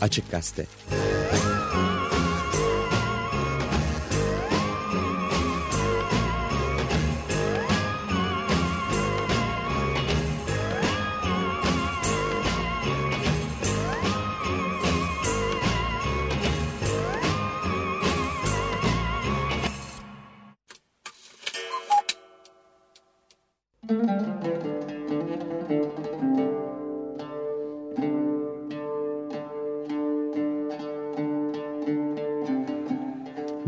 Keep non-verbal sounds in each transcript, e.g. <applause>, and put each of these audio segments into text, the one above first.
Açık Gazete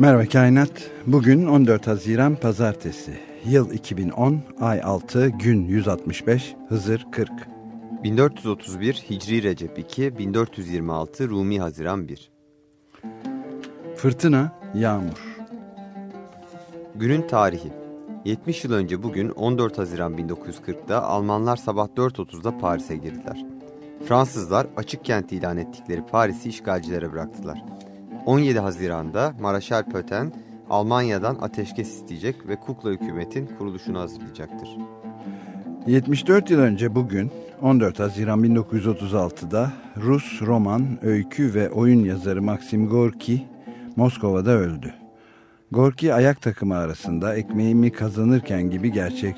Merhaba Kainat. Bugün 14 Haziran Pazartesi. Yıl 2010, ay 6, gün 165, Hızır 40. 1431 Hicri Recep 2, 1426 Rumi Haziran 1. Fırtına, yağmur. Günün tarihi. 70 yıl önce bugün 14 Haziran 1940'da Almanlar sabah 4.30'da Paris'e girdiler. Fransızlar açık kent ilan ettikleri Paris'i işgalcilere bıraktılar. 17 Haziran'da Maraşal Pöten Almanya'dan ateşkes isteyecek ve kukla hükümetin kuruluşunu hazırlayacaktır. 74 yıl önce bugün 14 Haziran 1936'da Rus roman, öykü ve oyun yazarı Maxim Gorki Moskova'da öldü. Gorki ayak takımı arasında ekmeğimi kazanırken gibi gerçek,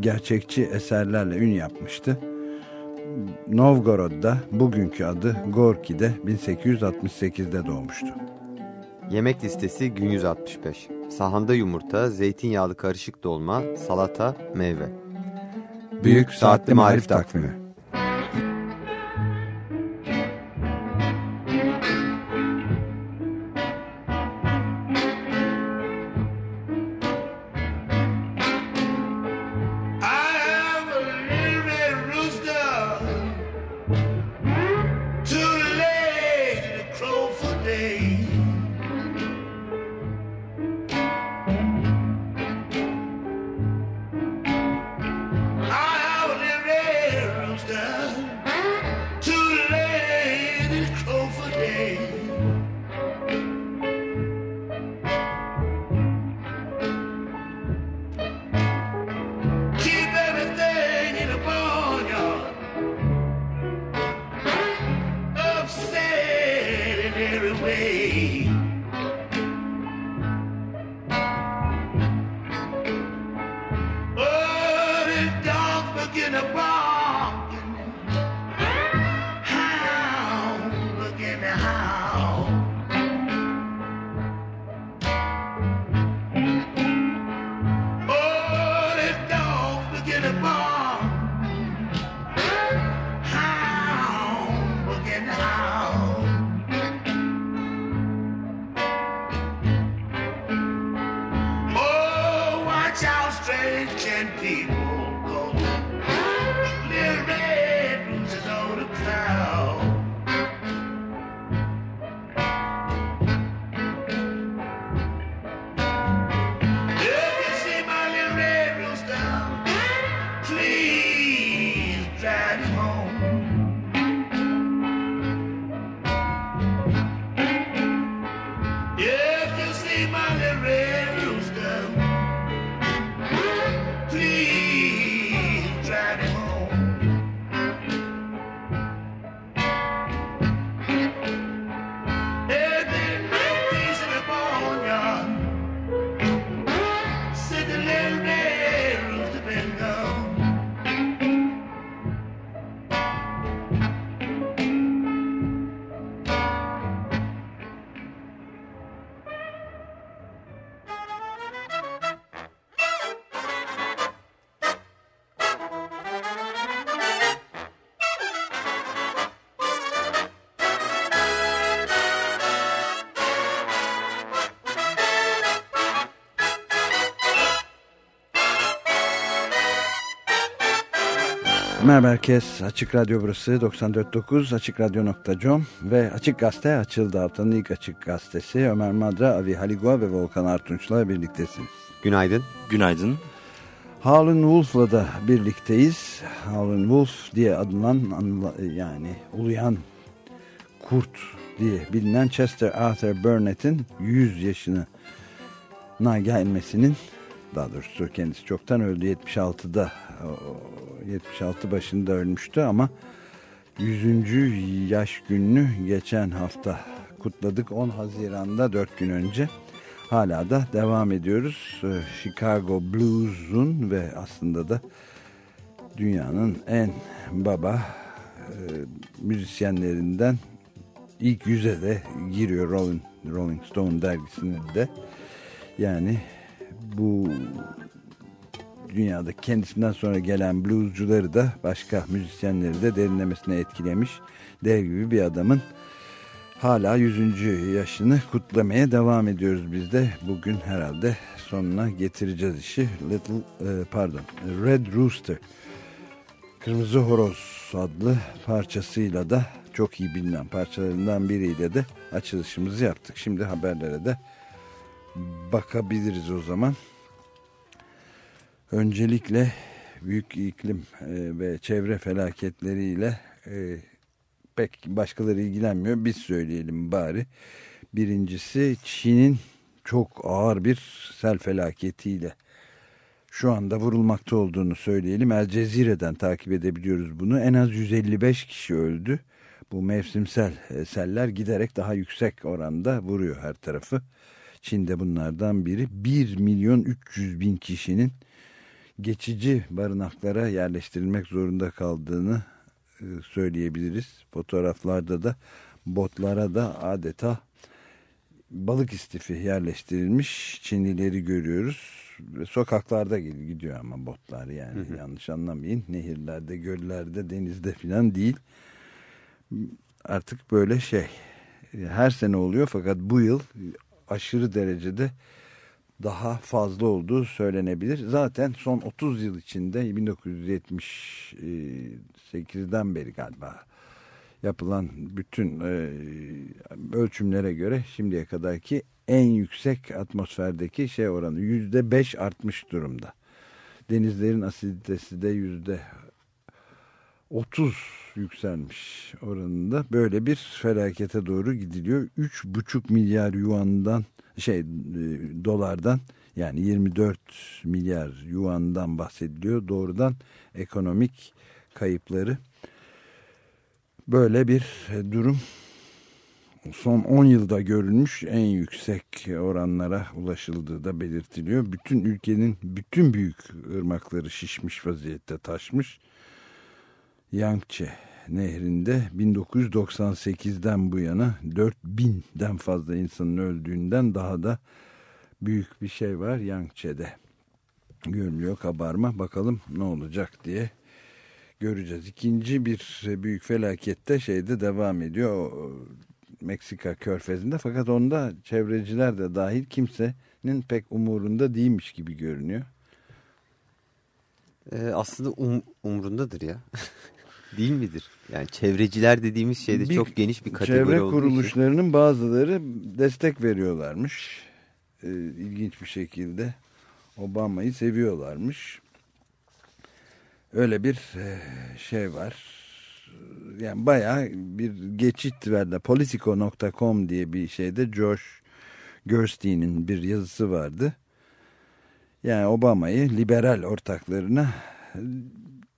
gerçekçi eserlerle ün yapmıştı. Novgorod'da bugünkü adı Gorki'de 1868'de doğmuştu. Yemek listesi gün 165. Sahanda yumurta, zeytinyağlı karışık dolma, salata, meyve. Büyük Saatli Marif Takvimi Merhaba herkes. Açık Radyo burası 94.9 AçıkRadyo.com ve Açık Gazete açıldı haftanın ilk Açık Gazetesi. Ömer Madra, Avi Haligua ve Volkan Artunç'la birliktesiniz. Günaydın. Günaydın. Howlin' Wolf'la da birlikteyiz. Howlin' Wolf diye adılan yani uluyan kurt diye bilinen Chester Arthur Burnett'in 100 yaşına gelmesinin daha doğrusu kendisi çoktan öldü 76'da 76 başında ölmüştü ama 100. yaş gününü geçen hafta kutladık 10 Haziran'da 4 gün önce. Hala da devam ediyoruz. Ee, Chicago Blues'un ve aslında da dünyanın en baba e, müzisyenlerinden ilk yüze de giriyor Rolling, Rolling Stone dergisinin de. Yani bu dünyada kendisinden sonra gelen bluescuları da başka müzisyenleri de derinlemesine etkilemiş dev gibi bir adamın hala 100. yaşını kutlamaya devam ediyoruz biz de. Bugün herhalde sonuna getireceğiz işi. Little e, pardon Red Rooster Kırmızı Horoz adlı parçasıyla da çok iyi bilinen parçalarından biriyle de açılışımızı yaptık. Şimdi haberlere de bakabiliriz o zaman. Öncelikle büyük iklim e, ve çevre felaketleriyle e, pek başkaları ilgilenmiyor. Biz söyleyelim bari. Birincisi Çin'in çok ağır bir sel felaketiyle şu anda vurulmakta olduğunu söyleyelim. El Cezire'den takip edebiliyoruz bunu. En az 155 kişi öldü. Bu mevsimsel e, seller giderek daha yüksek oranda vuruyor her tarafı. Çin'de bunlardan biri 1 milyon 300 bin kişinin geçici barınaklara yerleştirilmek zorunda kaldığını e, söyleyebiliriz. Fotoğraflarda da botlara da adeta balık istifi yerleştirilmiş Çinlileri görüyoruz. Sokaklarda gidiyor ama botlar yani hı hı. yanlış anlamayın. Nehirlerde, göllerde, denizde filan değil. Artık böyle şey her sene oluyor fakat bu yıl aşırı derecede daha fazla olduğu söylenebilir. Zaten son 30 yıl içinde 1978'den beri galiba yapılan bütün e, ölçümlere göre şimdiye kadarki en yüksek atmosferdeki şey oranı yüzde beş artmış durumda. Denizlerin asiditesi de yüzde otuz yükselmiş oranında. Böyle bir felakete doğru gidiliyor. Üç buçuk milyar yuandan şey e, dolardan yani 24 milyar yuandan bahsediliyor. Doğrudan ekonomik kayıpları böyle bir durum son 10 yılda görülmüş en yüksek oranlara ulaşıldığı da belirtiliyor. Bütün ülkenin bütün büyük ırmakları şişmiş vaziyette taşmış. Yangtze nehrinde 1998'den bu yana 4000'den fazla insanın öldüğünden daha da büyük bir şey var Yangtze'de. Görülüyor kabarma bakalım ne olacak diye göreceğiz. İkinci bir büyük felakette şeyde devam ediyor. Meksika körfezinde fakat onda çevreciler de dahil kimsenin pek umurunda değilmiş gibi görünüyor. Ee, aslında um, umrundadır ya. <laughs> Değil midir? Yani çevreciler dediğimiz şeyde bir, çok geniş bir kategori Çevre kuruluşlarının için. bazıları destek veriyorlarmış. Ee, ilginç bir şekilde Obama'yı seviyorlarmış. Öyle bir e, şey var yani bayağı bir geçit verdi. Politico.com diye bir şeyde Josh Gerstein'in bir yazısı vardı. Yani Obama'yı liberal ortaklarına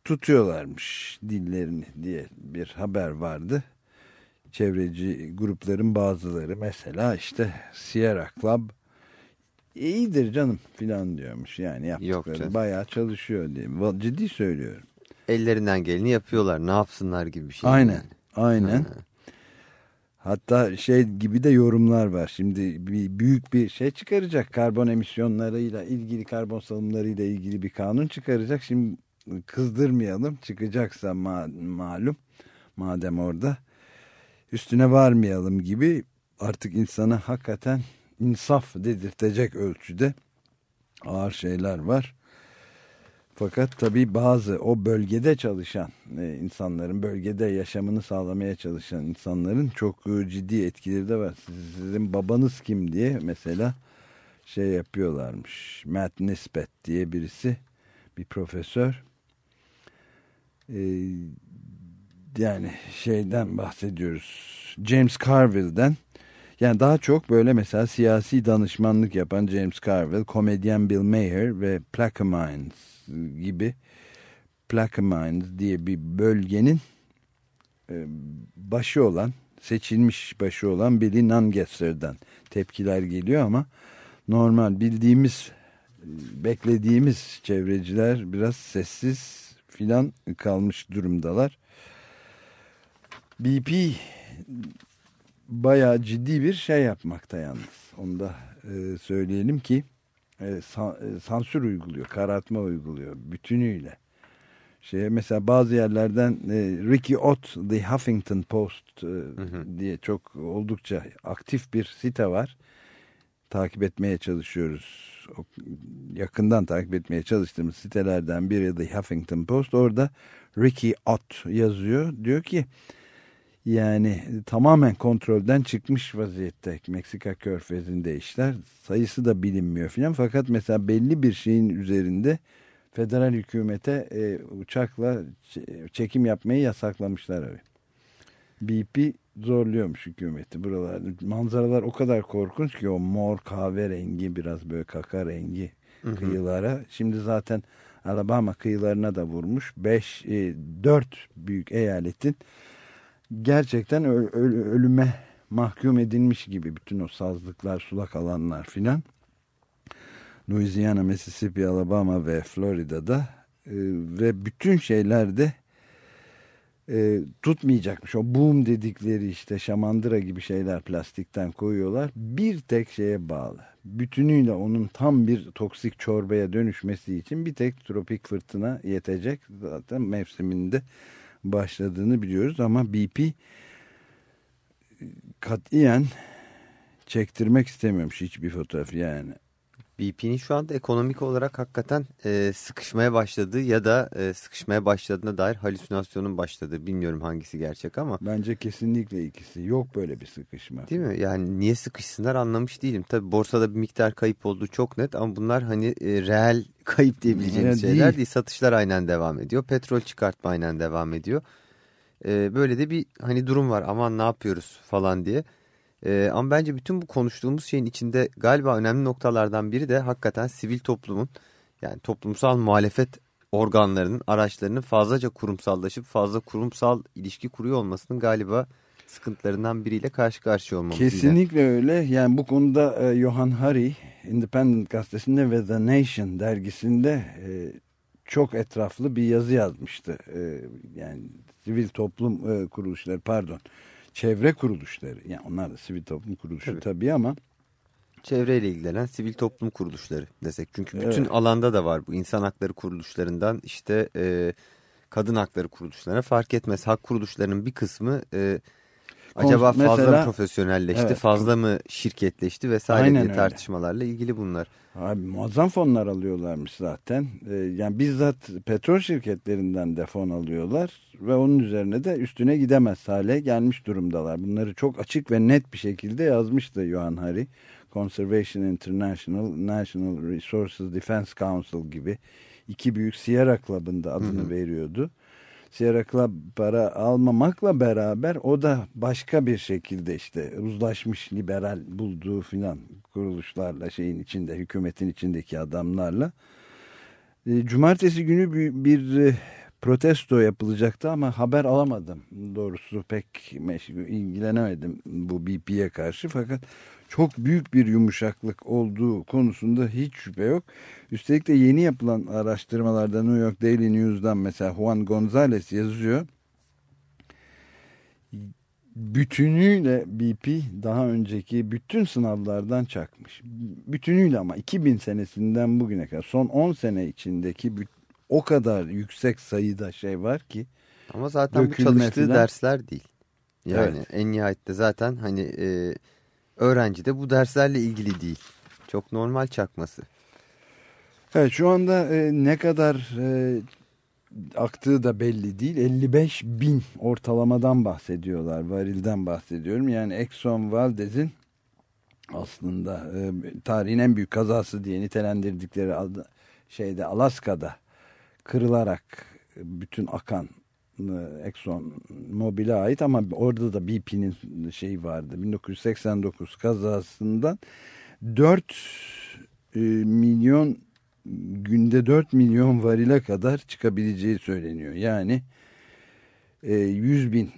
tutuyorlarmış dillerini diye bir haber vardı. Çevreci grupların bazıları mesela işte Sierra Club iyidir canım filan diyormuş. Yani yaptıkları bayağı çalışıyor diye. Ciddi söylüyorum ellerinden geleni yapıyorlar. Ne yapsınlar gibi bir şey. Aynen. Yani. Aynen. Ha. Hatta şey gibi de yorumlar var. Şimdi bir büyük bir şey çıkaracak. Karbon emisyonlarıyla ilgili, karbon salımlarıyla ilgili bir kanun çıkaracak. Şimdi kızdırmayalım. Çıkacaksa ma malum. Madem orada. Üstüne varmayalım gibi artık insana hakikaten insaf dedirtecek ölçüde ağır şeyler var. Fakat tabii bazı o bölgede çalışan e, insanların, bölgede yaşamını sağlamaya çalışan insanların çok e, ciddi etkileri de var. Sizin babanız kim diye mesela şey yapıyorlarmış. Matt Nisbet diye birisi, bir profesör. E, yani şeyden bahsediyoruz. James Carville'den. Yani daha çok böyle mesela siyasi danışmanlık yapan James Carville, komedyen Bill Maher ve Plaquemines gibi Plaquemines diye bir bölgenin e, başı olan seçilmiş başı olan Billy Nangesser'den tepkiler geliyor ama normal bildiğimiz beklediğimiz çevreciler biraz sessiz filan kalmış durumdalar. BP bayağı ciddi bir şey yapmakta yalnız. Onu da e, söyleyelim ki e, san, e, sansür uyguluyor, karartma uyguluyor bütünüyle. Şey mesela bazı yerlerden e, Ricky Ott The Huffington Post e, hı hı. diye çok oldukça aktif bir site var. Takip etmeye çalışıyoruz. Yakından takip etmeye çalıştığımız sitelerden biri The Huffington Post. Orada Ricky Ott yazıyor. Diyor ki yani tamamen kontrolden çıkmış vaziyette Meksika körfezinde işler. Sayısı da bilinmiyor filan. Fakat mesela belli bir şeyin üzerinde federal hükümete e, uçakla çekim yapmayı yasaklamışlar abi. BP zorluyormuş hükümeti buralarda. Manzaralar o kadar korkunç ki o mor kahverengi biraz böyle kaka rengi hı hı. kıyılara. Şimdi zaten Alabama kıyılarına da vurmuş. 5 e, 4 büyük eyaletin gerçekten ölüme mahkum edilmiş gibi bütün o sazlıklar, sulak alanlar filan. Louisiana, Mississippi, Alabama ve Florida'da e, ve bütün şeylerde e, tutmayacakmış. O boom dedikleri işte şamandıra gibi şeyler plastikten koyuyorlar. Bir tek şeye bağlı. Bütünüyle onun tam bir toksik çorbaya dönüşmesi için bir tek tropik fırtına yetecek. Zaten mevsiminde başladığını biliyoruz ama BP e, katiyen çektirmek istemiyormuş hiçbir fotoğraf yani. BP'nin şu anda ekonomik olarak hakikaten e, sıkışmaya başladığı ya da e, sıkışmaya başladığına dair halüsinasyonun başladığı bilmiyorum hangisi gerçek ama. Bence kesinlikle ikisi yok böyle bir sıkışma. Değil mi? Yani niye sıkışsınlar anlamış değilim. Tabi borsada bir miktar kayıp olduğu çok net ama bunlar hani e, reel <laughs> kayıp diyebileceğimiz şeyler değil. değil. Satışlar aynen devam ediyor. Petrol çıkartma aynen devam ediyor. E, böyle de bir hani durum var aman ne yapıyoruz falan diye. E, ama bence bütün bu konuştuğumuz şeyin içinde galiba önemli noktalardan biri de hakikaten sivil toplumun yani toplumsal muhalefet organlarının, araçlarının fazlaca kurumsallaşıp fazla kurumsal ilişki kuruyor olmasının galiba sıkıntılarından biriyle karşı karşıya olmamız. Kesinlikle öyle. Yani bu konuda e, Johan Hari Independent gazetesinde ve The Nation dergisinde e, çok etraflı bir yazı yazmıştı. E, yani sivil toplum e, kuruluşları pardon çevre kuruluşları yani onlar da sivil toplum kuruluşu tabii, tabii ama çevreyle ilgilenen sivil toplum kuruluşları desek. Çünkü bütün evet. alanda da var bu insan hakları kuruluşlarından işte e, kadın hakları kuruluşlarına fark etmez. Hak kuruluşlarının bir kısmı e, acaba fazla Mesela, mı profesyonelleşti, evet. fazla mı şirketleşti vesaire Aynen diye tartışmalarla ilgili bunlar. Abi muazzam fonlar alıyorlarmış zaten. Ee, yani bizzat petrol şirketlerinden de fon alıyorlar ve onun üzerine de üstüne gidemez hale gelmiş durumdalar. Bunları çok açık ve net bir şekilde yazmıştı Johan Hari. Conservation International, National Resources Defense Council gibi iki büyük Sierra Club'ın adını hı hı. veriyordu. Sierra Club para almamakla beraber o da başka bir şekilde işte uzlaşmış liberal bulduğu filan kuruluşlarla şeyin içinde hükümetin içindeki adamlarla. E, cumartesi günü bir, e, protesto yapılacaktı ama haber alamadım. Doğrusu pek ilgilenemedim bu BP'ye karşı. Fakat çok büyük bir yumuşaklık olduğu konusunda hiç şüphe yok. Üstelik de yeni yapılan araştırmalarda New York Daily News'dan mesela Juan Gonzalez yazıyor. Bütünüyle BP daha önceki bütün sınavlardan çakmış. Bütünüyle ama 2000 senesinden bugüne kadar son 10 sene içindeki o kadar yüksek sayıda şey var ki. Ama zaten bu çalıştığı dersler değil. Yani evet. en nihayette zaten hani e, öğrenci de bu derslerle ilgili değil. Çok normal çakması. Evet şu anda e, ne kadar e, aktığı da belli değil. 55 bin ortalamadan bahsediyorlar. Varilden bahsediyorum. Yani Exxon Valdez'in aslında e, tarihin en büyük kazası diye nitelendirdikleri şeyde Alaska'da kırılarak bütün akan Exxon Mobil'e ait ama orada da BP'nin şeyi vardı. 1989 kazasından 4 e, milyon günde 4 milyon varile kadar çıkabileceği söyleniyor. Yani 100 e, bin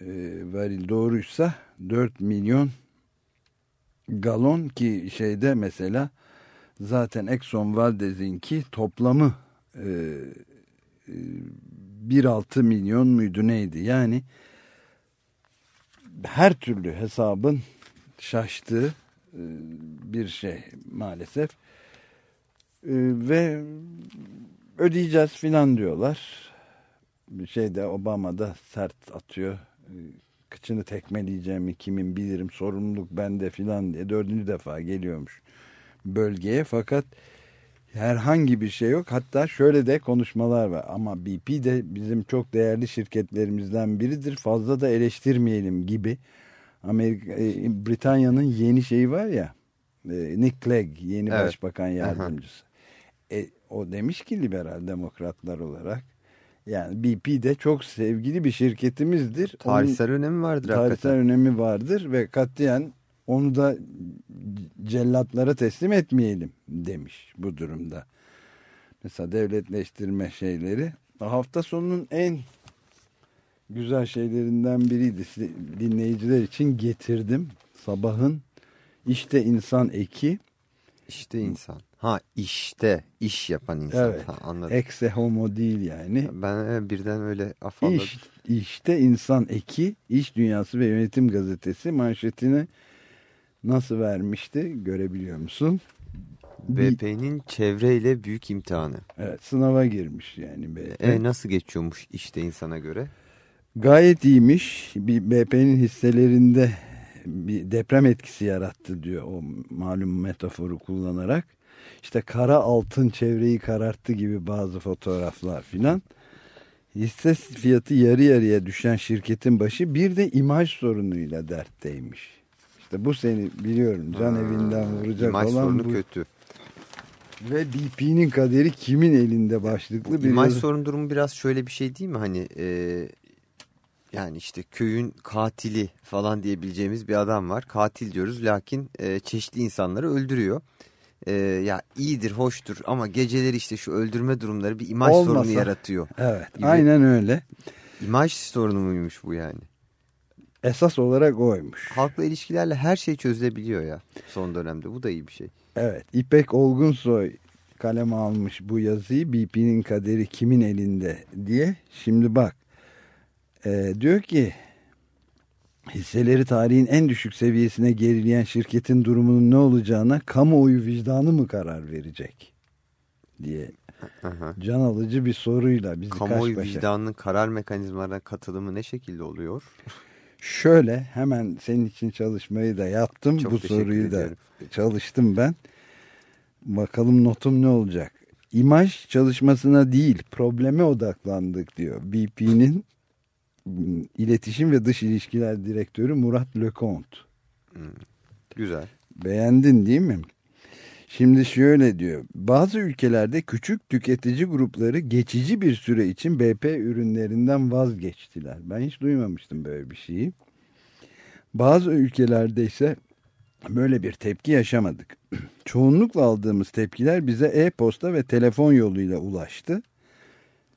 e, varil doğruysa 4 milyon galon ki şeyde mesela zaten Exxon Valdez'inki toplamı e, e, 1.6 milyon muydu neydi? Yani her türlü hesabın şaştığı e, bir şey maalesef. E, ve ödeyeceğiz filan diyorlar. Şeyde Obama da sert atıyor. E, kıçını tekmeleyeceğimi kimin bilirim sorumluluk bende filan diye dördüncü defa geliyormuş bölgeye fakat herhangi bir şey yok. Hatta şöyle de konuşmalar var ama BP de bizim çok değerli şirketlerimizden biridir. Fazla da eleştirmeyelim gibi. Amerika e, Britanya'nın yeni şeyi var ya e, Nick Clegg yeni evet. başbakan yardımcısı. E, o demiş ki liberal demokratlar olarak yani BP de çok sevgili bir şirketimizdir. Tarihsel Onun, önemi vardır. Tarihsel hakikaten. önemi vardır ve katiyen onu da cellatlara teslim etmeyelim demiş bu durumda. Mesela devletleştirme şeyleri. Hafta sonunun en güzel şeylerinden biriydi. Dinleyiciler için getirdim. Sabahın işte insan eki. İşte insan. Ha işte iş yapan insan. Evet. Ha, anladım. Ekse homo değil yani. Ben birden öyle afalladım. İş, işte insan eki, iş dünyası ve yönetim gazetesi manşetini nasıl vermişti görebiliyor musun? BP'nin çevreyle büyük imtihanı. Evet sınava girmiş yani BP. E, nasıl geçiyormuş işte insana göre? Gayet iyiymiş. Bir BP'nin hisselerinde bir deprem etkisi yarattı diyor o malum metaforu kullanarak. İşte kara altın çevreyi kararttı gibi bazı fotoğraflar filan. Hisse fiyatı yarı yarıya düşen şirketin başı bir de imaj sorunuyla dertteymiş. İşte bu seni biliyorum can ha, evinden vuracak imaj olan sorunu bu. kötü. Ve BP'nin kaderi kimin elinde başlıklı bir... İmaj sorun durumu biraz şöyle bir şey değil mi? Hani e, yani işte köyün katili falan diyebileceğimiz bir adam var. Katil diyoruz lakin e, çeşitli insanları öldürüyor. E, ya iyidir, hoştur ama geceleri işte şu öldürme durumları bir imaj Olmasa, sorunu yaratıyor. Evet, gibi. aynen öyle. İmaj sorunu muymuş bu yani? Esas olarak oymuş. Halkla ilişkilerle her şey çözülebiliyor ya son dönemde. Bu da iyi bir şey. Evet. İpek Olgunsoy kaleme almış bu yazıyı. BP'nin kaderi kimin elinde diye. Şimdi bak. E, diyor ki hisseleri tarihin en düşük seviyesine gerileyen şirketin durumunun ne olacağına kamuoyu vicdanı mı karar verecek diye Aha. can alıcı bir soruyla bizi kamuoyu kaç vicdanının karar mekanizmalarına katılımı ne şekilde oluyor? Şöyle hemen senin için çalışmayı da yaptım. Çok Bu soruyu ediyorum. da çalıştım ben. Bakalım notum ne olacak? İmaj çalışmasına değil probleme odaklandık diyor. BP'nin iletişim ve dış ilişkiler direktörü Murat Leconte. Hmm, güzel. Beğendin değil mi? Şimdi şöyle diyor. Bazı ülkelerde küçük tüketici grupları geçici bir süre için BP ürünlerinden vazgeçtiler. Ben hiç duymamıştım böyle bir şeyi. Bazı ülkelerde ise böyle bir tepki yaşamadık. <clears throat> Çoğunlukla aldığımız tepkiler bize e-posta ve telefon yoluyla ulaştı.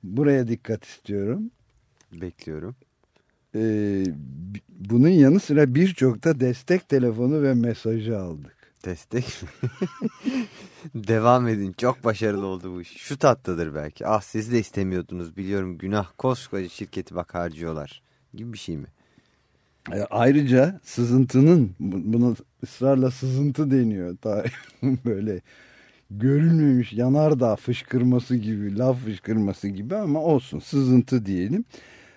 Buraya dikkat istiyorum. Bekliyorum. Ee, bunun yanı sıra birçok da destek telefonu ve mesajı aldık. Destek <laughs> Devam edin. Çok başarılı oldu bu iş. Şu tatlıdır belki. Ah siz de istemiyordunuz biliyorum. Günah koskoca şirketi bak harcıyorlar. Gibi bir şey mi? E, ayrıca sızıntının buna ısrarla sızıntı deniyor. <laughs> Böyle görülmemiş yanardağ fışkırması gibi, laf fışkırması gibi ama olsun sızıntı diyelim.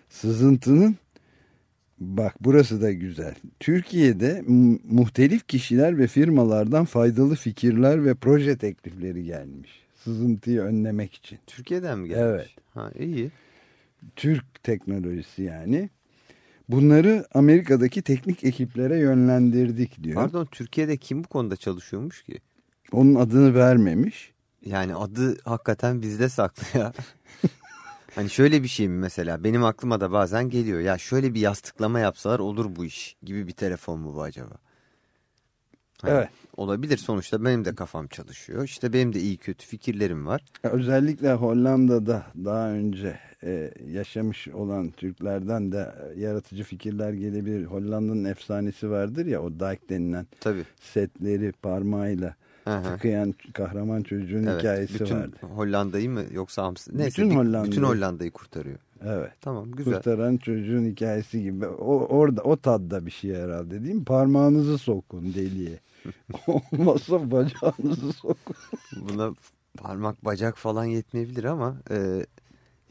Sızıntının Bak burası da güzel. Türkiye'de muhtelif kişiler ve firmalardan faydalı fikirler ve proje teklifleri gelmiş. Sızıntıyı önlemek için. Türkiye'den mi gelmiş? Evet. Ha iyi. Türk teknolojisi yani. Bunları Amerika'daki teknik ekiplere yönlendirdik diyor. Pardon Türkiye'de kim bu konuda çalışıyormuş ki? Onun adını vermemiş. Yani adı hakikaten bizde saklı ya. <laughs> Hani şöyle bir şey mi mesela benim aklıma da bazen geliyor. Ya şöyle bir yastıklama yapsalar olur bu iş gibi bir telefon mu bu acaba? Hani Evet. Olabilir sonuçta benim de kafam çalışıyor. İşte benim de iyi kötü fikirlerim var. Özellikle Hollanda'da daha önce e, yaşamış olan Türklerden de yaratıcı fikirler gelebilir. Hollanda'nın efsanesi vardır ya o Dyke denilen Tabii. setleri parmağıyla Hı. tıkayan kahraman çocuğun Evet, hikayesi bütün vardı. Hollanda'yı mı yoksa Amsterdam? Neyse, Bütün Hollanda'yı. bütün Hollanda'yı kurtarıyor. Evet. Tamam güzel. Kurtaran çocuğun hikayesi gibi. O, orada o tadda bir şey herhalde değil mi? Parmağınızı sokun deliğe. <laughs> Olmazsa bacağınızı sokun. Buna parmak bacak falan yetmeyebilir ama e,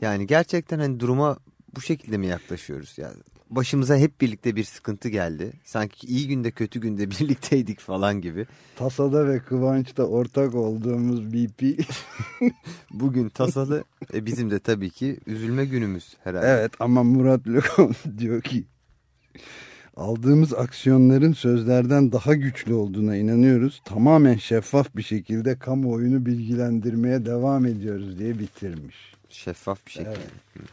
yani gerçekten hani duruma bu şekilde mi yaklaşıyoruz? Yani başımıza hep birlikte bir sıkıntı geldi. Sanki iyi günde kötü günde <laughs> birlikteydik falan gibi. Tasada ve kıvançta ortak olduğumuz BP. <laughs> Bugün tasalı e, bizim de tabii ki üzülme günümüz herhalde. evet ama Murat Lökon <laughs> diyor ki aldığımız aksiyonların sözlerden daha güçlü olduğuna inanıyoruz. Tamamen şeffaf bir şekilde kamuoyunu bilgilendirmeye devam ediyoruz diye bitirmiş. Şeffaf bir şekilde. Hı.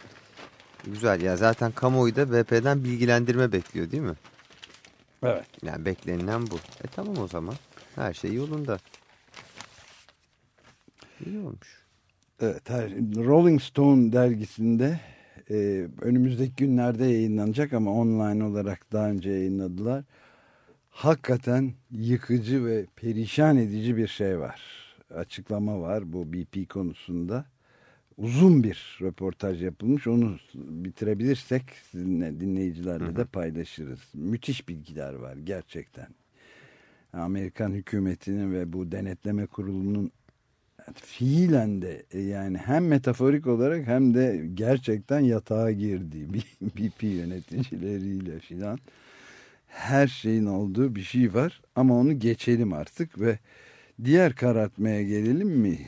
Güzel ya zaten kamuoyu da BP'den bilgilendirme bekliyor değil mi? Evet. Yani beklenilen bu. E tamam o zaman. Her şey yolunda. İyi olmuş. Evet, her, Rolling Stone dergisinde e, önümüzdeki günlerde yayınlanacak ama online olarak daha önce yayınladılar. Hakikaten yıkıcı ve perişan edici bir şey var. Açıklama var bu BP konusunda. Uzun bir röportaj yapılmış. Onu bitirebilirsek sizinle dinleyicilerle de paylaşırız. Müthiş bilgiler var gerçekten. Amerikan hükümetinin ve bu denetleme kurulunun fiilen de e, yani hem metaforik olarak hem de gerçekten yatağa girdiği <laughs> BP yöneticileriyle filan her şeyin olduğu bir şey var ama onu geçelim artık ve diğer karartmaya gelelim mi?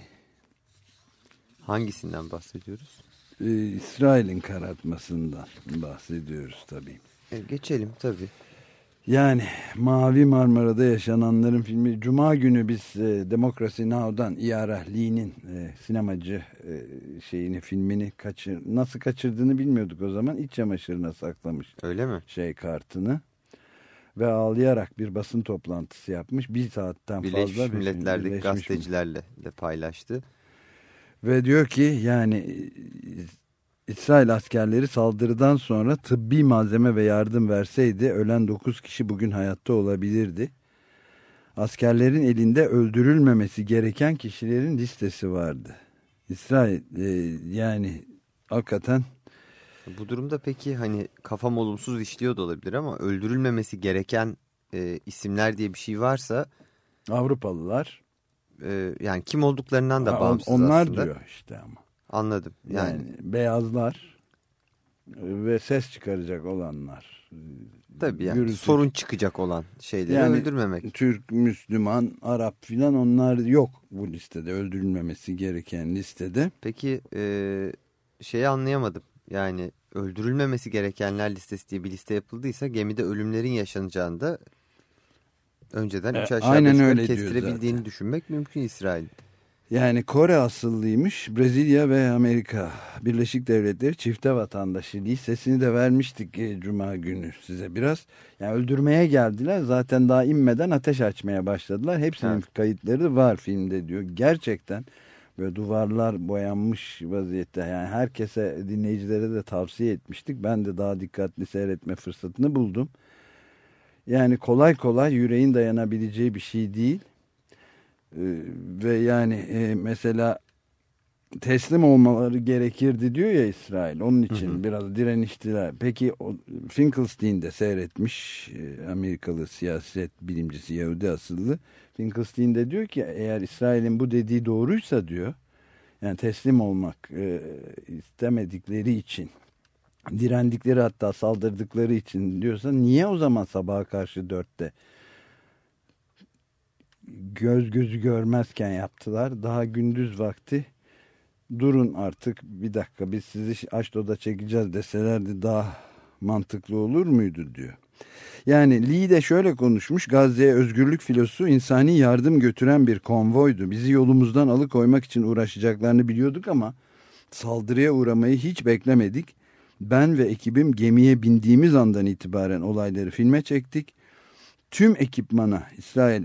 Hangisinden bahsediyoruz? Ee, İsrail'in karartmasından bahsediyoruz tabii. E, geçelim tabii. Yani Mavi Marmara'da yaşananların filmi Cuma günü biz e, Democracy Now'dan Iyara Lee'nin e, sinemacı e, şeyini filmini kaçır nasıl kaçırdığını bilmiyorduk o zaman iç çamaşırına saklamış Öyle mi? şey kartını ve ağlayarak bir basın toplantısı yapmış bir saatten Birleşmiş fazla Milletler'deki Birleşmiş gazetecilerle de paylaştı. Ve diyor ki yani e, İsrail askerleri saldırıdan sonra tıbbi malzeme ve yardım verseydi ölen 9 kişi bugün hayatta olabilirdi. Askerlerin elinde öldürülmemesi gereken kişilerin listesi vardı. İsrail e, yani hakikaten Bu durumda peki hani kafam olumsuz işliyor da olabilir ama öldürülmemesi gereken e, isimler diye bir şey varsa Avrupalılar e, yani kim olduklarından da bağımsız onlar aslında. diyor işte ama. Anladım. Yani, Yani, beyazlar ve ses çıkaracak olanlar. tabii yani Gürültü- sorun çıkacak olan şeyleri Yani öldürmemek. Türk, Müslüman, Arap filan onlar yok bu listede öldürülmemesi gereken listede. Peki e, şeyi anlayamadım. Yani öldürülmemesi gerekenler listesi diye bir liste yapıldıysa gemide ölümlerin yaşanacağını da önceden E, üç aşağı aynen öyle kestirebildiğini zaten. düşünmek mümkün İsrail. Yani Kore asıllıymış Brezilya ve Amerika Birleşik Devletleri çifte vatandaşı listesini de vermiştik e, Cuma günü size biraz. Yani öldürmeye geldiler zaten daha inmeden ateş açmaya başladılar. Hepsinin Evet. kayıtları var filmde diyor. Gerçekten böyle duvarlar boyanmış vaziyette yani herkese dinleyicilere de tavsiye etmiştik. Ben de daha dikkatli seyretme fırsatını buldum. Yani kolay kolay yüreğin dayanabileceği bir şey değil. Ee, ve yani e, mesela teslim olmaları gerekirdi diyor ya İsrail. Onun için Hı hı. biraz direniştiler. Peki o, Finkelstein de seyretmiş e, Amerikalı siyaset bilimcisi Yahudi asıllı. Finkelstein de diyor ki eğer İsrail'in bu dediği doğruysa diyor yani teslim olmak e, istemedikleri için direndikleri hatta saldırdıkları için diyorsa niye o zaman sabaha karşı dörtte göz gözü görmezken yaptılar. Daha gündüz vakti durun artık bir dakika biz sizi Aşdo'da çekeceğiz deselerdi daha mantıklı olur muydu diyor. Yani Lee de şöyle konuşmuş Gazze'ye özgürlük filosu insani yardım götüren bir konvoydu. Bizi yolumuzdan alıkoymak için uğraşacaklarını biliyorduk ama saldırıya uğramayı hiç beklemedik. Ben ve ekibim gemiye bindiğimiz andan itibaren olayları filme çektik. Tüm ekipmana İsrail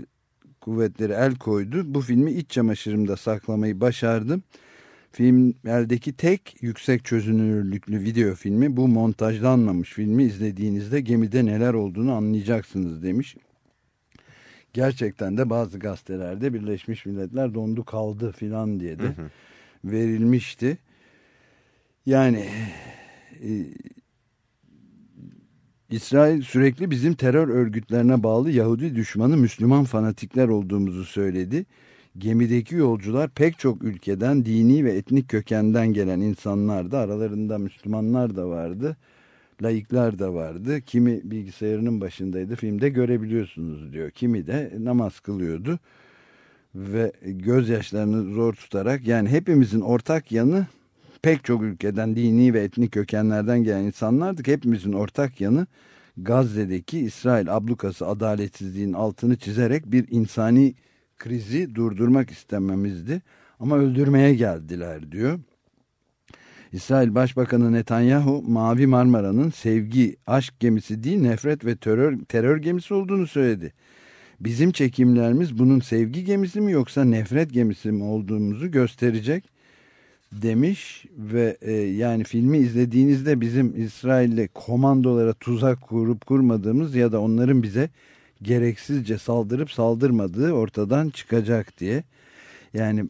kuvvetleri el koydu. Bu filmi iç çamaşırımda saklamayı başardım. Film eldeki tek yüksek çözünürlüklü video filmi bu montajlanmamış filmi izlediğinizde gemide neler olduğunu anlayacaksınız demiş. Gerçekten de bazı gazetelerde Birleşmiş Milletler dondu kaldı filan diye de hı hı. verilmişti. Yani e, İsrail sürekli bizim terör örgütlerine bağlı Yahudi düşmanı Müslüman fanatikler olduğumuzu söyledi. Gemideki yolcular pek çok ülkeden dini ve etnik kökenden gelen insanlardı. Aralarında Müslümanlar da vardı. Laikler de vardı. Kimi bilgisayarının başındaydı. Filmde görebiliyorsunuz diyor. Kimi de namaz kılıyordu. Ve gözyaşlarını zor tutarak yani hepimizin ortak yanı pek çok ülkeden dini ve etnik kökenlerden gelen insanlardık. Hepimizin ortak yanı Gazze'deki İsrail ablukası adaletsizliğin altını çizerek bir insani krizi durdurmak istememizdi. Ama öldürmeye geldiler diyor. İsrail Başbakanı Netanyahu Mavi Marmara'nın sevgi, aşk gemisi değil nefret ve terör, terör gemisi olduğunu söyledi. Bizim çekimlerimiz bunun sevgi gemisi mi yoksa nefret gemisi mi olduğumuzu gösterecek demiş ve e, yani filmi izlediğinizde bizim İsrail'le komandolara tuzak kurup kurmadığımız ya da onların bize gereksizce saldırıp saldırmadığı ortadan çıkacak diye. Yani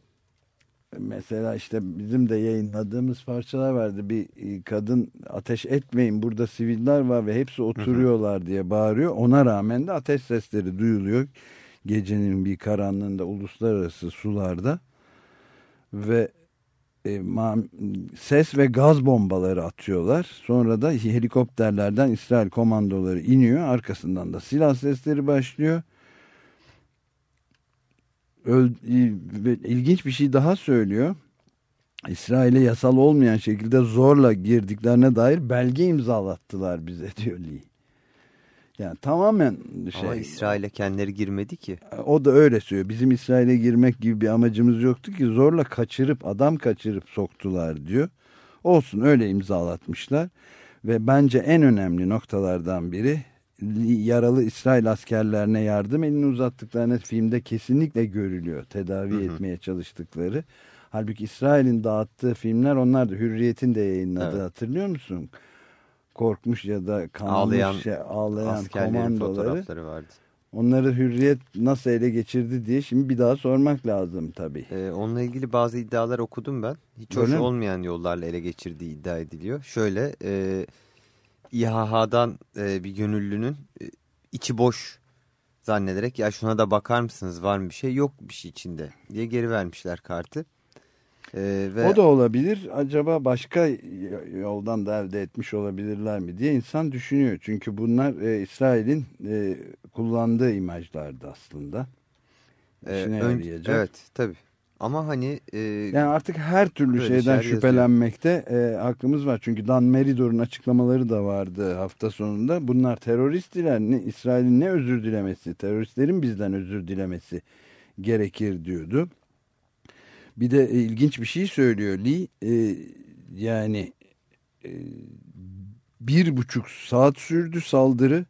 mesela işte bizim de yayınladığımız parçalar vardı. Bir e, kadın ateş etmeyin burada siviller var ve hepsi oturuyorlar diye bağırıyor. Ona rağmen de ateş sesleri duyuluyor. Gecenin bir karanlığında uluslararası sularda ve e, ses ve gaz bombaları atıyorlar. Sonra da helikopterlerden İsrail komandoları iniyor. Arkasından da silah sesleri başlıyor. Öl, ilginç bir şey daha söylüyor. İsrail'e yasal olmayan şekilde zorla girdiklerine dair belge imzalattılar bize <laughs> diyor Lee. Yani tamamen şey. Ama İsrail'e kendileri girmedi ki. O da öyle söylüyor. Bizim İsrail'e girmek gibi bir amacımız yoktu ki zorla kaçırıp adam kaçırıp soktular diyor. Olsun öyle imzalatmışlar. Ve bence en önemli noktalardan biri yaralı İsrail askerlerine yardım elini uzattıklarını filmde kesinlikle görülüyor. Tedavi hı hı. etmeye çalıştıkları. Halbuki İsrail'in dağıttığı filmler onlar da Hürriyet'in de yayınladığı evet. hatırlıyor musun? Korkmuş ya da kanmış ağlayan, şey, ağlayan komandoları vardı. Onları hürriyet nasıl ele geçirdi diye şimdi bir daha sormak lazım tabii. Ee, onunla ilgili bazı iddialar okudum ben. Hiç Öyle hoş mi? olmayan yollarla ele geçirdiği iddia ediliyor. Şöyle e, İHH'dan e, bir gönüllünün e, içi boş zannederek ya şuna da bakar mısınız var mı bir şey yok bir şey içinde diye geri vermişler kartı. Ee, ve... O da olabilir. Acaba başka yoldan da elde etmiş olabilirler mi diye insan düşünüyor. Çünkü bunlar e, İsrail'in e, kullandığı imajlardı aslında. Ee, ön... Evet tabii. Ama hani... E, yani artık her türlü şeyden şüphelenmekte e, hakkımız var. Çünkü Dan Meridor'un açıklamaları da vardı hafta sonunda. Bunlar teröristler. İsrail'in ne özür dilemesi, teröristlerin bizden özür dilemesi gerekir diyordu. Bir de e, ilginç bir şey söylüyor Lee. E, yani e, bir buçuk saat sürdü saldırı.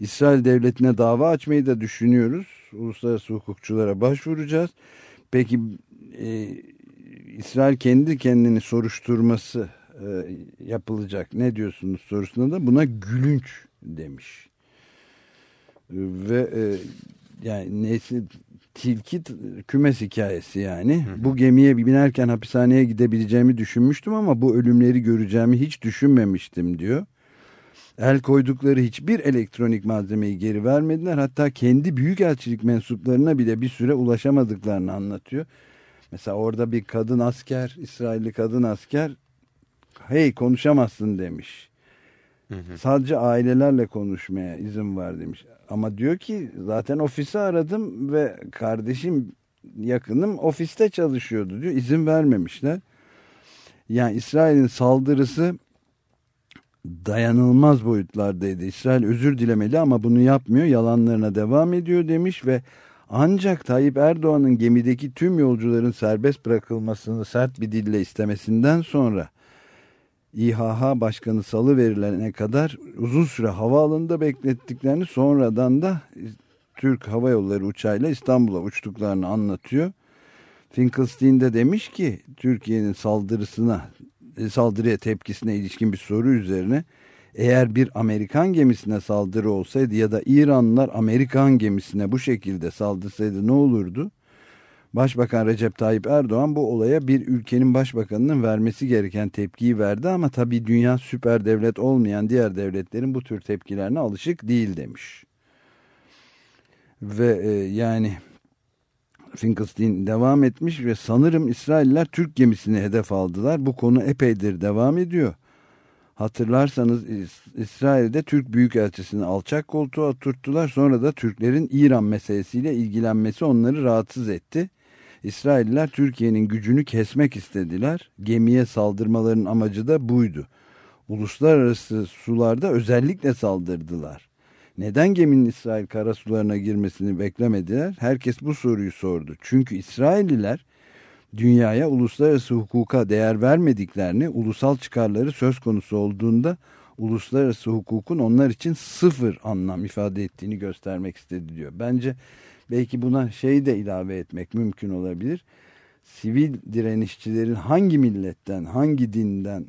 İsrail devletine dava açmayı da düşünüyoruz. Uluslararası hukukçulara başvuracağız. Peki e, İsrail kendi kendini soruşturması e, yapılacak. Ne diyorsunuz sorusuna da buna gülünç demiş. Ve e, yani neyse tilki kümes hikayesi yani. Hı hı. Bu gemiye binerken hapishaneye gidebileceğimi düşünmüştüm ama bu ölümleri göreceğimi hiç düşünmemiştim diyor. El koydukları hiçbir elektronik malzemeyi geri vermediler. Hatta kendi büyükelçilik mensuplarına bile bir süre ulaşamadıklarını anlatıyor. Mesela orada bir kadın asker, İsrailli kadın asker hey konuşamazsın demiş. Hı. Sadece ailelerle konuşmaya izin var demiş. Ama diyor ki zaten ofisi aradım ve kardeşim yakınım ofiste çalışıyordu diyor. İzin vermemişler. Yani İsrail'in saldırısı dayanılmaz boyutlardaydı. İsrail özür dilemeli ama bunu yapmıyor. Yalanlarına devam ediyor demiş ve ancak Tayyip Erdoğan'ın gemideki tüm yolcuların serbest bırakılmasını sert bir dille istemesinden sonra İHH Başkanı salı verilene kadar uzun süre havaalanında beklettiklerini sonradan da Türk Hava Yolları uçağıyla İstanbul'a uçtuklarını anlatıyor. Finkelstein de demiş ki Türkiye'nin saldırısına e, saldırıya tepkisine ilişkin bir soru üzerine eğer bir Amerikan gemisine saldırı olsaydı ya da İranlılar Amerikan gemisine bu şekilde saldırsaydı ne olurdu? Başbakan Recep Tayyip Erdoğan bu olaya bir ülkenin başbakanının vermesi gereken tepkiyi verdi ama tabii dünya süper devlet olmayan diğer devletlerin bu tür tepkilerine alışık değil demiş. Ve e, yani Finkelstein devam etmiş ve sanırım İsrailler Türk gemisini hedef aldılar. Bu konu epeydir devam ediyor. Hatırlarsanız İsrail'de Türk Büyükelçisini alçak koltuğa oturttular. Sonra da Türklerin İran meselesiyle ilgilenmesi onları rahatsız etti. İsrailler Türkiye'nin gücünü kesmek istediler. Gemiye saldırmaların amacı da buydu. Uluslararası sularda özellikle saldırdılar. Neden geminin İsrail karasularına girmesini beklemediler? Herkes bu soruyu sordu. Çünkü İsrailliler dünyaya uluslararası hukuka değer vermediklerini, ulusal çıkarları söz konusu olduğunda uluslararası hukukun onlar için sıfır anlam ifade ettiğini göstermek istedi diyor. Bence belki buna şey de ilave etmek mümkün olabilir. Sivil direnişçilerin hangi milletten, hangi dinden,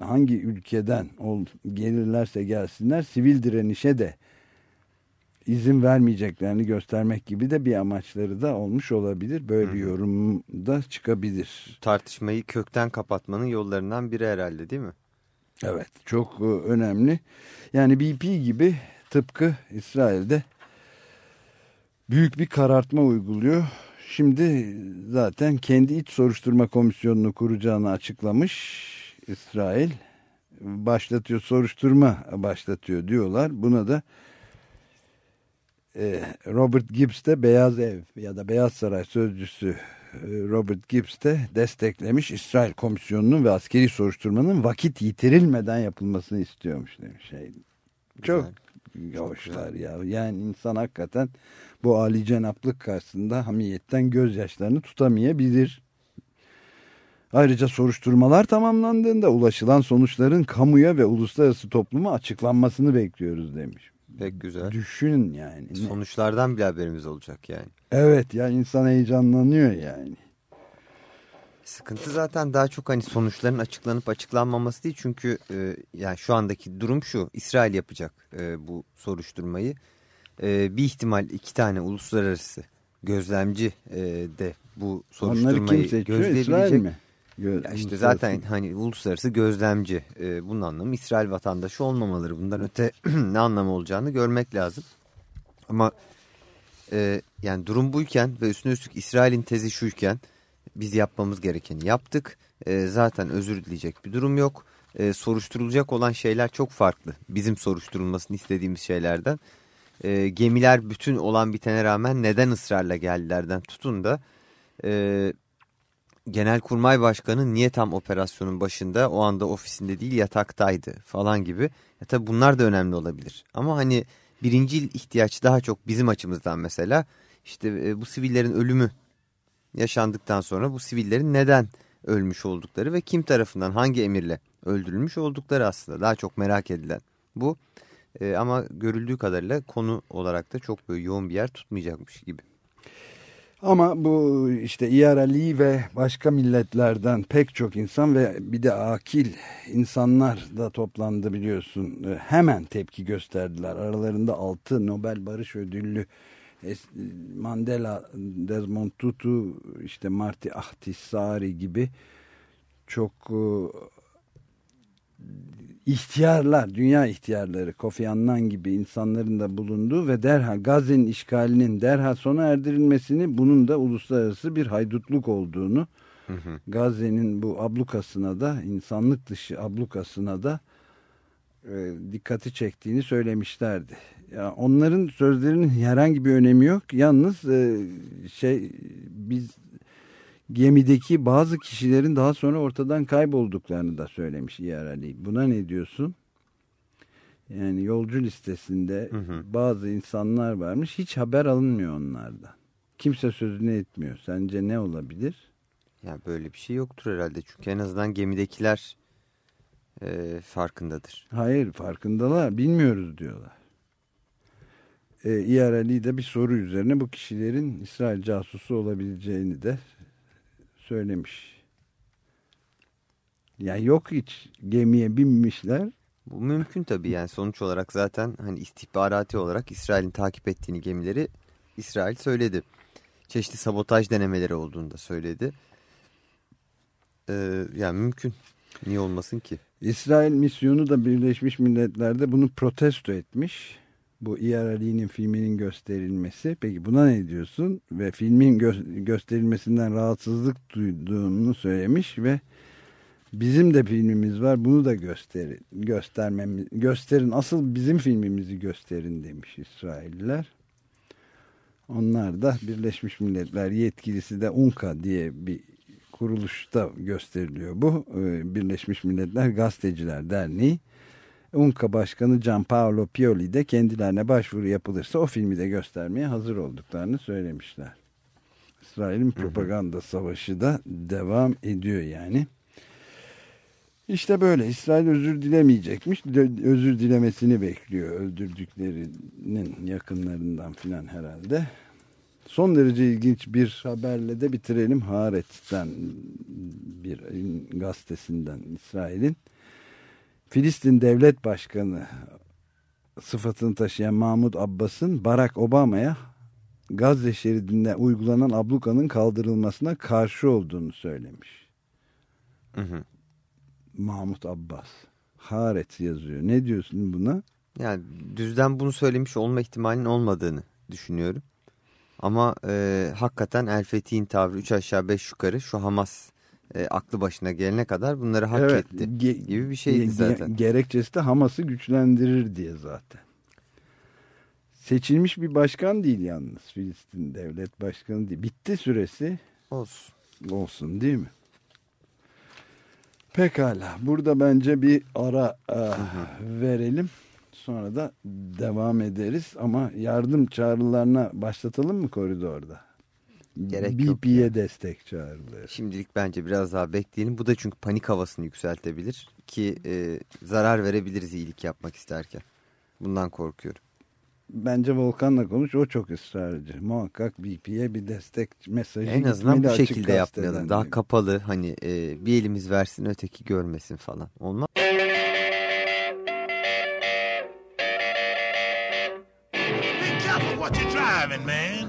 hangi ülkeden ol, gelirlerse gelsinler sivil direnişe de izin vermeyeceklerini göstermek gibi de bir amaçları da olmuş olabilir. Böyle bir yorum da çıkabilir. Tartışmayı kökten kapatmanın yollarından biri herhalde değil mi? Evet çok e, önemli. Yani BP gibi tıpkı İsrail'de büyük bir karartma uyguluyor. Şimdi zaten kendi iç soruşturma komisyonunu kuracağını açıklamış İsrail. Başlatıyor soruşturma başlatıyor diyorlar. Buna da e, Robert Gibbs de Beyaz Ev ya da Beyaz Saray sözcüsü e, Robert Gibbs de desteklemiş İsrail komisyonunun ve askeri soruşturmanın vakit yitirilmeden yapılmasını istiyormuş demiş. Şey, çok hoşlar ya. Yani insan hakikaten bu Ali cenaplık karşısında hamiyetten gözyaşlarını tutamayabilir. Ayrıca soruşturmalar tamamlandığında ulaşılan sonuçların kamuya ve uluslararası topluma açıklanmasını bekliyoruz demiş. Pek güzel. Düşün yani. Sonuçlardan bile haberimiz olacak yani. Evet ya insan heyecanlanıyor yani. Sıkıntı zaten daha çok hani sonuçların açıklanıp açıklanmaması değil. Çünkü e, yani şu andaki durum şu. İsrail yapacak e, bu soruşturmayı. E, bir ihtimal iki tane uluslararası gözlemci e, de bu soruşturmayı? İsrail mi? Gö ya işte zaten hani uluslararası gözlemci e, bunun anlamı İsrail vatandaşı olmamaları. Bundan öte <clears throat> ne anlamı olacağını görmek lazım. Ama e, yani durum buyken ve üstüne üstlük İsrail'in tezi şuyken biz yapmamız gerekeni yaptık. E, zaten özür dileyecek bir durum yok. E, soruşturulacak olan şeyler çok farklı. Bizim soruşturulmasını istediğimiz şeylerden. E, gemiler bütün olan bitene rağmen neden ısrarla geldilerden tutun da... E, Genelkurmay Başkanı niye tam operasyonun başında o anda ofisinde değil yataktaydı falan gibi. Ya tabii bunlar da önemli olabilir. Ama hani birinci ihtiyaç daha çok bizim açımızdan mesela işte e, bu sivillerin ölümü yaşandıktan sonra bu sivillerin neden ölmüş oldukları ve kim tarafından hangi emirle öldürülmüş oldukları aslında daha çok merak edilen bu. E, ama görüldüğü kadarıyla konu olarak da çok böyle yoğun bir yer tutmayacakmış gibi. Ama bu işte İyarali ve başka milletlerden pek çok insan ve bir de akil insanlar da toplandı biliyorsun. Hemen tepki gösterdiler. Aralarında altı Nobel Barış Ödüllü Mandela, Desmond Tutu, işte Marty Ahtisaari gibi çok ihtiyarlar, dünya ihtiyarları, Kofi Annan gibi insanların da bulunduğu ve derhal Gazze'nin işgalinin derhal sona erdirilmesini bunun da uluslararası bir haydutluk olduğunu Gazze'nin bu ablukasına da insanlık dışı ablukasına da e, dikkati çektiğini söylemişlerdi. Ya onların sözlerinin herhangi bir önemi yok. Yalnız e, şey biz gemideki bazı kişilerin daha sonra ortadan kaybolduklarını da söylemiş İyer Ali. Buna ne diyorsun? Yani yolcu listesinde hı hı. bazı insanlar varmış. Hiç haber alınmıyor onlardan. Kimse sözünü etmiyor. Sence ne olabilir? Ya böyle bir şey yoktur herhalde. Çünkü en azından gemidekiler e, farkındadır. Hayır farkındalar. Bilmiyoruz diyorlar. e, İRL'i de bir soru üzerine bu kişilerin İsrail casusu olabileceğini de söylemiş. Yani yok hiç gemiye binmişler. Bu mümkün tabii yani sonuç olarak zaten hani istihbarati olarak İsrail'in takip ettiğini gemileri İsrail söyledi. Çeşitli sabotaj denemeleri olduğunu da söyledi. Ee, yani mümkün. Niye olmasın ki? İsrail misyonu da Birleşmiş Milletler'de bunu protesto etmiş. Bu İRL'nin filminin gösterilmesi. Peki buna ne diyorsun? Ve filmin gö gösterilmesinden rahatsızlık duyduğunu söylemiş ve bizim de filmimiz var bunu da gösterin, göstermemiz, gösterin asıl bizim filmimizi gösterin demiş İsrailler. Onlar da Birleşmiş Milletler yetkilisi de UNCA diye bir kuruluşta gösteriliyor bu. Ee, Birleşmiş Milletler Gazeteciler Derneği. UNCA Başkanı Gianpaolo Pioli de kendilerine başvuru yapılırsa o filmi de göstermeye hazır olduklarını söylemişler. İsrail'in propaganda savaşı da devam ediyor yani. İşte böyle İsrail özür dilemeyecekmiş. Özür dilemesini bekliyor öldürdüklerinin yakınlarından filan herhalde. Son derece ilginç bir haberle de bitirelim. Haaretz'ten bir gazetesinden İsrail'in. Filistin Devlet Başkanı sıfatını taşıyan Mahmut Abbas'ın Barack Obama'ya Gazze şeridinde uygulanan ablukanın kaldırılmasına karşı olduğunu söylemiş. Hı hı. Mahmut Abbas. Haaretz yazıyor. Ne diyorsun buna? Yani düzden bunu söylemiş olma ihtimalinin olmadığını düşünüyorum. Ama e, hakikaten El Fethi'nin tavrı 3 aşağı 5 yukarı şu Hamas e, aklı başına gelene kadar bunları hak evet, etti gibi bir şeydi ge zaten. Gerekçesi de Hamas'ı güçlendirir diye zaten. Seçilmiş bir başkan değil yalnız Filistin devlet başkanı değil. Bitti süresi. Olsun. Olsun değil mi? Pekala. Burada bence bir ara e, verelim. Sonra da devam ederiz. Ama yardım çağrılarına başlatalım mı koridorda? Gerek BP'ye destek çağrıları. Şimdilik bence biraz daha bekleyelim. Bu da çünkü panik havasını yükseltebilir. Ki e, zarar verebiliriz iyilik yapmak isterken. Bundan korkuyorum. Bence Volkan'la konuş. O çok ısrarcı. Muhakkak BP'ye bir destek mesajı En azından bu şekilde yapmayalım. Daha kapalı hani e, bir elimiz versin öteki görmesin falan. Olmaz what you're driving, man.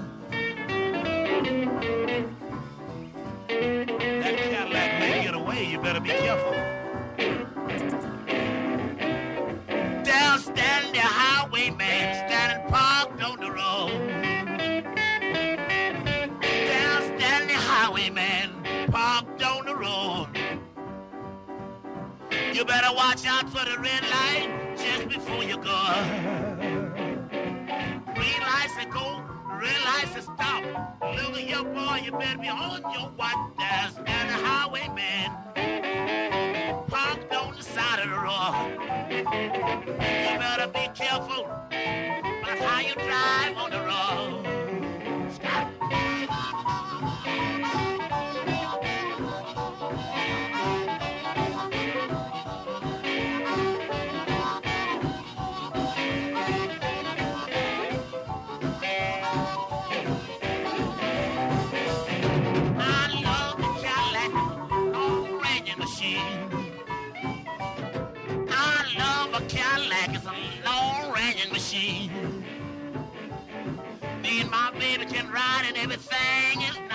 Be careful. Down standing the highwayman, standing parked on the road. Down standing the highwayman, parked on the road. You better watch out for the red light just before you go Green lights to go, red lights to stop. Look at your boy, you better be on your watch. There's an highwayman parked on the side of the road. You better be careful about how you drive on the road. Me and my baby can ride and everything.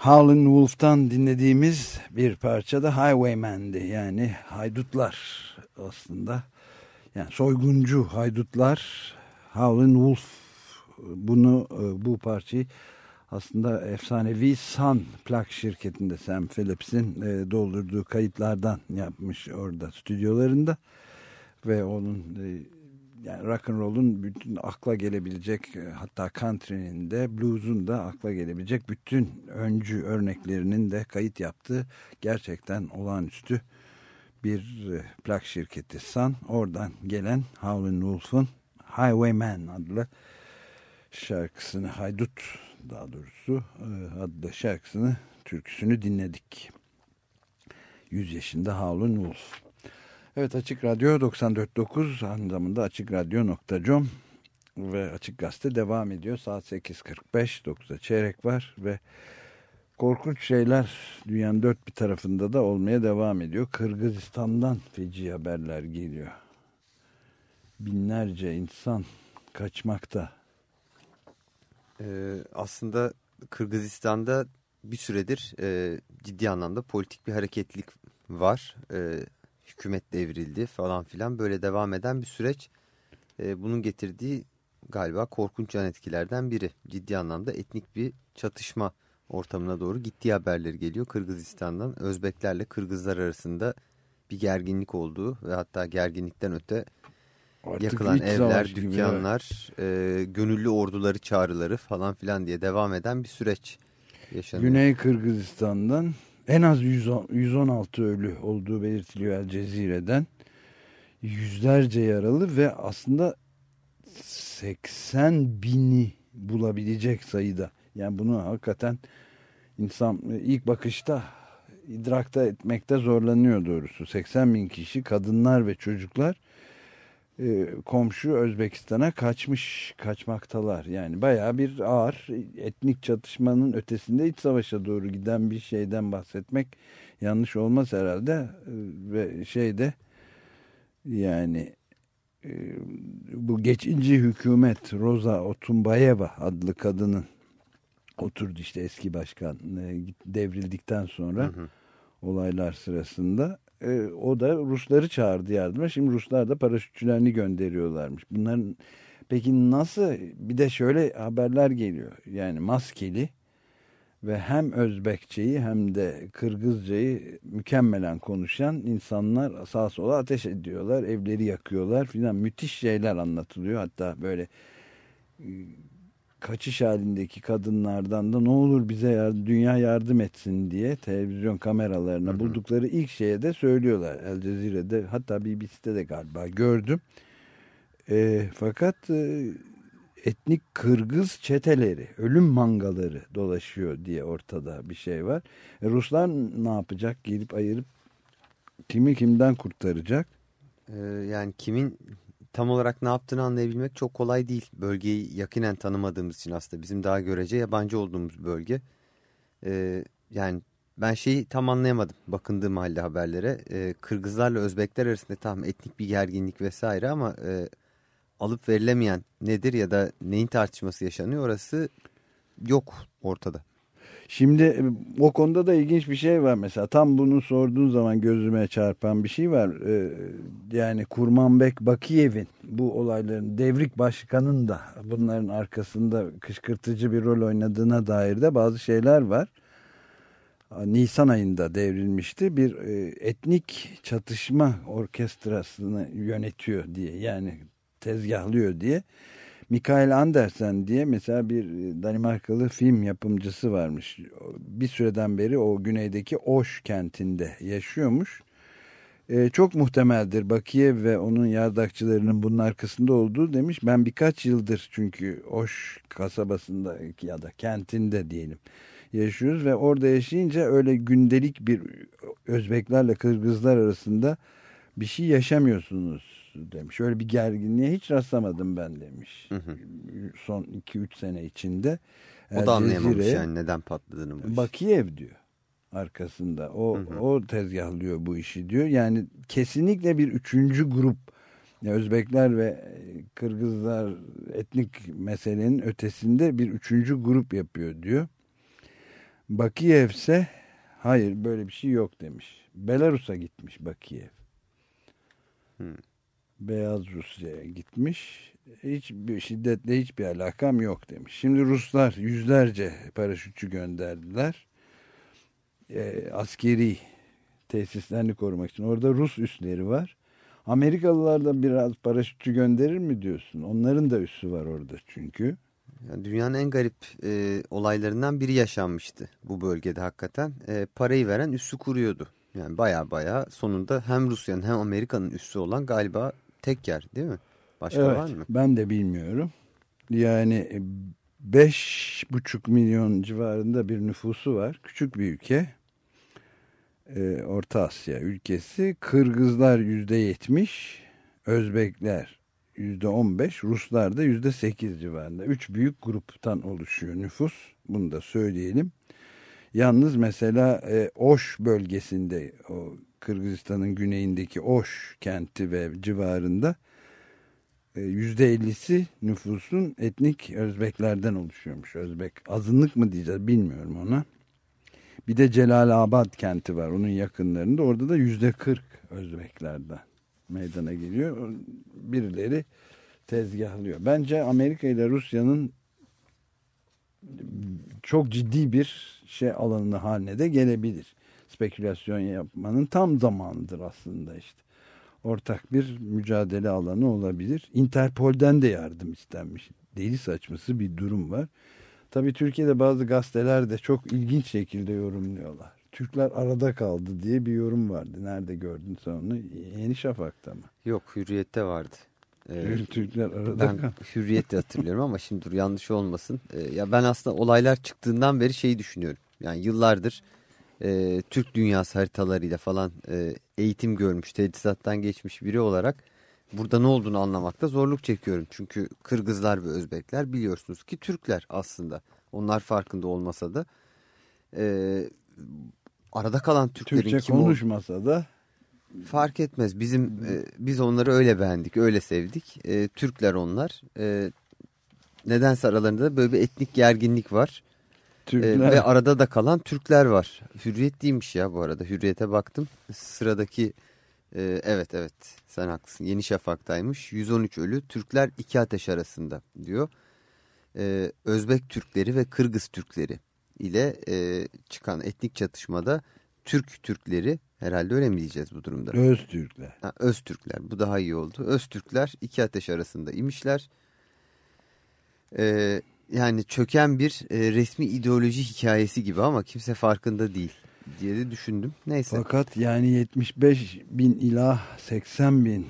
Howlin' Wolf'tan dinlediğimiz bir parça da Highwayman'di. Yani haydutlar aslında. Yani soyguncu haydutlar Howlin' Wolf bunu e, bu parçayı aslında efsanevi Sun plak şirketinde Sam Phillips'in e, doldurduğu kayıtlardan yapmış orada stüdyolarında ve onun e, yani rock and roll'un bütün akla gelebilecek e, hatta country'nin de blues'un da akla gelebilecek bütün öncü örneklerinin de kayıt yaptığı gerçekten olağanüstü bir e, plak şirketi Sun. Oradan gelen Howlin' Wolf'un Highwayman adlı şarkısını Haydut daha doğrusu e, adlı şarkısını türküsünü dinledik. 100 yaşında Howlin' Wolf. Evet Açık Radyo 94.9 aynı zamanda açıkradyo.com ve Açık Gazete devam ediyor. Saat 8.45 9'a çeyrek var ve korkunç şeyler dünyanın dört bir tarafında da olmaya devam ediyor. Kırgızistan'dan feci haberler geliyor. Binlerce insan kaçmakta. Ee, aslında Kırgızistan'da bir süredir e, ciddi anlamda politik bir hareketlilik var. E, hükümet devrildi falan filan böyle devam eden bir süreç. E, bunun getirdiği galiba korkunç yan etkilerden biri. Ciddi anlamda etnik bir çatışma ortamına doğru gittiği haberleri geliyor Kırgızistan'dan. Özbeklerle Kırgızlar arasında bir gerginlik olduğu ve hatta gerginlikten öte Artık yakılan evler, dükkanlar, e, gönüllü orduları çağrıları falan filan diye devam eden bir süreç yaşanıyor. Güney Kırgızistan'dan en az 110, 116 ölü olduğu belirtiliyor El Cezire'den. Yüzlerce yaralı ve aslında 80 bini bulabilecek sayıda. Yani bunu hakikaten insan ilk bakışta idrakta etmekte zorlanıyor doğrusu. 80 bin kişi kadınlar ve çocuklar komşu Özbekistan'a kaçmış kaçmaktalar. Yani baya bir ağır etnik çatışmanın ötesinde iç savaşa doğru giden bir şeyden bahsetmek yanlış olmaz herhalde. E, ve şeyde yani e, bu geçici hükümet Roza Otumbayeva adlı kadının oturdu işte eski başkan devrildikten sonra hı hı. olaylar sırasında e, o da Rusları çağırdı yardıma. Şimdi Ruslar da paraşütçülerini gönderiyorlarmış. Bunların peki nasıl bir de şöyle haberler geliyor. Yani maskeli ve hem Özbekçeyi hem de Kırgızcayı mükemmelen konuşan insanlar sağa sola ateş ediyorlar. Evleri yakıyorlar filan müthiş şeyler anlatılıyor. Hatta böyle kaçış halindeki kadınlardan da ne olur bize yardım, dünya yardım etsin diye televizyon kameralarına hı hı. buldukları ilk şeye de söylüyorlar. El Cezire'de hatta BBC'de de galiba gördüm. E, fakat e, etnik Kırgız çeteleri, ölüm mangaları dolaşıyor diye ortada bir şey var. E, Ruslar ne yapacak? Gelip ayırıp kimi kimden kurtaracak? Ee, yani kimin tam olarak ne yaptığını anlayabilmek çok kolay değil. Bölgeyi yakinen tanımadığımız için aslında bizim daha görece yabancı olduğumuz bölge. Ee, yani ben şeyi tam anlayamadım bakındığım halde haberlere. Ee, Kırgızlarla Özbekler arasında tam etnik bir gerginlik vesaire ama e, alıp verilemeyen nedir ya da neyin tartışması yaşanıyor orası yok ortada. Şimdi e, o konuda da ilginç bir şey var mesela tam bunu sorduğun zaman gözüme çarpan bir şey var. Ee, yani Kurmanbek Bakiyev'in bu olayların devrik başkanın da bunların arkasında kışkırtıcı bir rol oynadığına dair de bazı şeyler var. Nisan ayında devrilmişti bir e, etnik çatışma orkestrasını yönetiyor diye yani tezgahlıyor diye Mikael Andersen diye mesela bir e, Danimarkalı film yapımcısı varmış. Bir süreden beri o güneydeki Oş kentinde yaşıyormuş. Ee, çok muhtemeldir Bakiye ve onun yardakçılarının bunun arkasında olduğu demiş. Ben birkaç yıldır çünkü Oş kasabasında ya da kentinde diyelim yaşıyoruz ve orada yaşayınca öyle gündelik bir Özbeklerle Kırgızlar arasında bir şey yaşamıyorsunuz demiş. Öyle bir gerginliğe hiç rastlamadım ben demiş. Hı hı. Son 2-3 sene içinde. O da anlayamamış yani neden patladığını. Bu Bakiyev diyor arkasında. O, hı hı. o tezgahlıyor bu işi diyor. Yani kesinlikle bir üçüncü grup Özbekler ve Kırgızlar etnik meselenin ötesinde bir üçüncü grup yapıyor diyor. Bakiyev ise hayır böyle bir şey yok demiş. Belarus'a gitmiş Bakiyev. Hmm. Beyaz Rusya'ya gitmiş. Hiçbir şiddetle hiçbir alakam yok demiş. Şimdi Ruslar yüzlerce paraşütçü gönderdiler. E, askeri tesislerini korumak için. Orada Rus üsleri var. Amerikalılar da biraz paraşütçü gönderir mi diyorsun? Onların da üssü var orada çünkü. Yani dünyanın en garip e, olaylarından biri yaşanmıştı bu bölgede hakikaten. E, parayı veren üssü kuruyordu. Yani baya baya sonunda hem Rusya'nın hem Amerika'nın üssü olan galiba tek yer değil mi? Başka evet, var mı? Ben de bilmiyorum. Yani beş buçuk milyon civarında bir nüfusu var. Küçük bir ülke. Ee, Orta Asya ülkesi. Kırgızlar yüzde yetmiş. Özbekler yüzde on beş. Ruslar da yüzde sekiz civarında. Üç büyük gruptan oluşuyor nüfus. Bunu da söyleyelim. Yalnız mesela e, Oş bölgesinde o Kırgızistan'ın güneyindeki Oş kenti ve civarında e, yüzde ellisi nüfusun etnik Özbeklerden oluşuyormuş. Özbek azınlık mı diyeceğiz bilmiyorum ona. Bir de Celalabad kenti var onun yakınlarında. Orada da yüzde kırk Özbeklerden meydana geliyor. Birileri tezgahlıyor. Bence Amerika ile Rusya'nın çok ciddi bir şey alanı haline de gelebilir. Spekülasyon yapmanın tam zamanıdır aslında işte. Ortak bir mücadele alanı olabilir. Interpol'den de yardım istenmiş. Deli saçması bir durum var. Tabii Türkiye'de bazı gazeteler de çok ilginç şekilde yorumluyorlar. Türkler arada kaldı diye bir yorum vardı. Nerede gördün sen onu? Yeni Şafak'ta mı? Yok Hürriyet'te vardı. Ee, Türkler arada ben kaldı. Hürriyet'te hatırlıyorum ama şimdi dur yanlış olmasın. Ee, ya ben aslında olaylar çıktığından beri şeyi düşünüyorum. Yani yıllardır e, Türk dünyası haritalarıyla falan e, eğitim görmüş, tedrisattan geçmiş biri olarak burada ne olduğunu anlamakta zorluk çekiyorum. Çünkü Kırgızlar ve Özbekler biliyorsunuz ki Türkler aslında. Onlar farkında olmasa da e, arada kalan Türklerin Türkçe kim konuşmasa da fark etmez. Bizim e, biz onları öyle beğendik, öyle sevdik. E, Türkler onlar. E, nedense aralarında da böyle bir etnik gerginlik var. Türkler. E, ve arada da kalan Türkler var. Hürriyet değilmiş ya bu arada. Hürriyete baktım. Sıradaki e, evet evet sen haklısın. Yeni Şafak'taymış. 113 ölü Türkler iki ateş arasında diyor. E, Özbek Türkleri ve Kırgız Türkleri ile e, çıkan etnik çatışmada Türk Türkleri herhalde öyle mi diyeceğiz bu durumda? Öz Türkler. Ha, Öz Türkler bu daha iyi oldu. Öz Türkler iki ateş arasında imişler. Ee, yani çöken bir e, resmi ideoloji hikayesi gibi ama kimse farkında değil diye de düşündüm. Neyse. Fakat yani 75 bin ila 80 bin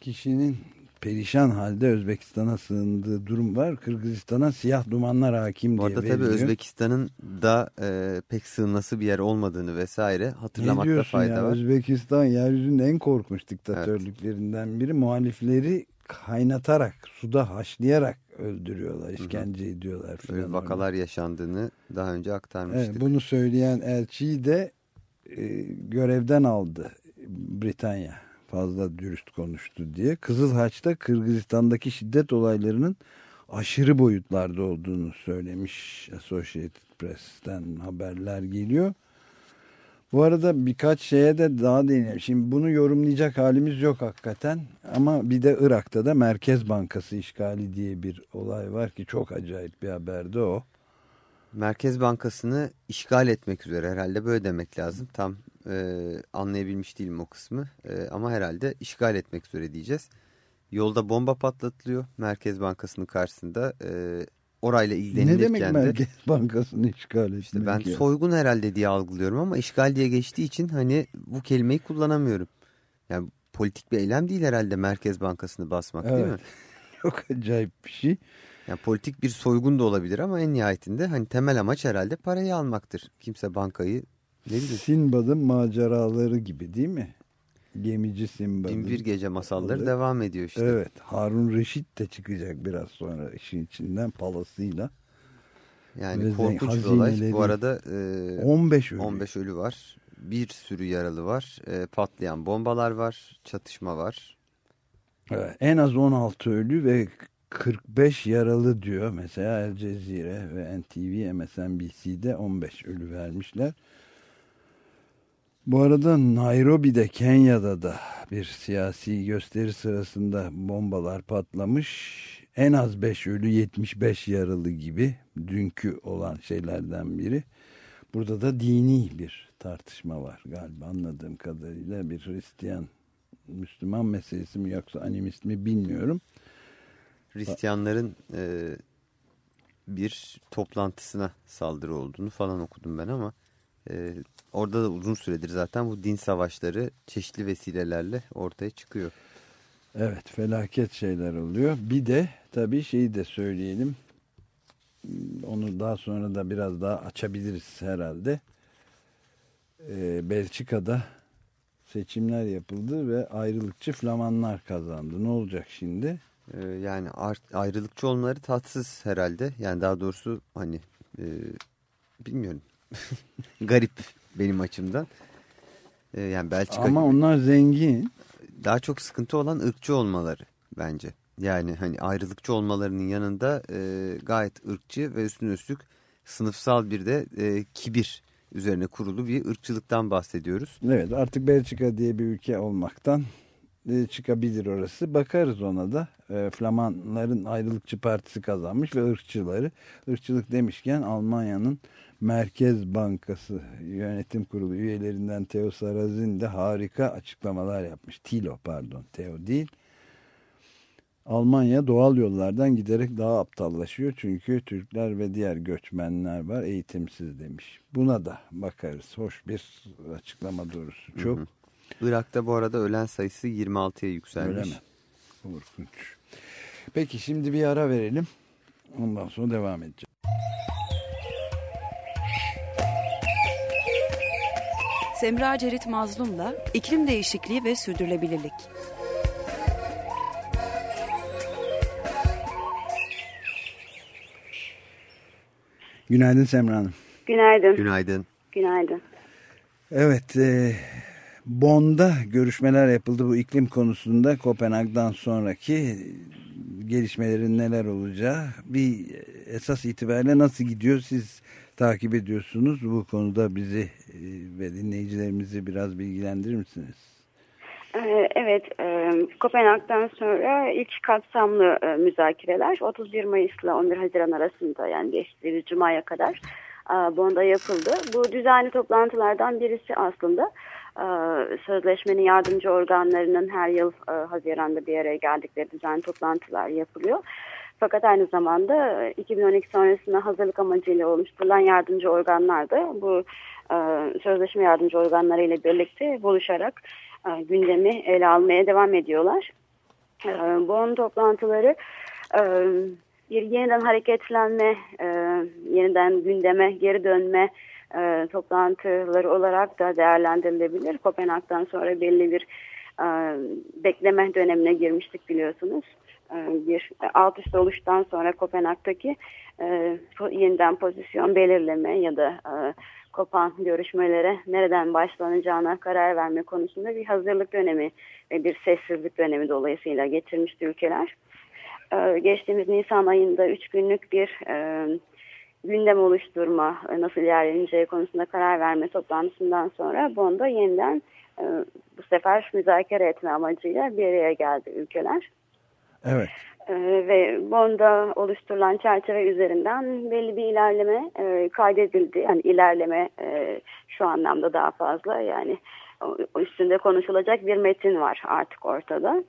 kişinin perişan halde Özbekistan'a sığındığı durum var. Kırgızistan'a siyah dumanlar hakim diye veriliyor. Bu tabii Özbekistan'ın da e, pek sığınması bir yer olmadığını vesaire hatırlamakta fayda ya? var. Özbekistan yeryüzünün en korkunç diktatörlüklerinden evet. biri. Muhalifleri kaynatarak, suda haşlayarak öldürüyorlar, işkence Hı -hı. ediyorlar. Böyle vakalar orada. yaşandığını daha önce aktarmıştık. Evet, bunu söyleyen elçiyi de e, görevden aldı Britanya fazla dürüst konuştu diye. Kızıl Haç'ta Kırgızistan'daki şiddet olaylarının aşırı boyutlarda olduğunu söylemiş Associated Press'ten haberler geliyor. Bu arada birkaç şeye de daha değinelim. Şimdi bunu yorumlayacak halimiz yok hakikaten. Ama bir de Irak'ta da Merkez Bankası işgali diye bir olay var ki çok acayip bir haberdi o. Merkez Bankası'nı işgal etmek üzere herhalde böyle demek lazım. Tam e, anlayabilmiş değilim o kısmı e, ama herhalde işgal etmek üzere diyeceğiz. Yolda bomba patlatılıyor Merkez Bankası'nın karşısında. E, orayla ilgilenilirken Ne demek Merkez Bankası'nı işgal etmek işte Ben ya? soygun herhalde diye algılıyorum ama işgal diye geçtiği için hani bu kelimeyi kullanamıyorum. Yani politik bir eylem değil herhalde Merkez Bankası'nı basmak evet. değil mi? Çok <laughs> acayip bir şey. Yani politik bir soygun da olabilir ama en nihayetinde hani temel amaç herhalde parayı almaktır. Kimse bankayı ne Sinbad'ın maceraları gibi değil mi? Gemici Sinbad'ın. Binbir Gece masalları Olur. devam ediyor işte. Evet Harun Reşit de çıkacak biraz sonra işin içinden palasıyla. Yani Ve korkunç bir olay. Bu arada e, 15 ölü. 15 ölü var. Bir sürü yaralı var. E, patlayan bombalar var. Çatışma var. Evet, en az 16 ölü ve 45 yaralı diyor. Mesela El Cezire ve NTV, MSNBC'de 15 ölü vermişler. Bu arada Nairobi'de, Kenya'da da bir siyasi gösteri sırasında bombalar patlamış. En az 5 ölü, 75 yaralı gibi dünkü olan şeylerden biri. Burada da dini bir tartışma var galiba anladığım kadarıyla bir Hristiyan Müslüman meselesi mi yoksa animist mi bilmiyorum. Hristiyanların e, bir toplantısına saldırı olduğunu falan okudum ben ama e, orada da uzun süredir zaten bu din savaşları çeşitli vesilelerle ortaya çıkıyor. Evet felaket şeyler oluyor. Bir de tabii şeyi de söyleyelim. Onu daha sonra da biraz daha açabiliriz herhalde. Ee, Belçika'da seçimler yapıldı ve ayrılıkçı Flamanlar kazandı. Ne olacak şimdi? Ee, yani ayrılıkçı olmaları tatsız herhalde. Yani daha doğrusu hani e, bilmiyorum. <laughs> Garip benim açımdan. Ee, yani Belçika Ama gibi. onlar zengin. Daha çok sıkıntı olan ırkçı olmaları bence. Yani hani ayrılıkçı olmalarının yanında e, gayet ırkçı ve üstüne üstlük sınıfsal bir de e, kibir üzerine kurulu bir ırkçılıktan bahsediyoruz. Evet artık Belçika diye bir ülke olmaktan e, çıkabilir orası. Bakarız ona da. E, Flamanların ayrılıkçı partisi kazanmış ve ırkçıları. Irkçılık demişken Almanya'nın Merkez Bankası Yönetim Kurulu üyelerinden Theo Sarrazin de harika açıklamalar yapmış. Tilo pardon Theo değil. Almanya doğal yollardan giderek daha aptallaşıyor. Çünkü Türkler ve diğer göçmenler var eğitimsiz demiş. Buna da bakarız. Hoş bir açıklama doğrusu. Çok. Hı hı. Irak'ta bu arada ölen sayısı 26'ya yükselmiş. Öyle mi? Korkunç. Peki şimdi bir ara verelim. Ondan sonra devam edeceğiz. Semra Cerit Mazlum'la iklim değişikliği ve sürdürülebilirlik. Günaydın Semra Hanım. Günaydın. Günaydın. Günaydın. Evet, e, Bonn'da görüşmeler yapıldı bu iklim konusunda Kopenhag'dan sonraki gelişmelerin neler olacağı bir esas itibariyle nasıl gidiyor siz takip ediyorsunuz bu konuda bizi e, ve dinleyicilerimizi biraz bilgilendirir misiniz? Ee, evet, e, Kopenhag'dan sonra ilk kapsamlı e, müzakereler 31 Mayıs ile 11 Haziran arasında yani geçtiğimiz Cuma'ya kadar Bond'a yapıldı. Bu düzenli toplantılardan birisi aslında sözleşmenin yardımcı organlarının her yıl Haziran'da bir araya geldikleri düzenli toplantılar yapılıyor. Fakat aynı zamanda 2012 sonrasında hazırlık amacıyla oluşturulan yardımcı organlar da bu sözleşme yardımcı organları ile birlikte buluşarak gündemi ele almaya devam ediyorlar. Bu toplantıları bir yeniden hareketlenme, yeniden gündeme geri dönme toplantıları olarak da değerlendirilebilir. Kopenhag'dan sonra belli bir bekleme dönemine girmiştik biliyorsunuz. Bir alt üst oluştan sonra Kopenhag'daki yeniden pozisyon belirleme ya da kopan görüşmelere nereden başlanacağına karar verme konusunda bir hazırlık dönemi ve bir sessizlik dönemi dolayısıyla getirmişti ülkeler. Ee, geçtiğimiz Nisan ayında üç günlük bir e, gündem oluşturma, e, nasıl ilerleneceği konusunda karar verme toplantısından sonra Bond'a yeniden e, bu sefer müzakere etme amacıyla bir araya geldi ülkeler. Evet. Ee, ve Bond'a oluşturulan çerçeve üzerinden belli bir ilerleme e, kaydedildi. Yani ilerleme e, şu anlamda daha fazla yani üstünde konuşulacak bir metin var artık ortada.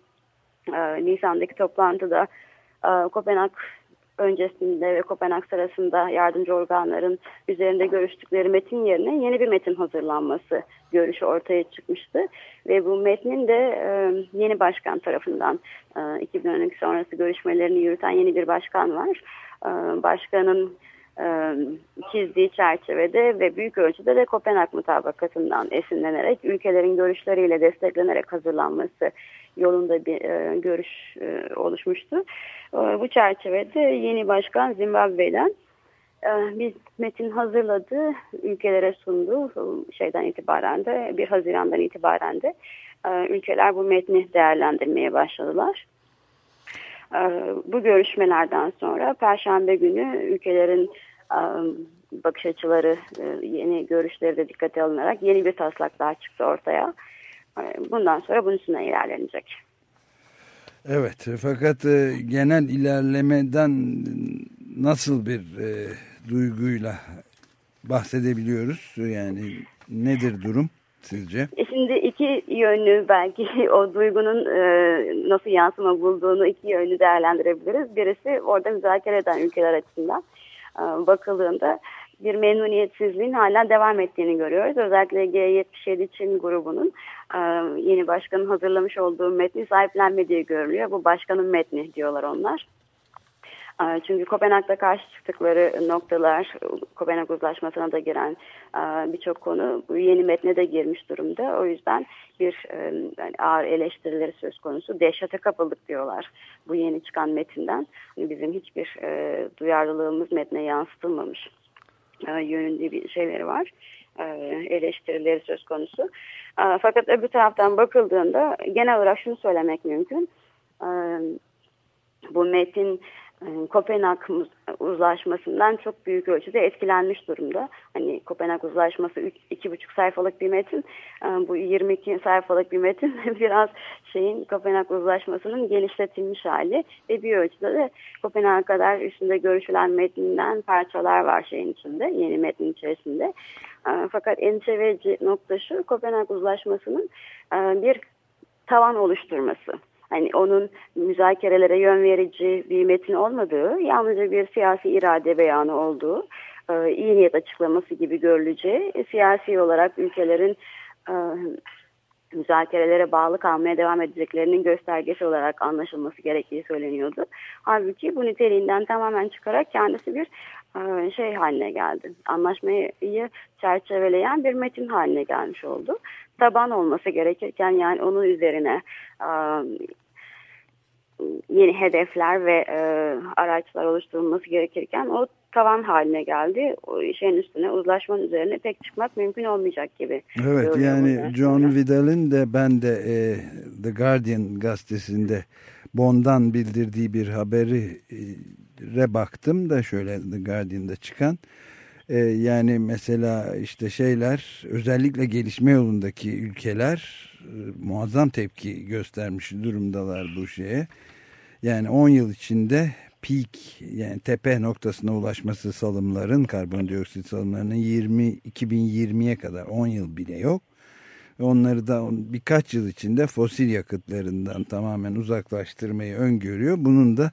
E, Nisan'daki toplantıda e, Kopenhag öncesinde ve Kopenhag sırasında yardımcı organların üzerinde görüştükleri metin yerine yeni bir metin hazırlanması görüşü ortaya çıkmıştı. Ve bu metnin de e, yeni başkan tarafından e, 2012 sonrası görüşmelerini yürüten yeni bir başkan var. E, başkanın e, çizdiği çerçevede ve büyük ölçüde de Kopenhag mutabakatından esinlenerek ülkelerin görüşleriyle desteklenerek hazırlanması yolunda bir e, görüş e, oluşmuştu. E, bu çerçevede yeni başkan Zimbabwe'den e, bir metin hazırladı, ülkelere sundu. Şeyden itibaren de 1 Haziran'dan itibaren de e, ülkeler bu metni değerlendirmeye başladılar. bu görüşmelerden sonra Perşembe günü ülkelerin bakış açıları, yeni görüşleri de dikkate alınarak yeni bir taslak daha çıktı ortaya. Bundan sonra bunun üstüne ilerlenecek. Evet fakat e, genel ilerlemeden nasıl bir e, duyguyla bahsedebiliyoruz? Yani nedir durum sizce? E, şimdi iki yönlü belki <laughs> o duygunun e, nasıl yansıma bulduğunu iki yönlü değerlendirebiliriz. Birisi orada müzakere eden ülkeler açısından e, bakıldığında bir memnuniyetsizliğin hala devam ettiğini görüyoruz. Özellikle G77 Çin grubunun e, yeni başkanın hazırlamış olduğu metni sahiplenmediği görülüyor. Bu başkanın metni diyorlar onlar. E, çünkü Kopenhag'da karşı çıktıkları noktalar, Kopenhag Uzlaşması'na da giren e, birçok konu bu yeni metne de girmiş durumda. O yüzden bir ağır eleştirileri söz konusu. Dehşete kapıldık diyorlar bu yeni çıkan metinden. Hani bizim hiçbir duyarlılığımız metne yansıtılmamış yönünde bir şeyleri var. E, eleştirileri söz konusu. E, fakat öbür taraftan bakıldığında genel olarak şunu söylemek mümkün. Bu metin e, Kopenhag uzlaşmasından çok büyük ölçüde etkilenmiş durumda. Hani Kopenhag uzlaşması üç, iki buçuk sayfalık bir metin. E, bu 22 sayfalık bir metin <laughs> biraz şeyin Kopenhag uzlaşmasının genişletilmiş hali ve bir ölçüde de Kopenhag kadar üstünde görüşülen metninden parçalar var şeyin içinde, yeni metnin içerisinde. E, fakat endişe verici nokta şu, Kopenhag uzlaşmasının bir tavan oluşturması hani onun müzakerelere yön verici bir metin olmadığı, yalnızca bir siyasi irade beyanı olduğu, e, iyi niyet açıklaması gibi görüleceği, siyasi olarak ülkelerin e, müzakerelere bağlı kalmaya devam edeceklerinin göstergesi olarak anlaşılması gerektiği söyleniyordu. Halbuki bu niteliğinden tamamen çıkarak kendisi bir e, şey haline geldi. Anlaşmayı çerçeveleyen bir metin haline gelmiş oldu. Taban olması gerekirken yani onun üzerine e, yeni hedefler ve e, araçlar oluşturulması gerekirken o tavan haline geldi. O şeyin üstüne uzlaşmanın üzerine pek çıkmak mümkün olmayacak gibi. Evet yani John Vidal'in de ben de e, The Guardian gazetesinde Bond'dan bildirdiği bir haberi e, re baktım da şöyle The Guardian'da çıkan e, yani mesela işte şeyler özellikle gelişme yolundaki ülkeler e, muazzam tepki göstermiş durumdalar bu şeye. Yani 10 yıl içinde peak yani tepe noktasına ulaşması salımların karbondioksit salımlarının 20 2020'ye kadar 10 yıl bile yok. Onları da birkaç yıl içinde fosil yakıtlarından tamamen uzaklaştırmayı öngörüyor. Bunun da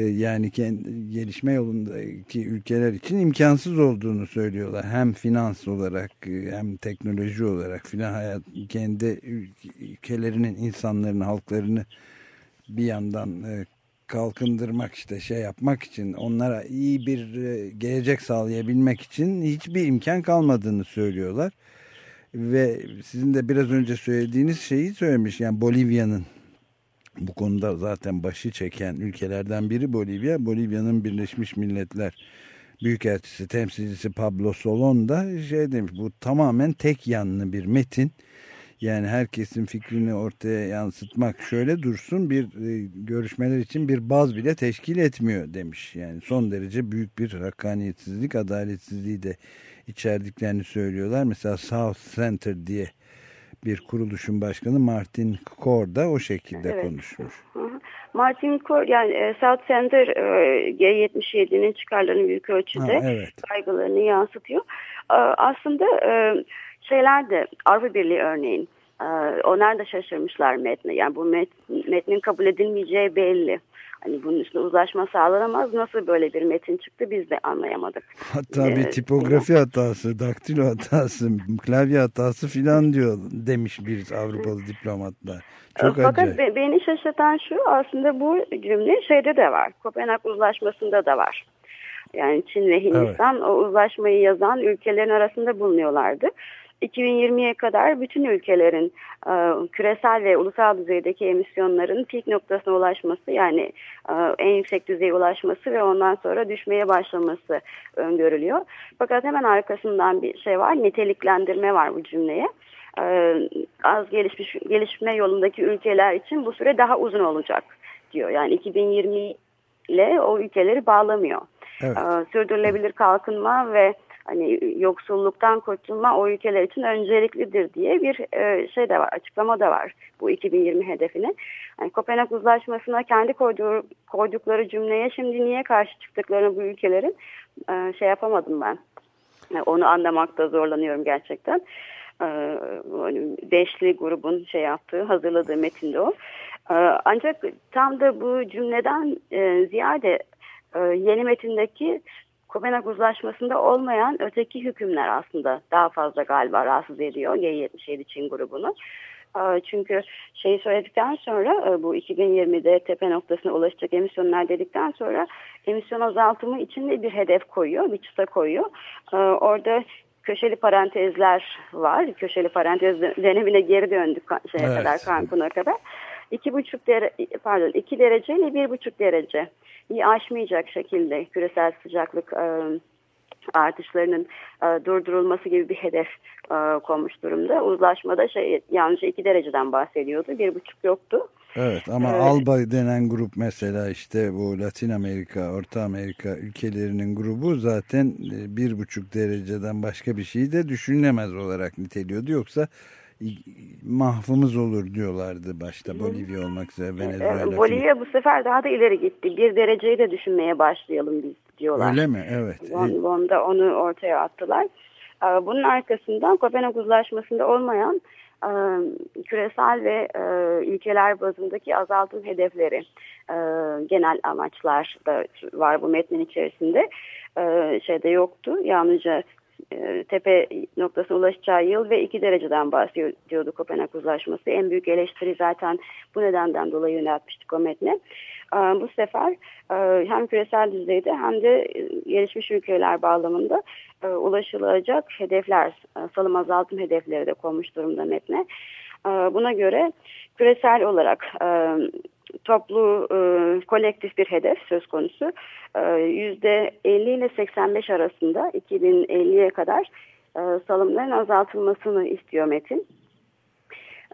yani kendi, gelişme yolundaki ülkeler için imkansız olduğunu söylüyorlar. Hem finans olarak e, hem teknoloji olarak filan hayat kendi ülkelerinin insanlarını halklarını bir yandan e, kalkındırmak işte şey yapmak için onlara iyi bir e, gelecek sağlayabilmek için hiçbir imkan kalmadığını söylüyorlar. Ve sizin de biraz önce söylediğiniz şeyi söylemiş yani Bolivya'nın bu konuda zaten başı çeken ülkelerden biri Bolivya. Bolivya'nın Birleşmiş Milletler Büyükelçisi temsilcisi Pablo Solon da şey demiş bu tamamen tek yanlı bir metin yani herkesin fikrini ortaya yansıtmak şöyle dursun bir e, görüşmeler için bir baz bile teşkil etmiyor demiş. Yani son derece büyük bir hakkaniyetsizlik, adaletsizliği de içerdiklerini söylüyorlar. Mesela South Center diye bir kuruluşun başkanı Martin Kor da o şekilde evet. konuşmuş. Martin Kor yani e, South Center e, G77'nin çıkarlarını büyük ölçüde ha, evet. kaygılarını yansıtıyor. Aslında şeyler de Avrupa Birliği örneğin e, onlar da şaşırmışlar metne. Yani bu met, metnin kabul edilmeyeceği belli. Hani bunun üstüne uzlaşma sağlanamaz. Nasıl böyle bir metin çıktı biz de anlayamadık. Hatta ee, bir tipografi yani. hatası, daktilo hatası, klavye hatası filan diyor demiş bir Avrupalı diplomatlar. Çok Fakat acayip. beni şaşırtan şu aslında bu cümle şeyde de var. Kopenhag Uzlaşması'nda da var. Yani Çin ve Hindistan evet. o uzlaşmayı yazan ülkelerin arasında bulunuyorlardı. 2020'ye kadar bütün ülkelerin e, küresel ve ulusal düzeydeki emisyonların peak noktasına ulaşması yani e, en yüksek düzeye ulaşması ve ondan sonra düşmeye başlaması öngörülüyor. Fakat hemen arkasından bir şey var niteliklendirme var bu cümleye. E, az gelişmiş gelişme yolundaki ülkeler için bu süre daha uzun olacak bitiyor. Yani 2020 ile o ülkeleri bağlamıyor. Evet. Sürdürülebilir kalkınma ve hani yoksulluktan kurtulma o ülkeler için önceliklidir diye bir e, şey de var, açıklama da var bu 2020 hedefine. Yani Kopenhag Uzlaşması'na kendi koyduğu, koydukları cümleye şimdi niye karşı çıktıklarını bu ülkelerin e, şey yapamadım ben. Yani onu anlamakta zorlanıyorum gerçekten. E, beşli grubun şey yaptığı, hazırladığı metinde o. E, ancak tam da bu cümleden e, ziyade e, yeni metindeki Kopenhag Uzlaşması'nda olmayan öteki hükümler aslında daha fazla galiba rahatsız ediyor G77 Çin grubunu. Çünkü şeyi söyledikten sonra bu 2020'de tepe noktasına ulaşacak emisyonlar dedikten sonra emisyon azaltımı için de bir hedef koyuyor, bir çıta koyuyor. Orada köşeli parantezler var. Köşeli parantez dönemine geri döndük şeye evet. kadar, Cancun'a kadar. İki buçuk dere, pardon iki derece ile bir buçuk derece aşmayacak şekilde küresel sıcaklık e, artışlarının e, durdurulması gibi bir hedef e, konmuş durumda. Uzlaşmada şey yalnızca iki dereceden bahsediyordu. Bir buçuk yoktu. Evet ama evet. ALBA denen grup mesela işte bu Latin Amerika, Orta Amerika ülkelerinin grubu zaten e, bir buçuk dereceden başka bir şeyi de düşünülemez olarak niteliyordu. Yoksa mahvımız olur diyorlardı başta Bolivya olmak üzere Venezuela. Bolivya bu sefer daha da ileri gitti. Bir dereceyi de düşünmeye başlayalım biz diyorlar. Öyle mi? Evet. Bon, Bon'da onu ortaya attılar. Bunun arkasından Kopenhag Uzlaşması'nda olmayan küresel ve ülkeler bazındaki azaltım hedefleri genel amaçlar da var bu metnin içerisinde şeyde yoktu yalnızca e, tepe noktasına ulaşacağı yıl ve iki dereceden bahsediyordu Kopenhag Uzlaşması. En büyük eleştiri zaten bu nedenden dolayı yöneltmiştik o metne. E, bu sefer e, hem küresel düzeyde hem de gelişmiş ülkeler bağlamında ulaşılacak hedefler, salım azaltım hedefleri de konmuş durumda metne. Buna göre küresel olarak toplu e, kolektif bir hedef söz konusu. Yüzde 50 ile 85 arasında 2050'ye kadar e, salımların azaltılmasını istiyor Metin.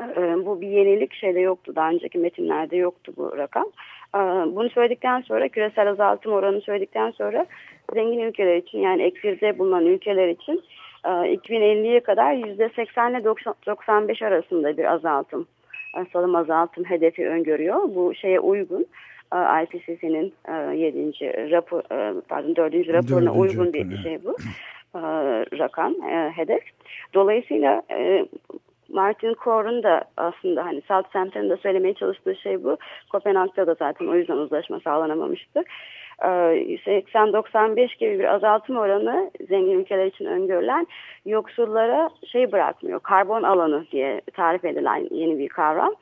E, bu bir yenilik şeyde yoktu. Daha önceki metinlerde yoktu bu rakam. E, bunu söyledikten sonra küresel azaltım oranını söyledikten sonra zengin ülkeler için yani eksirde bulunan ülkeler için 2050'ye kadar %80 ile 95 arasında bir azaltım salım azaltım hedefi öngörüyor. Bu şeye uygun. IPCC'nin 7. rapor, pardon 4. raporuna Dördüncü, uygun bir şey bu. Rakam, hedef. Dolayısıyla Martin Kor'un da aslında hani Southampton'ın da söylemeye çalıştığı şey bu. Kopenhag'da da zaten o yüzden uzlaşma sağlanamamıştı. 80-95 gibi bir azaltım oranı zengin ülkeler için öngörülen yoksullara şey bırakmıyor. Karbon alanı diye tarif edilen yeni bir kavram.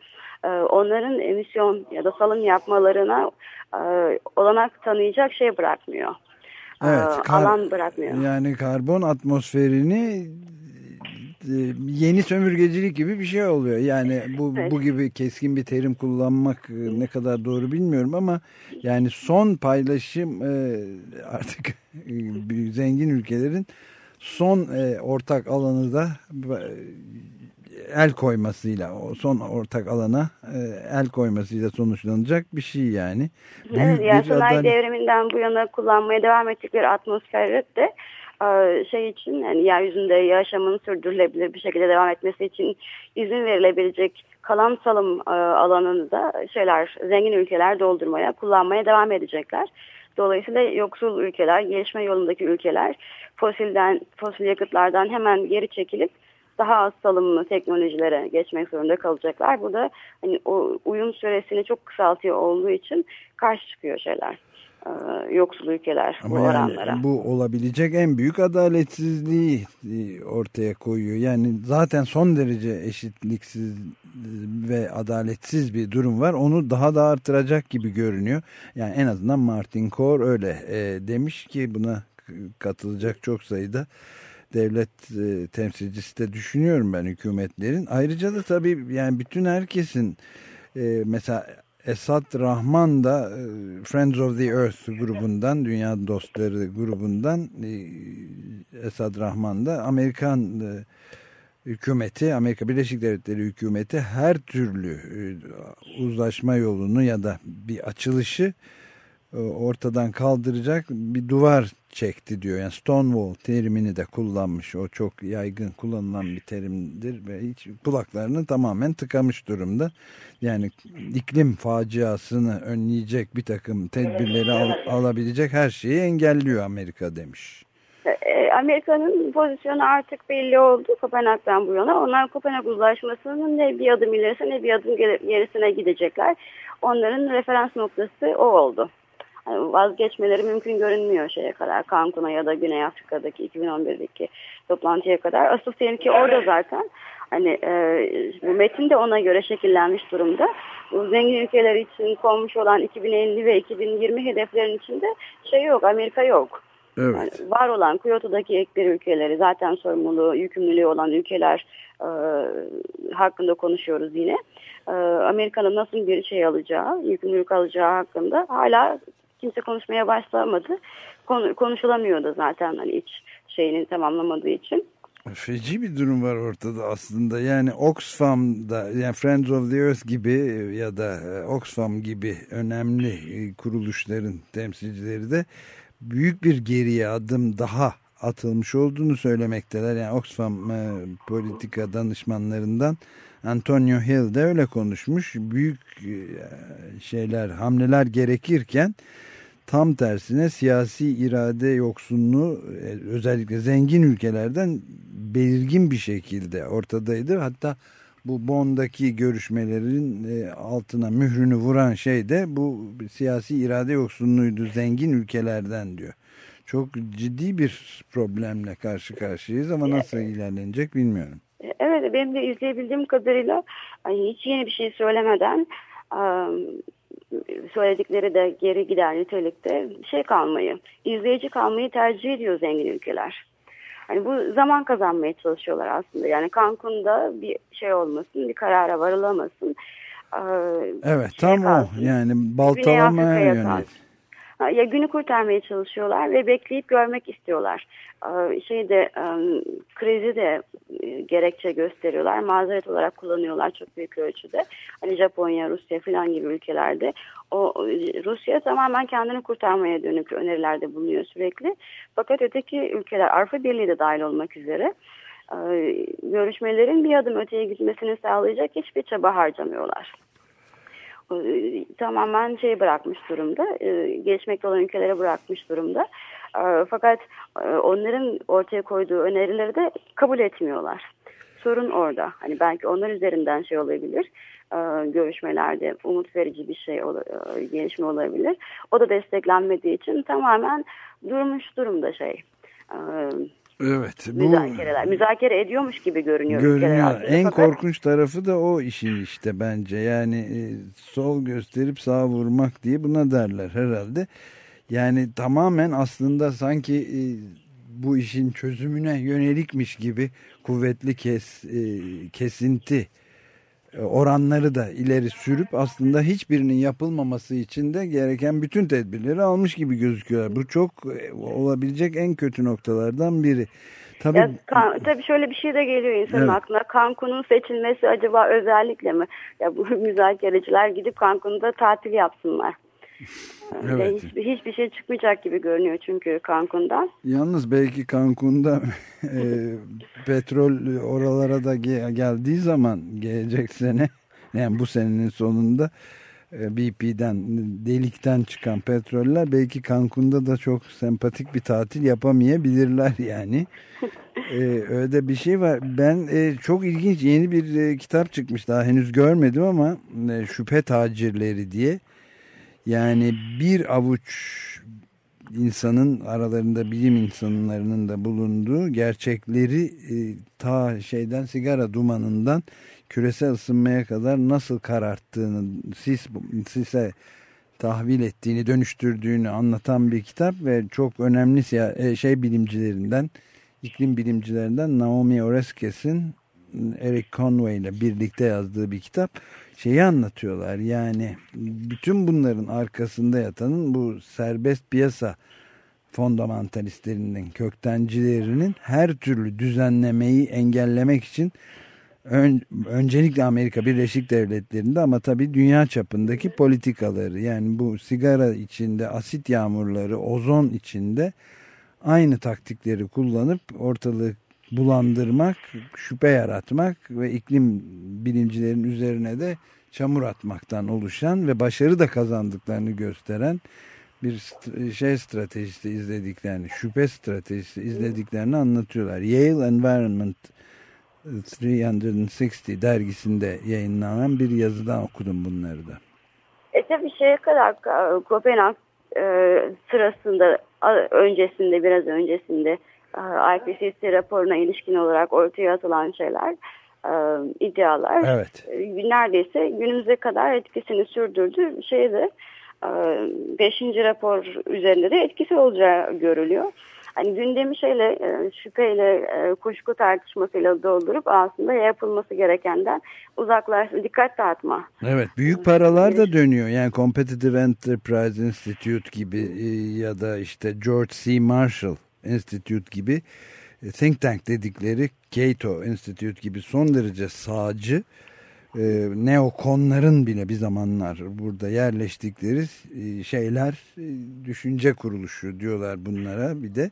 Onların emisyon ya da salım yapmalarına olanak tanıyacak şey bırakmıyor. Evet, alan bırakmıyor. Yani karbon atmosferini e, yeni sömürgecilik gibi bir şey oluyor. Yani bu evet. bu gibi keskin bir terim kullanmak e, ne kadar doğru bilmiyorum ama yani son paylaşım e, artık <laughs> zengin ülkelerin son ortak alanı da el koymasıyla o son ortak alana el koymasıyla sonuçlanacak bir şey yani. Büyük evet, yani sanayi devriminden bu yana kullanmaya devam ettikleri atmosferde de e, şey için yani yeryüzünde yaşamın sürdürülebilir bir şekilde devam etmesi için izin verilebilecek kalan salım e, alanını da şeyler zengin ülkeler doldurmaya kullanmaya devam edecekler. Dolayısıyla yoksul ülkeler, gelişme yolundaki ülkeler fosilden, fosil yakıtlardan hemen geri çekilip daha az salımlı teknolojilere geçmek zorunda kalacaklar. Bu da hani o uyum süresini çok kısaltıyor olduğu için karşı çıkıyor şeyler. E, yoksul ülkeler Ama bu yani oranlara. Bu olabilecek en büyük adaletsizliği e, ortaya koyuyor. Yani zaten son derece eşitliksiz ve adaletsiz bir durum var. Onu daha da artıracak gibi görünüyor. Yani en azından Martin Kor öyle e, demiş ki buna katılacak çok sayıda devlet e, temsilcisi de düşünüyorum ben hükümetlerin. Ayrıca da tabii yani bütün herkesin e, mesela Esat Rahman da e, Friends of the Earth grubundan, Dünya Dostları grubundan e, Esad Rahman da Amerikan e, hükümeti, Amerika Birleşik Devletleri hükümeti her türlü uzlaşma yolunu ya da bir açılışı ortadan kaldıracak bir duvar çekti diyor. Yani Stonewall terimini de kullanmış. O çok yaygın kullanılan bir terimdir ve hiç kulaklarını tamamen tıkamış durumda. Yani iklim faciasını önleyecek bir takım tedbirleri al, alabilecek her şeyi engelliyor Amerika demiş. E, Amerika'nın pozisyonu artık belli oldu Kopenhag'dan bu yana. Onlar Kopenhag uzlaşmasının ne bir adım ilerisine ne bir adım gerisine gidecekler. Onların referans noktası o oldu. Yani vazgeçmeleri mümkün görünmüyor şeye kadar Cancun'a ya da Güney Afrika'daki 2011'deki toplantıya kadar. Asıl tehlike orada zaten. Hani e, bu metin de ona göre şekillenmiş durumda. Bu zengin ülkeler için konmuş olan 2050 ve 2020 hedeflerin içinde şey yok, Amerika yok. Evet. Yani var olan Kyoto'daki ekleri ülkeleri zaten sorumluluğu, yükümlülüğü olan ülkeler e, hakkında konuşuyoruz yine. E, Amerika'nın nasıl bir şey alacağı, yükümlülük alacağı hakkında hala kimse konuşmaya başlamadı. Konu, konuşulamıyor da zaten hani iç şeyini tamamlamadığı için. Feci bir durum var ortada aslında. Yani Oxfam'da yani Friends of the Earth gibi ya da e, Oxfam gibi önemli e, kuruluşların temsilcileri de büyük bir geriye adım daha atılmış olduğunu söylemekteler. Yani Oxfam e, politika danışmanlarından Antonio Hill de öyle konuşmuş. Büyük e, şeyler, hamleler gerekirken tam tersine siyasi irade yoksunluğu e, özellikle zengin ülkelerden belirgin bir şekilde ortadaydı. Hatta bu Bond'daki görüşmelerin e, altına mührünü vuran şey de bu siyasi irade yoksunluğuydu zengin ülkelerden diyor. Çok ciddi bir problemle karşı karşıyayız ama nasıl ilerlenecek bilmiyorum. Evet benim de izleyebildiğim kadarıyla hiç yeni bir şey söylemeden söyledikleri de geri gider nitelikte şey kalmayı, izleyici kalmayı tercih ediyor zengin ülkeler. Hani bu zaman kazanmaya çalışıyorlar aslında. Yani Cancun'da bir şey olmasın, bir karara varılamasın. Evet şey tam kalsın. o yani baltalamaya yönelik ya günü kurtarmaya çalışıyorlar ve bekleyip görmek istiyorlar. Şeyde krizi de e, gerekçe gösteriyorlar. Mazeret olarak kullanıyorlar çok büyük ölçüde. Hani Japonya, Rusya falan gibi ülkelerde. O Rusya tamamen kendini kurtarmaya dönük önerilerde bulunuyor sürekli. Fakat öteki ülkeler Avrupa Birliği de dahil olmak üzere görüşmelerin bir adım öteye gitmesini sağlayacak hiçbir çaba harcamıyorlar. E, tamamen şey bırakmış durumda. E, gelişmekte olan ülkelere bırakmış durumda. E, fakat onların ortaya koyduğu önerileri de kabul etmiyorlar. Sorun orada. Hani belki onlar üzerinden şey olabilir. Görüşmelerde umut verici bir şey gelişme olabilir. O da desteklenmediği için tamamen durmuş durumda şey. Evet. Bu, müzakereler. Müzakere ediyormuş gibi görünüyor. Görünüyor. En Fakat, korkunç tarafı da o işin işte bence. Yani e, sol gösterip sağ vurmak diye buna derler herhalde. Yani tamamen aslında sanki e, bu işin çözümüne yönelikmiş gibi kuvvetli kes, e, kesinti oranları da ileri sürüp aslında hiçbirinin yapılmaması için de gereken bütün tedbirleri almış gibi gözüküyorlar. Bu çok e, olabilecek en kötü noktalardan biri. Tabii, ya, kan, tabii şöyle bir şey de geliyor insanın evet. aklına. Cancun'un seçilmesi acaba özellikle mi? Ya bu <laughs> müzakereciler gidip Cancun'da tatil yapsınlar. Evet. Hiç, hiçbir şey çıkmayacak gibi görünüyor çünkü Cancun'dan. Yalnız belki Cancun'da <laughs> e, petrol oralara da geldiği zaman gelecek sene <laughs> yani bu senenin sonunda e, BP'den delikten çıkan petroller belki Cancun'da da çok sempatik bir tatil yapamayabilirler yani. ee, <laughs> öyle bir şey var. Ben e, çok ilginç yeni bir e, kitap çıkmış daha henüz görmedim ama e, şüphe tacirleri diye yani bir avuç insanın aralarında bilim insanlarının da bulunduğu gerçekleri e, ta şeyden sigara dumanından küresel ısınmaya kadar nasıl kararttığını sis, sise tahvil ettiğini dönüştürdüğünü anlatan bir kitap ve çok önemli e, şey bilimcilerinden iklim bilimcilerinden Naomi Oreskes'in Eric Conway ile birlikte yazdığı bir kitap şeyi anlatıyorlar. Yani bütün bunların arkasında yatanın bu serbest piyasa fondamentalistlerinin, köktencilerinin her türlü düzenlemeyi engellemek için ön, öncelikle Amerika Birleşik Devletleri'nde ama tabii dünya çapındaki politikaları yani bu sigara içinde asit yağmurları, ozon içinde aynı taktikleri kullanıp ortalığı bulandırmak, şüphe yaratmak ve iklim bilimcilerin üzerine de çamur atmaktan oluşan ve başarı da kazandıklarını gösteren bir şey stratejisi izlediklerini, şüphe stratejisi izlediklerini anlatıyorlar. Yale Environment 360 dergisinde yayınlanan bir yazıdan okudum bunları da. E tabii şeye kadar Kopenhag e, sırasında öncesinde biraz öncesinde IPCC raporuna ilişkin olarak ortaya atılan şeyler e, iddialar evet. E, neredeyse günümüze kadar etkisini sürdürdü. Şeyde e, beşinci rapor üzerinde de etkisi olacağı görülüyor hani gündemi şeyle e, şüpheyle e, kuşku tartışmasıyla doldurup aslında yapılması gerekenden uzaklaş dikkat dağıtma. Evet büyük paralar da dönüyor yani Competitive Enterprise Institute gibi e, ya da işte George C. Marshall Institute gibi think tank dedikleri Cato Institute gibi son derece sağcı e, neokonların bile bir zamanlar burada yerleştikleri e, şeyler e, düşünce kuruluşu diyorlar bunlara bir de.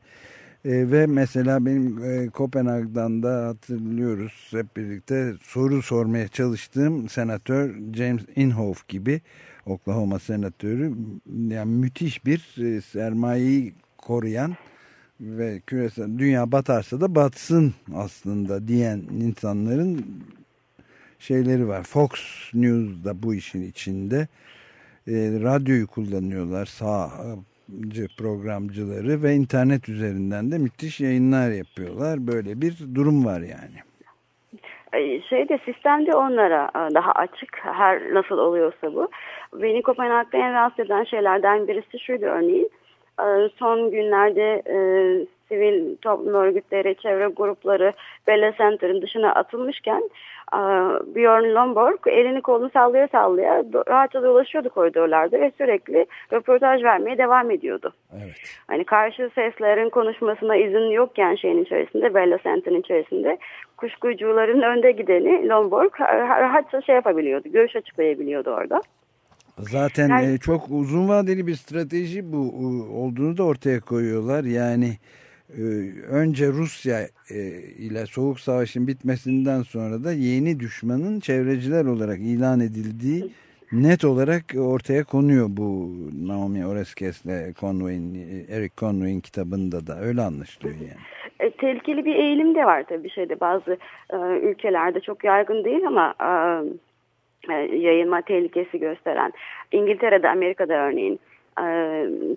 E, ve mesela benim e, Kopenhag'dan da hatırlıyoruz hep birlikte soru sormaya çalıştığım senatör James Inhofe gibi Oklahoma senatörü yani müthiş bir e, sermayeyi koruyan ve küresel dünya batarsa da batsın aslında diyen insanların şeyleri var. Fox News da bu işin içinde. E, radyoyu kullanıyorlar sağcı programcıları ve internet üzerinden de müthiş yayınlar yapıyorlar. Böyle bir durum var yani. Şeyde sistemde onlara e, daha açık her nasıl oluyorsa bu. Beni Kopenhag'da en rahatsız eden şeylerden birisi şuydu örneğin. E, son günlerde e, sivil toplum örgütleri, çevre grupları Bella Center'ın dışına atılmışken Björn Lomborg elini kolunu sallaya sallaya rahatça dolaşıyordu koridorlarda ve sürekli röportaj vermeye devam ediyordu. Evet. Hani karşı seslerin konuşmasına izin yokken şeyin içerisinde, Bella Center'ın içerisinde kuşkucuların önde gideni Lomborg rahatça şey yapabiliyordu, görüş açıklayabiliyordu orada. Zaten yani, e, çok uzun vadeli bir strateji bu olduğunu da ortaya koyuyorlar. Yani ee, önce Rusya e, ile Soğuk Savaş'ın bitmesinden sonra da yeni düşmanın çevreciler olarak ilan edildiği net olarak ortaya konuyor bu Naomi Oreskes ile Conway'in, Eric Conway'in kitabında da öyle anlaşılıyor yani. E, tehlikeli bir eğilim de var tabii şeyde bazı e, ülkelerde çok yaygın değil ama e, e yayılma tehlikesi gösteren İngiltere'de Amerika'da örneğin e,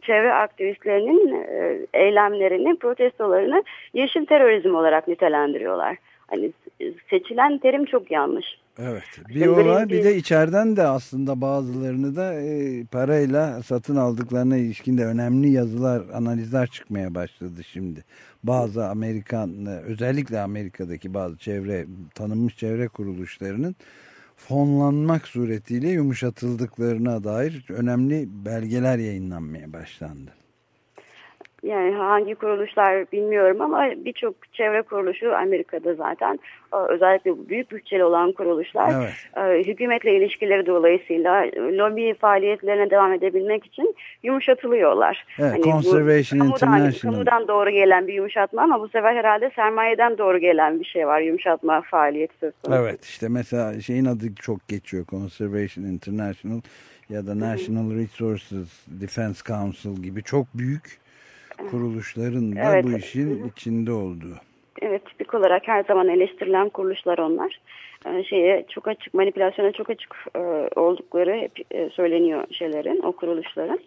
çevre aktivistlerinin e, eylemlerini, protestolarını yeşil terörizm olarak nitelendiriyorlar. Hani seçilen terim çok yanlış. Evet. Bir o var bir de içeriden de aslında bazılarını da e, parayla satın aldıklarına ilişkin de önemli yazılar, analizler çıkmaya başladı şimdi. Bazı Amerikan, özellikle Amerika'daki bazı çevre, tanınmış çevre kuruluşlarının fonlanmak suretiyle yumuşatıldıklarına dair önemli belgeler yayınlanmaya başlandı. Yani hangi kuruluşlar bilmiyorum ama birçok çevre kuruluşu Amerika'da zaten e, özellikle büyük bütçeli olan kuruluşlar evet. E, hükümetle ilişkileri dolayısıyla lobi faaliyetlerine devam edebilmek için yumuşatılıyorlar. Evet, hani Conservation bu, kamudan, International. Kamudan doğru gelen bir yumuşatma ama bu sefer herhalde sermayeden doğru gelen bir şey var yumuşatma faaliyeti söz konusu. Evet işte mesela şeyin adı çok geçiyor Conservation International ya da National Resources Defense Council gibi çok büyük kuruluşların da evet. bu işin içinde olduğu. Evet tipik olarak her zaman eleştirilen kuruluşlar onlar. Ee, şeye çok açık manipülasyona çok açık e, oldukları hep e, söyleniyor şeylerin o kuruluşların.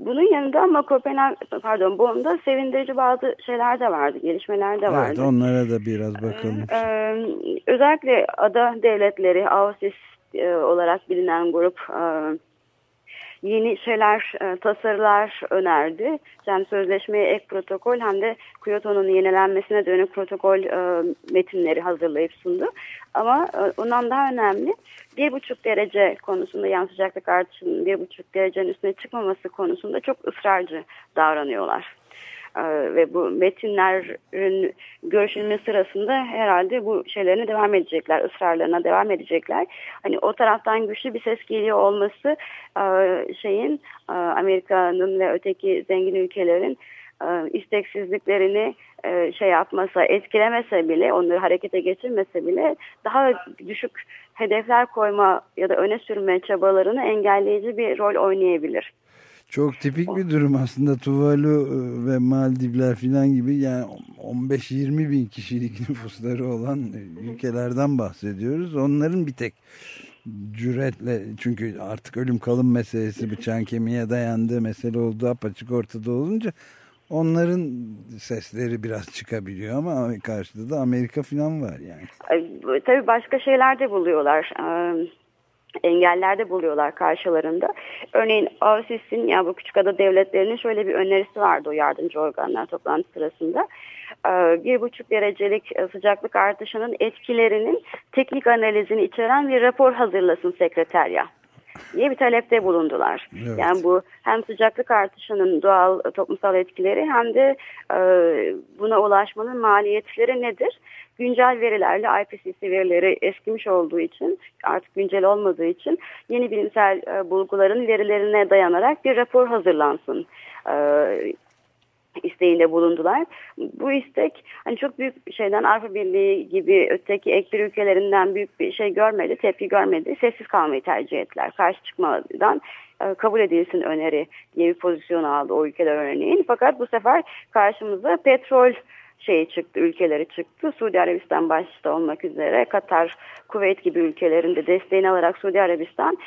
Bunun yanında ama Kopenhag pardon Bonn'da sevindirici bazı şeyler de vardı, gelişmeler de vardı. Evet onlara da biraz bakalım. Ee, özellikle ada devletleri, AOSIS e, olarak bilinen grup e, yeni şeyler, e, tasarılar önerdi. Hem sözleşmeye ek protokol hem de Kyoto'nun yenilenmesine dönük protokol e, metinleri hazırlayıp sundu. Ama e, ondan daha önemli bir buçuk derece konusunda yan sıcaklık artışının bir buçuk derecenin üstüne çıkmaması konusunda çok ısrarcı davranıyorlar. Ee, ve bu metinlerin görüşülme sırasında herhalde bu şeylerine devam edecekler, ısrarlarına devam edecekler. Hani o taraftan güçlü bir ses geliyor olması e, şeyin e, Amerika'nın ve öteki zengin ülkelerin e, isteksizliklerini şey yapmasa, etkilemese bile, onları harekete geçirmese bile daha düşük hedefler koyma ya da öne sürme çabalarını engelleyici bir rol oynayabilir. Çok tipik bir durum aslında Tuvalu e, ve Maldivler filan gibi yani 15-20 bin kişilik <laughs> nüfusları olan ülkelerden bahsediyoruz. Onların bir tek cüretle çünkü artık ölüm kalım meselesi bıçağın kemiğe dayandığı mesele olduğu apaçık ortada olunca onların sesleri biraz çıkabiliyor ama karşıda da Amerika filan var yani. Tabii başka şeyler de buluyorlar engellerde buluyorlar karşılarında. Örneğin AOSİS'in ya bu küçük ada devletlerinin şöyle bir önerisi vardı o yardımcı organlar toplantı sırasında. Ee, bir buçuk derecelik sıcaklık artışının etkilerinin teknik analizini içeren bir rapor hazırlasın sekreterya diye bir talepte bulundular. Evet. Yani bu hem sıcaklık artışının doğal toplumsal etkileri hem de e, buna ulaşmanın maliyetleri nedir? Güncel verilerle IPCC verileri eskimiş olduğu için artık güncel olmadığı için yeni bilimsel e, bulguların verilerine dayanarak bir rapor hazırlansın e, isteğinde bulundular. Bu istek hani çok büyük şeyden Avrupa Birliği gibi öteki ek bir ülkelerinden büyük bir şey görmedi, tepki görmedi. Sessiz kalmayı tercih ettiler. Karşı çıkmadan e, kabul edilsin öneri diye bir pozisyon aldı o ülkeler örneğin. Fakat bu sefer karşımıza petrol şey çıktı, ülkeleri çıktı. Suudi Arabistan başta olmak üzere Katar, Kuveyt gibi ülkelerinde desteğini alarak Suudi Arabistan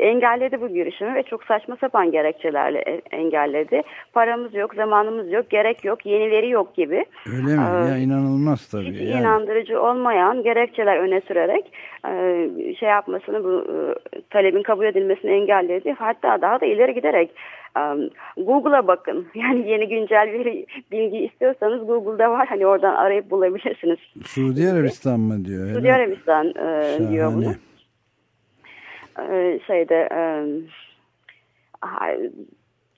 engelledi bu girişimi ve çok saçma sapan gerekçelerle e, engelledi. Paramız yok, zamanımız yok, gerek yok, yenileri yok gibi. Öyle mi? Ee, ya inanılmaz tabii. Hiç yani. inandırıcı olmayan gerekçeler öne sürerek e, şey yapmasını, bu talebin kabul edilmesini engelledi. Hatta daha da ileri giderek Google'a bakın. <laughs> Yani yeni güncel bir bilgi istiyorsanız Google'da var. Hani oradan arayıp bulabilirsiniz. Suudi Arabistan mı diyor? Suudi Arabistan e, diyor bunu. E, şeyde e,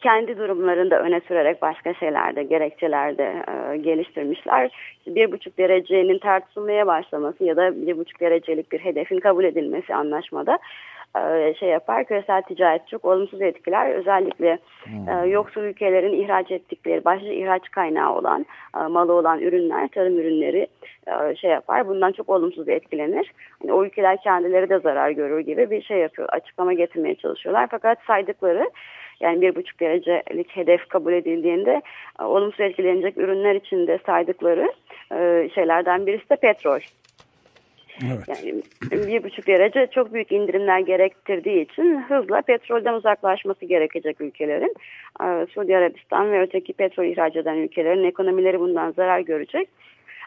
kendi durumlarında öne sürerek başka şeylerde, gerekçelerde e, geliştirmişler. Bir buçuk derecenin tartışılmaya başlaması ya da bir buçuk derecelik bir hedefin kabul edilmesi anlaşmada şey yapar. Küresel ticaret çok olumsuz etkiler. Özellikle hmm. E, yoksul ülkelerin ihraç ettikleri, başlıca ihraç kaynağı olan, e, malı olan ürünler, tarım ürünleri şey yapar. Bundan çok olumsuz etkilenir. Yani o ülkeler kendileri de zarar görür gibi bir şey yapıyor. Açıklama getirmeye çalışıyorlar. Fakat saydıkları yani bir buçuk derecelik hedef kabul edildiğinde olumsuz etkilenecek ürünler içinde saydıkları şeylerden birisi de petrol. Evet. Yani bir buçuk derece çok büyük indirimler gerektirdiği için hızla petrolden uzaklaşması gerekecek ülkelerin. Ee, Suudi Arabistan ve öteki petrol ihraç eden ülkelerin ekonomileri bundan zarar görecek.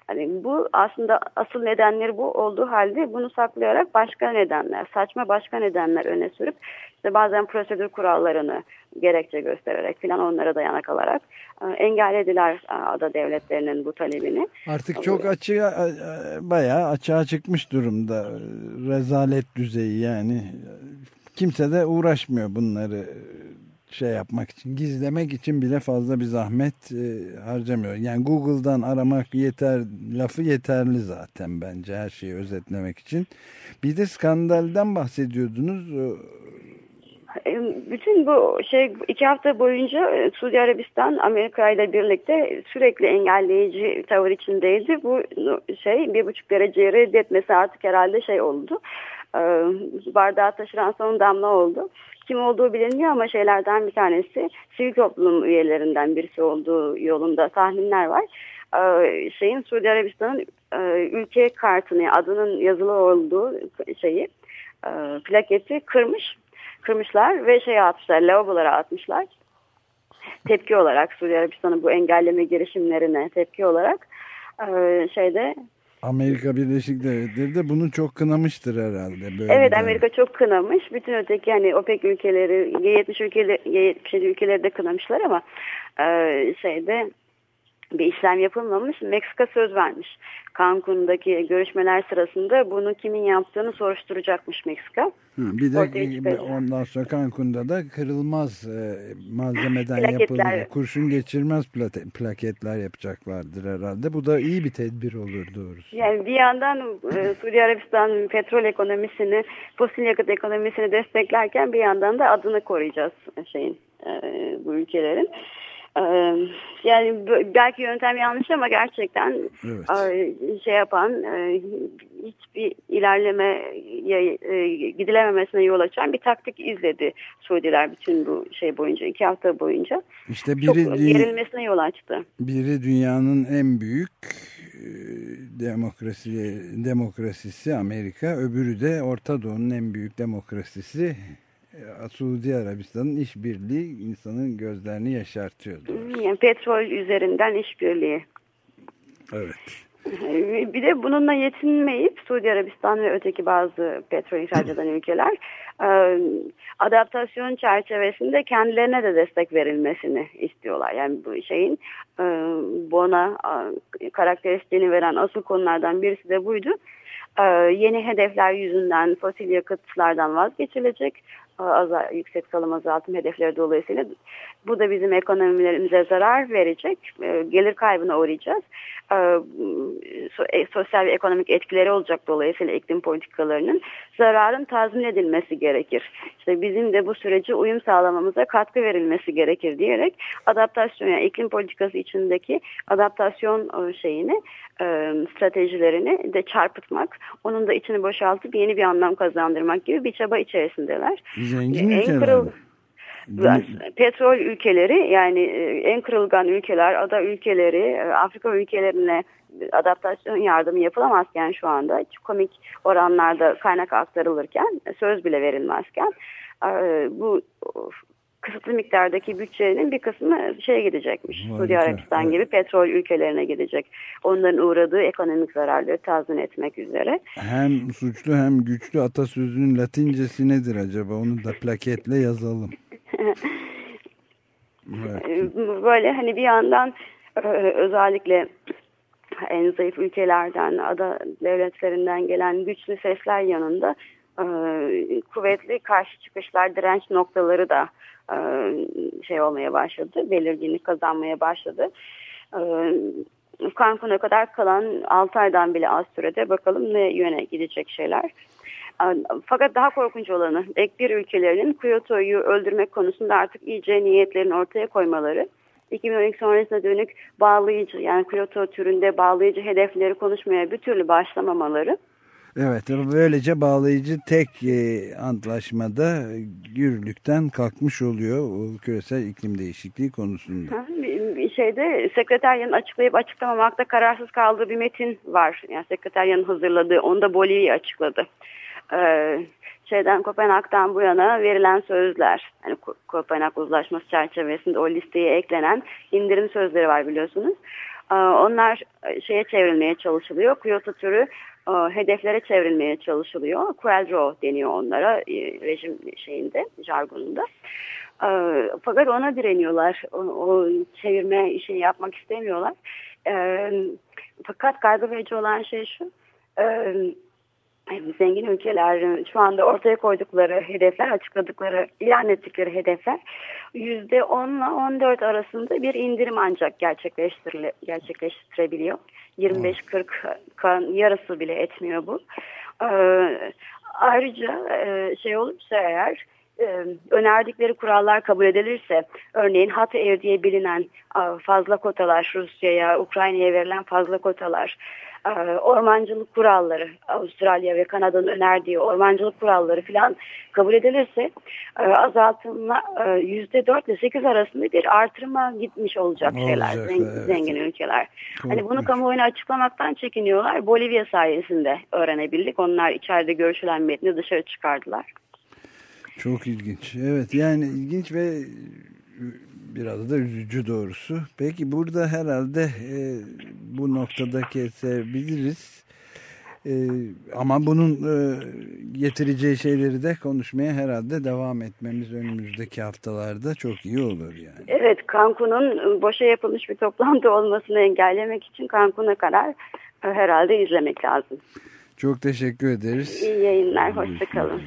Hani bu aslında asıl nedenleri bu olduğu halde bunu saklayarak başka nedenler, saçma başka nedenler öne sürüp işte bazen prosedür kurallarını gerekçe göstererek filan onlara dayanak alarak e, engellediler e, ada devletlerinin bu talebini. Artık çok açığa e, bayağı açığa çıkmış durumda rezalet düzeyi yani kimse de uğraşmıyor bunları şey yapmak için, gizlemek için bile fazla bir zahmet e, harcamıyor. Yani Google'dan aramak yeter, lafı yeterli zaten bence her şeyi özetlemek için. Bir de skandaldan bahsediyordunuz. E, bütün bu şey iki hafta boyunca e, Suudi Arabistan Amerika ile birlikte sürekli engelleyici tavır içindeydi. Bu şey bir buçuk dereceyi reddetmesi artık herhalde şey oldu. E, bardağı taşıran son damla oldu kim olduğu bilinmiyor ama şeylerden bir tanesi sivil toplum üyelerinden birisi olduğu yolunda tahminler var. Ee, şeyin Suudi Arabistan'ın e, ülke kartını adının yazılı olduğu şeyi e, plaketi kırmış kırmışlar ve şey atmışlar lavabolara atmışlar tepki olarak Suudi Arabistan'ın bu engelleme girişimlerine tepki olarak e, şeyde Amerika Birleşik Devletleri de bunu çok kınamıştır herhalde. Böyle evet Amerika çok kınamış. Bütün öteki yani OPEC ülkeleri, G70 ülkeleri, G77 ülkeleri de kınamışlar ama e, şeyde bir işlem yapılmamış. Meksika söz vermiş. Cancun'daki görüşmeler sırasında bunu kimin yaptığını soruşturacakmış Meksika. bir de ondan sonra Cancun'da da kırılmaz e, malzemeden yapılmış kurşun geçirmez plaketler yapacaklardır herhalde. Bu da iyi bir tedbir olur doğrusu. Yani bir yandan e, Suudi Arabistan petrol ekonomisini, fosil yakıt ekonomisini desteklerken bir yandan da adını koruyacağız şeyin e, bu ülkelerin. Yani belki yöntem yanlış ama gerçekten evet. şey yapan hiçbir ilerleme gidilememesine yol açan bir taktik izledi Suudiler bütün bu şey boyunca iki hafta boyunca. İşte biri Çok gerilmesine yol açtı. Biri dünyanın en büyük demokrasi demokrasisi Amerika, öbürü de Orta Doğu'nun en büyük demokrasisi e, Suudi Arabistan'ın işbirliği insanın gözlerini yaşartıyor. Yani petrol üzerinden işbirliği. Evet. <laughs> Bir de bununla yetinmeyip Suudi Arabistan ve öteki bazı petrol ihraç <clears throat> eden ülkeler e, adaptasyon çerçevesinde kendilerine de destek verilmesini istiyorlar. Yani bu şeyin e, bona karakteristiğini veren asıl konulardan birisi de buydu. Yeni hedefler yüzünden fosil yakıtlardan vazgeçilecek azal, yüksek salım azaltım hedefleri dolayısıyla bu da bizim ekonomilerimize zarar verecek. E, gelir kaybına uğrayacağız. E, e, sosyal ve ekonomik etkileri olacak dolayısıyla iklim politikalarının zararın tazmin edilmesi gerekir. İşte bizim de bu sürece uyum sağlamamıza katkı verilmesi gerekir diyerek adaptasyon yani iklim politikası içindeki adaptasyon şeyini stratejilerini de çarpıtmak, onun da içini boşaltıp yeni bir anlam kazandırmak gibi bir çaba içerisindeler. Zengin en kırıl, petrol ülkeleri yani e, en kırılgan ülkeler, ada ülkeleri, e, Afrika ülkelerine adaptasyon yardımı yapılamazken şu anda komik oranlarda kaynak aktarılırken söz bile verilmezken e, bu kısıtlı miktardaki bütçenin bir kısmı şeye gidecekmiş. Harika. Suudi Arabistan evet. gibi petrol ülkelerine gidecek. Onların uğradığı ekonomik zararları tazmin etmek üzere. Hem suçlu hem güçlü atasözünün latincesi nedir acaba? Onu da plaketle yazalım. evet. Böyle hani bir yandan e, özellikle en zayıf ülkelerden, ada devletlerinden gelen güçlü sesler yanında kuvvetli karşı çıkışlar, direnç noktaları da e, şey olmaya başladı, belirginlik kazanmaya başladı. Cancun'a kadar kalan 6 aydan bile az sürede bakalım ne yöne gidecek şeyler. Fakat daha korkunç olanı ek bir ülkelerinin Kyoto'yu öldürmek konusunda artık iyice niyetlerini ortaya koymaları. 2012 sonrasına dönük bağlayıcı yani Kyoto türünde bağlayıcı hedefleri konuşmaya bir türlü başlamamaları. Evet böylece bağlayıcı tek e, antlaşmada yürürlükten kalkmış oluyor o küresel iklim değişikliği konusunda. Şeyde sekreteryanın açıklayıp açıklamamakta kararsız kaldığı bir metin var. Yani sekreteryanın hazırladığı onu da Bolivya açıkladı e, şeyden Kopenhag'dan bu yana verilen sözler, yani Kopenhag Uzlaşması çerçevesinde o listeye eklenen indirim sözleri var biliyorsunuz. E, onlar şeye çevrilmeye çalışılıyor. Kyoto türü e, hedeflere çevrilmeye çalışılıyor. Quadro deniyor onlara e, rejim şeyinde, jargonunda. E, fakat ona direniyorlar. O, o çevirme işini yapmak istemiyorlar. E, fakat kaygı verici olan şey şu. Zengin ülkeler şu anda ortaya koydukları hedefler, açıkladıkları, ilan ettikleri hedefler %10 ile 14 arasında bir indirim ancak gerçekleştirile, gerçekleştirebiliyor. 25-40 yarısı bile etmiyor bu. Ee, ayrıca e, şey olursa eğer e, önerdikleri kurallar kabul edilirse örneğin Hatı Ev diye bilinen fazla kotalar Rusya'ya, Ukrayna'ya verilen fazla kotalar ormancılık kuralları Avustralya ve Kanada'nın önerdiği ormancılık kuralları falan kabul edilirse e, azaltımla e, yüzde dört ile sekiz arasında bir artırıma gitmiş olacak, olacak şeyler zengin, evet. zengin ülkeler. Çok hani bunu kamuoyuna açıklamaktan çekiniyorlar. Bolivya sayesinde öğrenebildik. Onlar içeride görüşülen metni dışarı çıkardılar. Çok ilginç. Evet yani ilginç ve biraz da üzücü doğrusu. Peki burada herhalde e, bu noktada kesebiliriz. Ee, ama bunun e, getireceği şeyleri de konuşmaya herhalde devam etmemiz önümüzdeki haftalarda çok iyi olur yani. Evet Cancun'un boşa yapılmış bir toplantı olmasını engellemek için Cancun'a kadar herhalde izlemek lazım. Çok teşekkür ederiz. İyi yayınlar, hoşçakalın.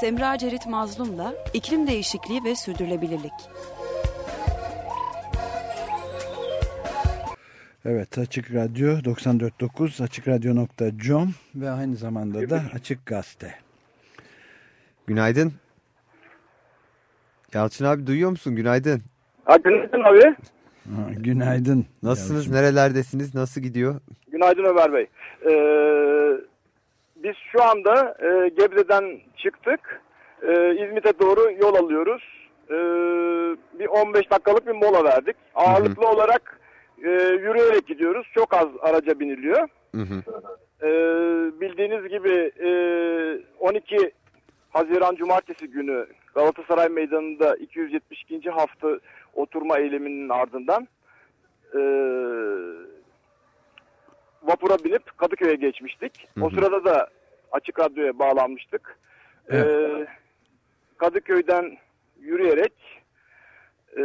Semra Cerit Mazlum'la iklim değişikliği ve sürdürülebilirlik. Evet Açık Radyo 94.9 açıkradyo.com ve aynı zamanda da Açık Gazete. Günaydın. Yalçın abi duyuyor musun? Günaydın. Ha, günaydın abi. Ha, günaydın. Nasılsınız? Yalçın. Nerelerdesiniz? Nasıl gidiyor? Günaydın Ömer Bey. Ee, biz şu anda e, Gebze'den çıktık. E, İzmit'e doğru yol alıyoruz. E, bir 15 dakikalık bir mola verdik. Ağırlıklı olarak e, yürüyerek gidiyoruz. Çok az araca biniliyor. Hı hı. E, bildiğiniz gibi e, 12 Haziran Cumartesi günü Galatasaray Meydanı'nda 272. hafta oturma eyleminin ardından e, vapura binip Kadıköy'e geçmiştik. Hı hı. O sırada da Açık Radyo'ya bağlanmıştık. E, Kadıköy'den yürüyerek e,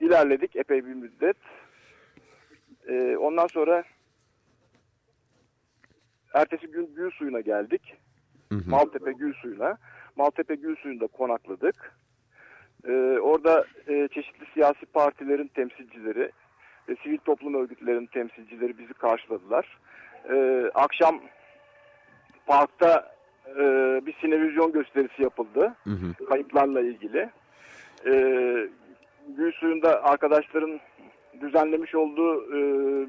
ilerledik epey bir müddet. E, ondan sonra ertesi gün Gül Suyu'na geldik. Hı hı. Maltepe Gül Suyu'na. Maltepe Gül Suyu'nda konakladık. Ee, orada e, çeşitli siyasi partilerin temsilcileri ve sivil toplum örgütlerinin temsilcileri bizi karşıladılar. Ee, akşam parkta e, bir sinevizyon gösterisi yapıldı. Hı hı. Kayıplarla ilgili. Ee, Gül Suyu'nda arkadaşların düzenlemiş olduğu e,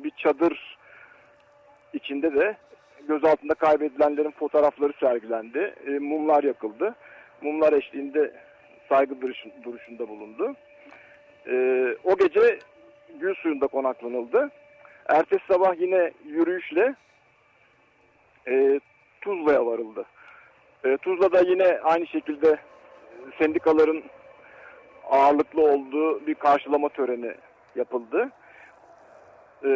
bir çadır içinde de gözaltında kaybedilenlerin fotoğrafları sergilendi. E, mumlar yakıldı. Mumlar eşliğinde saygı duruşun- duruşunda bulundu. E, o gece Gül Suyu'nda konaklanıldı. Ertesi sabah yine yürüyüşle e, Tuzla'ya varıldı. E, Tuzla'da yine aynı şekilde sendikaların ağırlıklı olduğu bir karşılama töreni yapıldı. E,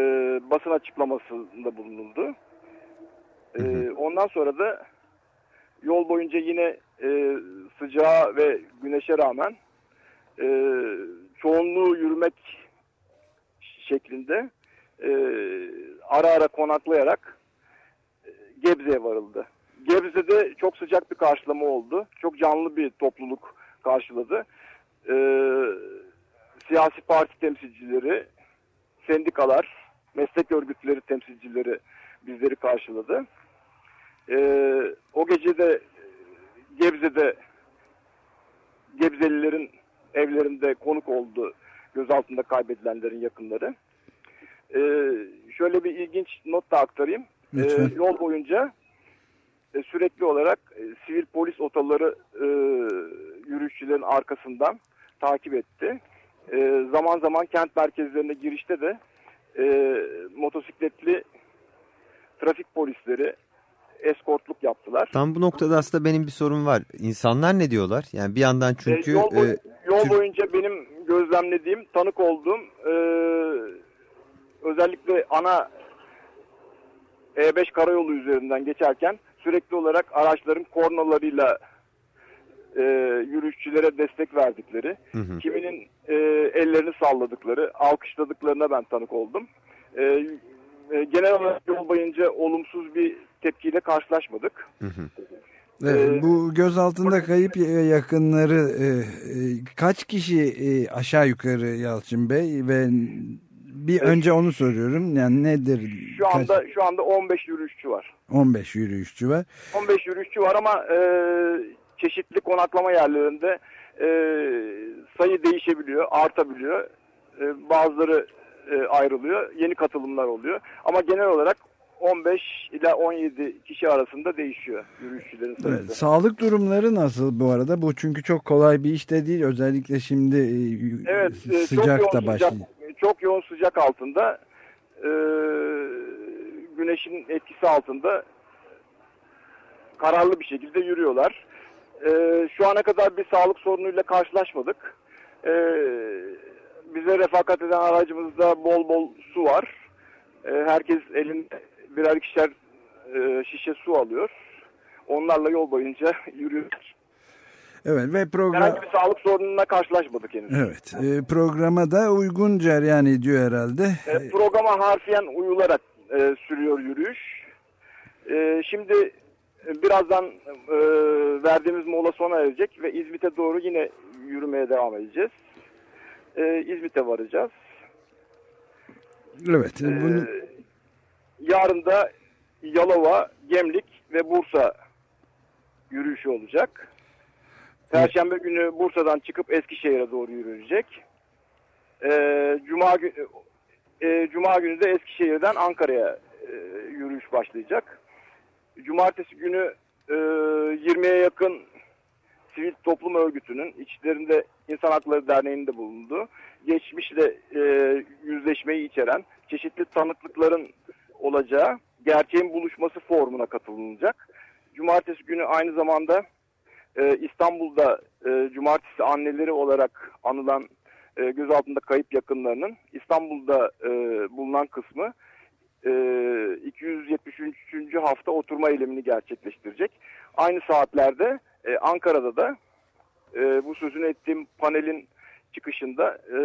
basın açıklamasında bulunuldu. Ee, ondan sonra da yol boyunca yine e, sıcağa ve güneşe rağmen e, çoğunluğu yürümek şeklinde e, ara ara konaklayarak e, Gebze'ye varıldı. Gebze'de çok sıcak bir karşılama oldu. Çok canlı bir topluluk karşıladı. E, siyasi parti temsilcileri, sendikalar, meslek örgütleri temsilcileri bizleri karşıladı. Ee, o gece de Gebze'de Gebzelilerin evlerinde konuk oldu gözaltında kaybedilenlerin yakınları. Ee, şöyle bir ilginç not da aktarayım. Lütfen. yol boyunca e, sürekli olarak e, sivil polis otoları e, yürüyüşçülerin arkasından takip etti. E, zaman zaman kent merkezlerine girişte de e, motosikletli trafik polisleri eskortluk yaptılar. Tam bu noktada aslında benim bir sorum var. İnsanlar ne diyorlar? Yani bir yandan çünkü... E, yol, boy- e, yol boyunca benim gözlemlediğim, tanık olduğum e, özellikle ana E5 karayolu üzerinden geçerken sürekli olarak araçların kornalarıyla e, yürüyüşçülere destek verdikleri, Hı hı. kiminin e, ellerini salladıkları, alkışladıklarına ben tanık oldum. E, e, genel olarak yol boyunca olumsuz bir tepkiyle karşılaşmadık. Hı hı. Evet, Ee, bu gözaltında kayıp yakınları e, e, kaç kişi e, aşağı yukarı Yalçın Bey ve bir önce onu soruyorum yani nedir? Şu Kaç- anda şu anda 15 yürüyüşçü var. 15 yürüyüşçü var. 15 yürüyüşçü var ama e, çeşitli konaklama yerlerinde e, sayı değişebiliyor, artabiliyor. E, bazıları e, ayrılıyor, yeni katılımlar oluyor. Ama genel olarak 15 ila 17 kişi arasında değişiyor yürüyüşçülerin sayısı. Evet, sağlık durumları nasıl bu arada? Bu çünkü çok kolay bir iş de değil. Özellikle şimdi e, Evet, e, sıcak çok da sıcak, başlıyor. çok yoğun sıcak altında, e, güneşin etkisi altında kararlı bir şekilde yürüyorlar. E, şu ana kadar bir sağlık sorunuyla karşılaşmadık. E, bize refakat eden aracımızda bol bol su var. E, herkes elinde birer ikişer e, şişe su alıyor. Onlarla yol boyunca yürüyoruz. Evet ve program... Herhangi bir sağlık sorununa karşılaşmadık henüz. Evet e, programa da uygun cereyan ediyor herhalde. E, programa harfiyen uyularak e, sürüyor yürüyüş. E, şimdi e, birazdan e, verdiğimiz mola sona erecek ve İzmit'e doğru yine yürümeye devam edeceğiz. E, İzmit'e varacağız. Evet. E, Bunu... yarın da Yalova, Gemlik ve Bursa yürüyüşü olacak. Perşembe günü Bursa'dan çıkıp Eskişehir'e doğru yürüyecek. E, Cuma, e, Cuma günü de Eskişehir'den Ankara'ya e, yürüyüş başlayacak. Cumartesi günü e, 20'ye yakın sivil toplum örgütünün içlerinde İnsan Hakları Derneği'nde bulunduğu geçmişle e, yüzleşmeyi içeren çeşitli tanıklıkların olacağı gerçeğin buluşması formuna katılınacak. Cumartesi günü aynı zamanda e, İstanbul'da e, cumartesi anneleri olarak anılan e, gözaltında kayıp yakınlarının İstanbul'da e, bulunan kısmı e, 273. hafta oturma eylemini gerçekleştirecek. Aynı saatlerde e, Ankara'da da e, bu sözünü ettiğim panelin çıkışında e,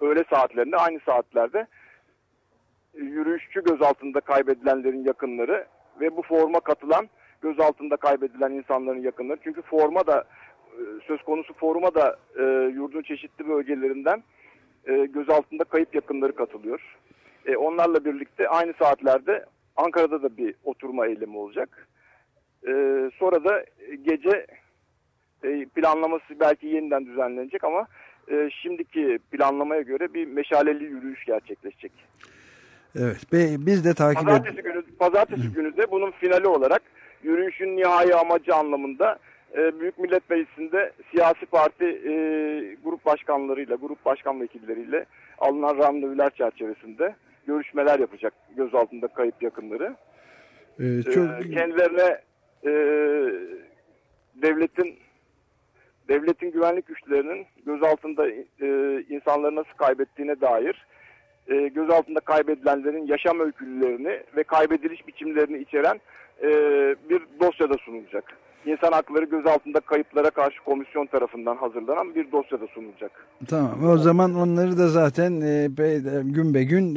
öğle saatlerinde aynı saatlerde yürüyüşçü gözaltında kaybedilenlerin yakınları ve bu forma katılan gözaltında kaybedilen insanların yakınları. Çünkü forma da e, söz konusu forma da e, yurdun çeşitli bölgelerinden e, gözaltında kayıp yakınları katılıyor. E, onlarla birlikte aynı saatlerde Ankara'da da bir oturma eylemi olacak. E, sonra da gece e, planlaması belki yeniden düzenlenecek ama e, şimdiki planlamaya göre bir meşaleli yürüyüş gerçekleşecek. Evet, biz de takip Pazartesi günü, pazartesi günü de bunun finali olarak yürüyüşün nihai amacı anlamında e, Büyük Millet Meclisi'nde siyasi parti e, grup başkanlarıyla, grup başkan vekilleriyle alınan randevular çerçevesinde görüşmeler yapacak gözaltında kayıp yakınları. Ee, çok... E, kendilerine e, devletin devletin güvenlik güçlerinin gözaltında e, insanları nasıl kaybettiğine dair e, gözaltında kaybedilenlerin yaşam öykülerini ve kaybediliş biçimlerini içeren e, bir dosyada sunulacak. İnsan hakları gözaltında kayıplara karşı komisyon tarafından hazırlanan bir dosyada sunulacak. Tamam o zaman onları da zaten e, gün be gün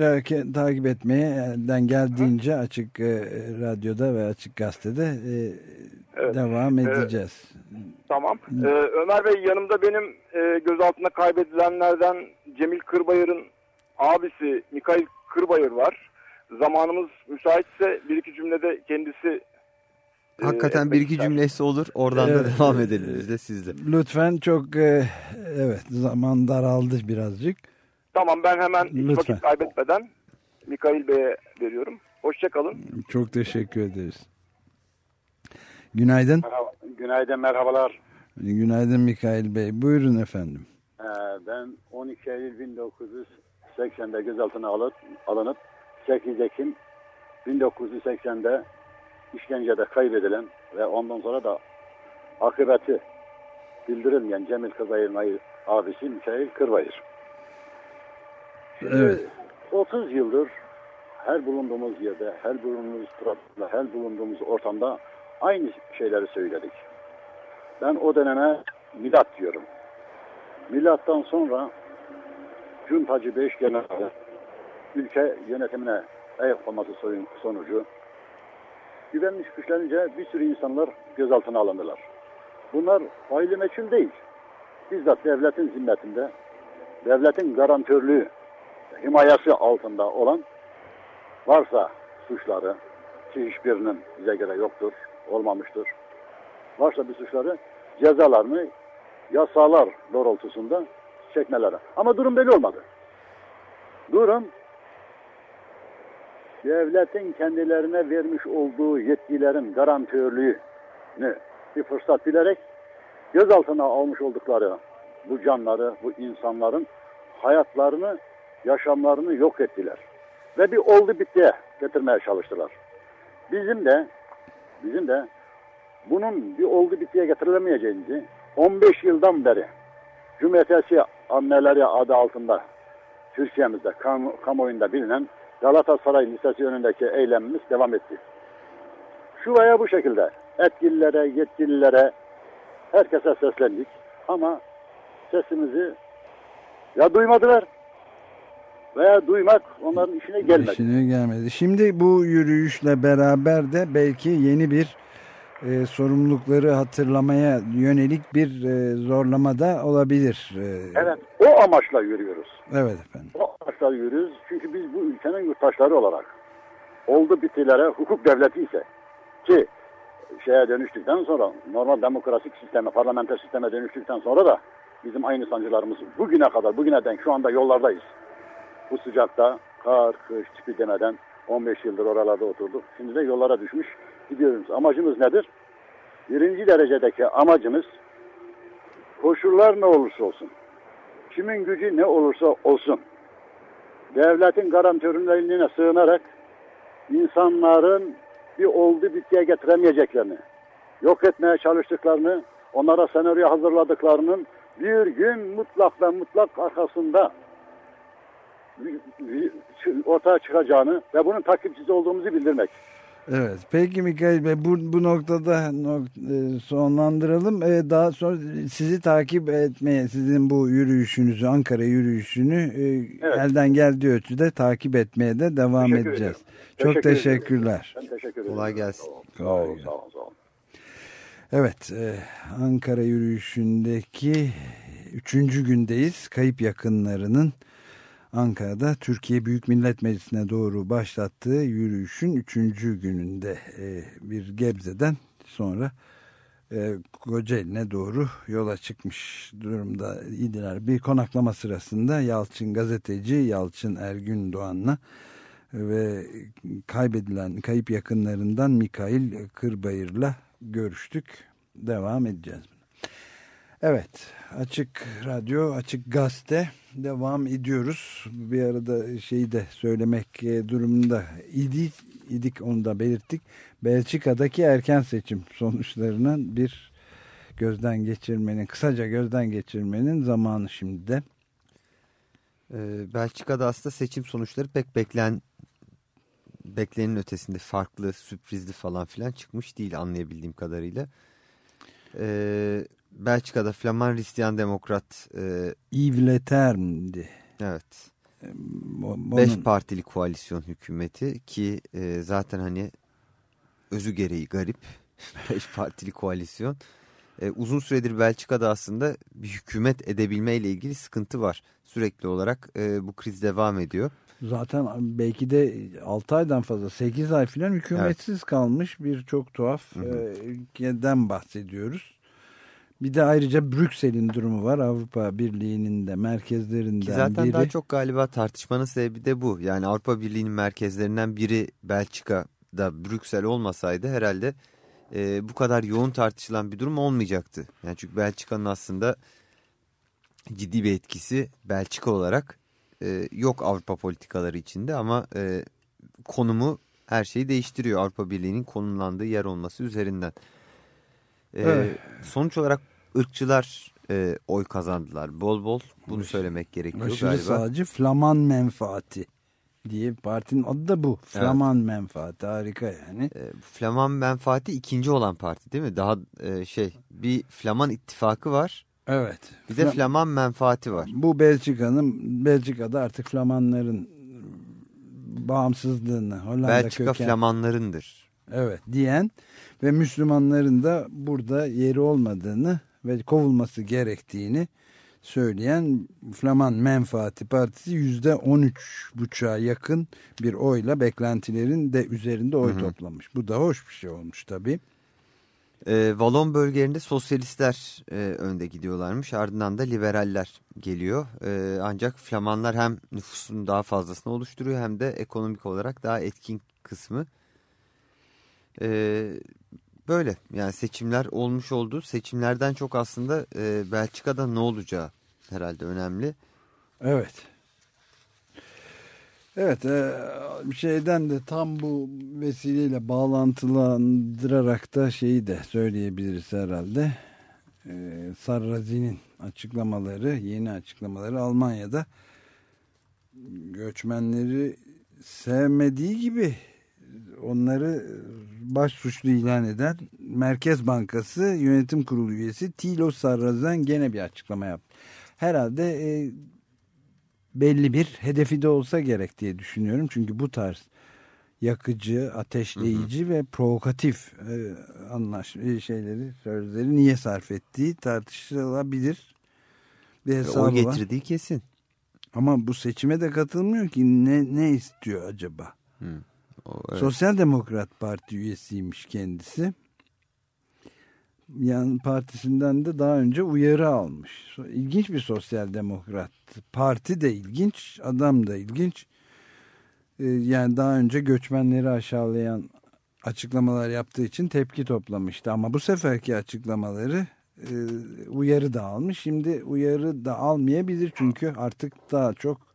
takip etmeye elden geldiğince Hı? açık e, radyoda ve açık gazetede e, evet. devam edeceğiz. E, tamam. E, Ömer Bey yanımda benim e, gözaltında kaybedilenlerden Cemil Kırbayır'ın abisi Mikail Kırbayır var. Zamanımız müsaitse bir iki cümlede kendisi e, Hakikaten bir iki cümlesi olur. Oradan evet, da devam edelim biz de sizle. Lütfen çok e, evet zaman daraldı birazcık. Tamam ben hemen hiç vakit kaybetmeden Mikail Bey'e veriyorum. Hoşçakalın. Çok teşekkür ederiz. Günaydın. Merhaba, günaydın merhabalar. Günaydın Mikail Bey. Buyurun efendim. Ee, ben 12 Eylül 1900 1980'de gözaltına alınıp, alınıp 8 Ekim 1980'de işkencede kaybedilen ve ondan sonra da akıbeti bildirilmeyen Cemil Kırbayır'ın abisi Mikail Kırbayır. Evet. 30 yıldır her bulunduğumuz yerde, her bulunduğumuz tarafta, her bulunduğumuz ortamda aynı şeyleri söyledik. Ben o döneme milat diyorum. Milattan sonra Cuntacı Beş Generali ülke yönetimine ayak olması sonucu güvenmiş güçlerince bir sürü insanlar gözaltına alındılar. Bunlar faili meçhul değil. Bizzat devletin zimmetinde, devletin garantörlüğü, himayesi altında olan varsa suçları ki hiçbirinin bize göre yoktur, olmamıştır. Varsa bir suçları cezalarını yasalar doğrultusunda çekmeleri. Ama durum böyle olmadı. Durum devletin kendilerine vermiş olduğu yetkilerin garantörlüğünü bir fırsat bilerek gözaltına almış oldukları bu canları, bu insanların hayatlarını, yaşamlarını yok ettiler. Ve bir oldu bittiye getirmeye çalıştılar. Bizim de bizim de bunun bir oldu bittiye getirilemeyeceğini 15 yıldan beri Cumhuriyet anneleri adı altında Türkiye'mizde kam kamuoyunda bilinen Galatasaray Lisesi önündeki eylemimiz devam etti. Şu veya bu şekilde etkililere, yetkililere herkese seslendik ama sesimizi ya duymadılar veya duymak onların işine gelmedi. İşine gelmedi. Şimdi bu yürüyüşle beraber de belki yeni bir e, sorumlulukları hatırlamaya yönelik bir e, zorlama da olabilir. E, Evet, o amaçla yürüyoruz. Evet efendim. O amaçla yürüyoruz çünkü biz bu ülkenin yurttaşları olarak oldu bitilere hukuk devleti ise ki şeye dönüştükten sonra normal demokratik sisteme, parlamenter sisteme dönüştükten sonra da bizim aynı sancılarımız bugüne kadar, bugüne denk şu anda yollardayız. Bu sıcakta kar, kış tipi demeden 15 yıldır oralarda oturduk. Şimdi de yollara düşmüş gidiyoruz. Amacımız nedir? Birinci derecedeki amacımız koşullar ne olursa olsun, kimin gücü ne olursa olsun, devletin garantörlüğüne sığınarak insanların bir oldu bittiye getiremeyeceklerini, yok etmeye çalıştıklarını, onlara senaryo hazırladıklarının bir gün mutlak ve mutlak arkasında ortaya çıkacağını ve bunun takipçisi olduğumuzu bildirmek. Evet. Peki Mikail Bey bu, bu noktada nok e, sonlandıralım. E, daha sonra sizi takip etmeye, sizin bu yürüyüşünüzü, Ankara yürüyüşünü e, Evet. elden geldiği ölçüde takip etmeye de devam Teşekkür edeceğiz. ederim. Çok Teşekkür teşekkürler. Ben teşekkür ederim. Kolay gelsin. Sağ olun, Kolay sağ olun, sağ olun. Evet, e, Ankara yürüyüşündeki üçüncü gündeyiz. Kayıp yakınlarının Ankara'da Türkiye Büyük Millet Meclisi'ne doğru başlattığı yürüyüşün üçüncü gününde e, bir Gebze'den sonra e, Kocaeli'ne doğru yola çıkmış durumda idiler. Bir konaklama sırasında Yalçın gazeteci Yalçın Ergün Doğan'la ve kaybedilen kayıp yakınlarından Mikail Kırbayır'la görüştük. Devam edeceğiz. Evet Açık Radyo Açık Gazete devam ediyoruz. Bir arada şeyi de söylemek e, durumunda idik, idik onu da belirttik. Belçika'daki erken seçim sonuçlarının bir gözden geçirmenin kısaca gözden geçirmenin zamanı şimdi de. Ee, Belçika'da aslında seçim sonuçları pek beklen beklenenin ötesinde farklı, sürprizli falan filan çıkmış değil anlayabildiğim kadarıyla. Ee, Belçika'da Flaman Hristiyan Demokrat e, Yves Leterme'di. evet O- beş onun- partili koalisyon hükümeti ki e, zaten hani özü gereği garip <laughs> beş partili koalisyon. E, uzun süredir Belçika'da aslında bir hükümet edebilme ile ilgili sıkıntı var. Sürekli olarak e, bu kriz devam ediyor. Zaten belki de 6 aydan fazla 8 ay falan hükümetsiz kalmış bir çok tuhaf e, ülkeden bahsediyoruz. Bir de ayrıca Brüksel'in durumu var. Avrupa Birliği'nin de merkezlerinden Ki zaten biri. daha çok galiba tartışmanın sebebi de bu. Yani Avrupa Birliği'nin merkezlerinden biri Belçika'da Brüksel olmasaydı herhalde e, bu kadar yoğun tartışılan bir durum olmayacaktı. Yani çünkü Belçika'nın aslında ciddi bir etkisi Belçika olarak e, yok Avrupa politikaları içinde ama e, konumu her şeyi değiştiriyor Avrupa Birliği'nin konumlandığı yer olması üzerinden. E, Evet. Sonuç olarak ırkçılar e, oy kazandılar bol bol bunu söylemek gerekiyor Aşırı galiba. sağcı Flaman menfaati diye partinin adı da bu. Flaman menfaati harika yani. E, Flaman menfaati ikinci olan parti değil mi? Daha e, şey bir Flaman ittifakı var Evet. bir de Flam- Flaman menfaati var. Bu Belçika'nın Belçika'da artık Flamanların bağımsızlığını Hollanda Belçika köken Flamanlarındır. Evet diyen ve Müslümanların da burada yeri olmadığını ve kovulması gerektiğini söyleyen Flaman Menfaati Partisi yüzde on üç buçuğa yakın bir oyla beklentilerin de üzerinde oy Hı hı. toplamış. Bu da hoş bir şey olmuş tabii. E, Valon bölgelerinde sosyalistler e, önde gidiyorlarmış ardından da liberaller geliyor. E, ancak Flamanlar hem nüfusun daha fazlasını oluşturuyor hem de ekonomik olarak daha etkin kısmı. E, böyle yani seçimler olmuş oldu. Seçimlerden çok aslında e, Belçika'da ne olacağı herhalde önemli. Evet. Evet, e, bir şeyden de tam bu vesileyle bağlantılandırarak da şeyi de söyleyebiliriz herhalde. E, Sarrazi'nin açıklamaları, yeni açıklamaları Almanya'da göçmenleri sevmediği gibi onları baş suçlu ilan eden Merkez Bankası Yönetim Kurulu üyesi Tilo Sarrazen gene bir açıklama yaptı. Herhalde e, belli bir hedefi de olsa gerek diye düşünüyorum. Çünkü bu tarz yakıcı, ateşleyici hı hı. ve provokatif e, anlaş e, şeyleri, sözleri niye sarf ettiği tartışılabilir. Bir hesabı o getirdiği var. kesin. Ama bu seçime de katılmıyor ki ne ne istiyor acaba? Hı. Evet. Sosyal Demokrat Parti üyesiymiş kendisi. Yani partisinden de daha önce uyarı almış. İlginç bir sosyal demokrat. Parti de ilginç, adam da ilginç. Ee, yani daha önce göçmenleri aşağılayan açıklamalar yaptığı için tepki toplamıştı. Ama bu seferki açıklamaları e, uyarı da almış. Şimdi uyarı da almayabilir çünkü artık daha çok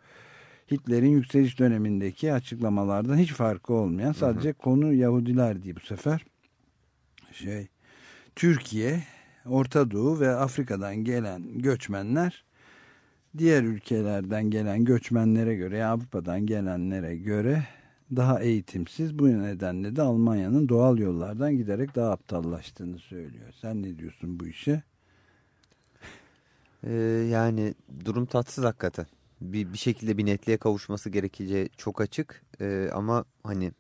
Hitler'in yükseliş dönemindeki açıklamalardan hiç farkı olmayan sadece hı hı. konu Yahudiler diye bu sefer şey Türkiye, Orta Doğu ve Afrika'dan gelen göçmenler diğer ülkelerden gelen göçmenlere göre Avrupa'dan gelenlere göre daha eğitimsiz. Bu nedenle de Almanya'nın doğal yollardan giderek daha aptallaştığını söylüyor. Sen ne diyorsun bu işe? Ee, yani durum tatsız hakikaten. Bir, bir şekilde bir netliğe kavuşması gerekeceği çok açık. Ee, ama hani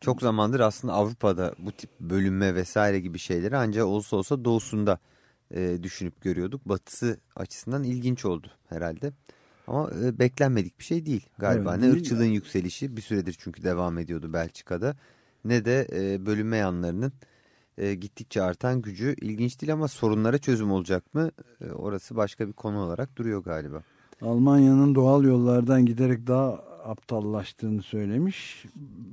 çok zamandır aslında Avrupa'da bu tip bölünme vesaire gibi şeyleri ancak olsa olsa doğusunda e, düşünüp görüyorduk. Batısı açısından ilginç oldu herhalde. Ama e, beklenmedik bir şey değil galiba. Evet, ne ırkçılığın ya. yükselişi bir süredir çünkü devam ediyordu Belçika'da. Ne de e, bölünme yanlarının e, gittikçe artan gücü ilginç değil ama sorunlara çözüm olacak mı? E, orası başka bir konu olarak duruyor galiba. Almanya'nın doğal yollardan giderek daha aptallaştığını söylemiş.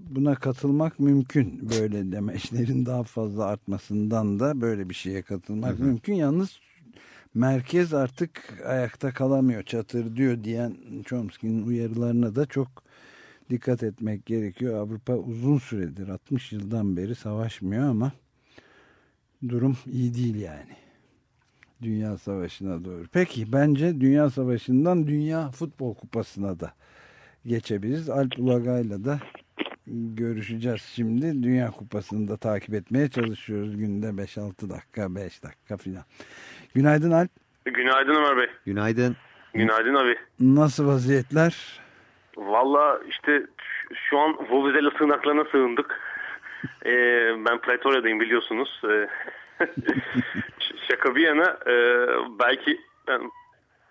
Buna katılmak mümkün. Böyle demeçlerin daha fazla artmasından da böyle bir şeye katılmak hı hı. mümkün. Yalnız merkez artık ayakta kalamıyor çatır diyor diyen Chomsky'nin uyarılarına da çok dikkat etmek gerekiyor. Avrupa uzun süredir 60 yıldan beri savaşmıyor ama durum iyi değil yani. Dünya Savaşı'na doğru. Peki bence Dünya Savaşı'ndan Dünya Futbol Kupası'na da geçebiliriz. Alp Ulagay'la da görüşeceğiz şimdi. Dünya Kupası'nı da takip etmeye çalışıyoruz. Günde 5-6 dakika, 5 dakika filan. Günaydın Alp. Günaydın Ömer Bey. Günaydın. Günaydın abi. Nasıl vaziyetler? Valla işte şu an Vuvuzela sığınaklarına sığındık. <laughs> ee, ben Pretoria'dayım biliyorsunuz. Ee, <laughs> şaka bir yana e, belki yani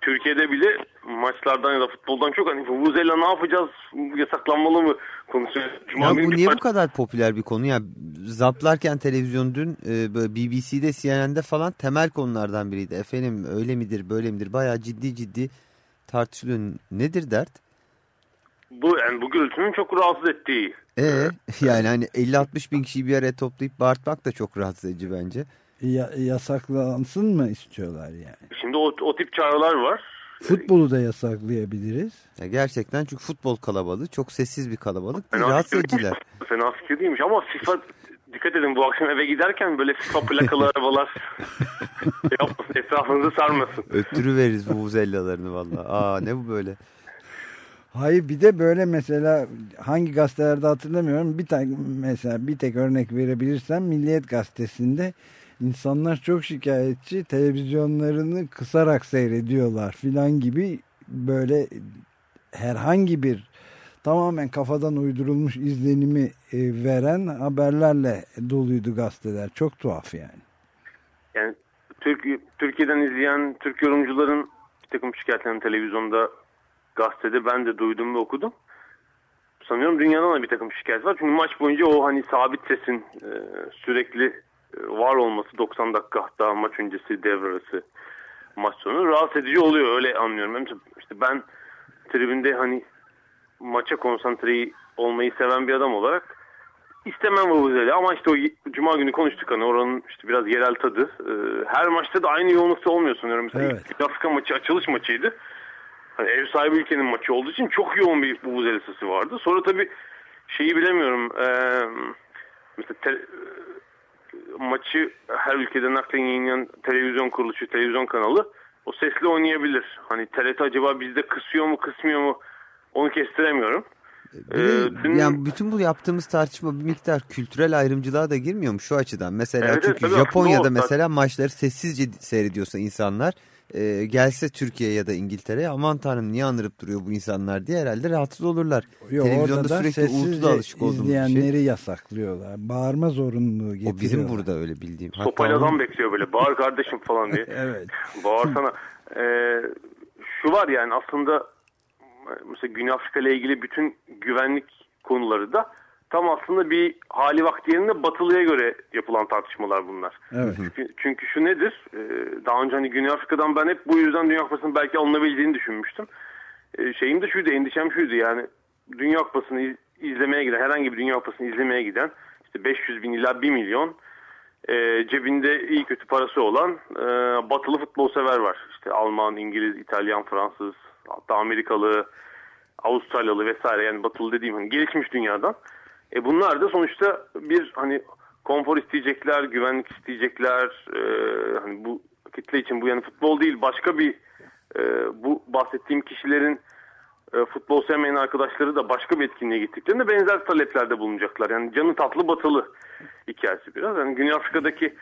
Türkiye'de bile maçlardan ya da futboldan çok hani Vuvuzela ne yapacağız yasaklanmalı mı konuşuyor. Cuma ya bu niye bu kadar popüler bir konu ya zaplarken televizyon dün e, BBC'de CNN'de falan temel konulardan biriydi. Efendim öyle midir böyle midir bayağı ciddi ciddi tartışılıyor. Nedir dert? Bu yani bu gürültünün çok rahatsız ettiği. Ee, <laughs> yani hani 50-60 bin kişiyi bir araya toplayıp bağırtmak da çok rahatsız edici bence ya, yasaklansın mı istiyorlar yani? Şimdi o, o tip çağrılar var. Futbolu da yasaklayabiliriz. Ya gerçekten çünkü futbol kalabalığı çok sessiz bir kalabalık. Fena rahatsız ediciler. Fena fikir değilmiş ama FIFA dikkat edin bu akşam eve giderken böyle FIFA plakalı <laughs> arabalar yapmasın etrafınızı sarmasın. Öttürü veririz bu buzellalarını valla. Aa ne bu böyle? Hayır bir de böyle mesela hangi gazetelerde hatırlamıyorum bir tek mesela bir tek örnek verebilirsem Milliyet gazetesinde İnsanlar çok şikayetçi televizyonlarını kısarak seyrediyorlar filan gibi böyle herhangi bir tamamen kafadan uydurulmuş izlenimi e, veren haberlerle doluydu gazeteler. Çok tuhaf yani. Yani Türk, Türkiye'den izleyen Türk yorumcuların bir takım şikayetlerini televizyonda gazetede ben de duydum ve okudum. Sanıyorum dünyadan da bir takım şikayet var. Çünkü maç boyunca o hani sabit sesin e, sürekli var olması 90 dakika hatta maç öncesi devre arası maç sonu rahatsız edici oluyor öyle anlıyorum. İşte ben tribünde hani maça konsantre olmayı seven bir adam olarak istemem Vuvuzeli ama işte o cuma günü konuştuk hani oranın işte biraz yerel tadı. Ee, her maçta da aynı yoğunlukta olmuyor sanıyorum. Mesela evet. Afrika maçı açılış maçıydı. Hani ev sahibi ülkenin maçı olduğu için çok yoğun bir Vuvuzeli sesi vardı. Sonra tabii şeyi bilemiyorum. Ee, mesela te, maçı her ülkede naklen yayınlayan televizyon kuruluşu, televizyon kanalı o sesli oynayabilir. Hani TRT acaba bizde kısıyor mu kısmıyor mu onu kestiremiyorum. De, Ee, yani bütün bu yaptığımız tartışma bir miktar kültürel ayrımcılığa da girmiyor mu şu açıdan? Mesela Evet, çünkü tabii, Japonya'da mesela maçları sessizce seyrediyorsa insanlar e, gelse Türkiye ya da İngiltere'ye aman tanrım niye anırıp duruyor bu insanlar diye herhalde rahatsız olurlar. Yo, Televizyonda sürekli uğultuda alışık olduğumuz bir şey. izleyenleri yasaklıyorlar. Bağırma zorunluluğu getiriyorlar. O bizim burada öyle bildiğim. Hatta Sopayla adam bekliyor böyle bağır kardeşim falan diye. <laughs> Evet. Bağırsana. Ee, şu var yani aslında mesela Güney Afrika ile ilgili bütün güvenlik konuları da tam aslında bir hali vakti yerinde batılıya göre yapılan tartışmalar bunlar. Evet. Çünkü, çünkü şu nedir? Ee, daha önce hani Güney Afrika'dan ben hep bu yüzden Dünya Kupası'nın belki alınabileceğini düşünmüştüm. Ee, şeyim de şuydu, endişem şuydu yani Dünya Kupası'nı iz- izlemeye giden, herhangi bir Dünya Kupası'nı izlemeye giden işte 500 bin ila 1 milyon e, cebinde iyi kötü parası olan e, batılı futbol sever var. İşte Alman, İngiliz, İtalyan, Fransız, hatta Amerikalı, Avustralyalı vesaire yani batılı dediğim hani gelişmiş dünyadan. E bunlar da sonuçta bir hani konfor isteyecekler, güvenlik isteyecekler. E, hani bu kitle için bu yani futbol değil başka bir e, bu bahsettiğim kişilerin e, futbol sevmeyen arkadaşları da başka bir etkinliğe gittiklerinde benzer taleplerde bulunacaklar. Yani canı tatlı batılı hikayesi biraz. Yani Güney Afrika'daki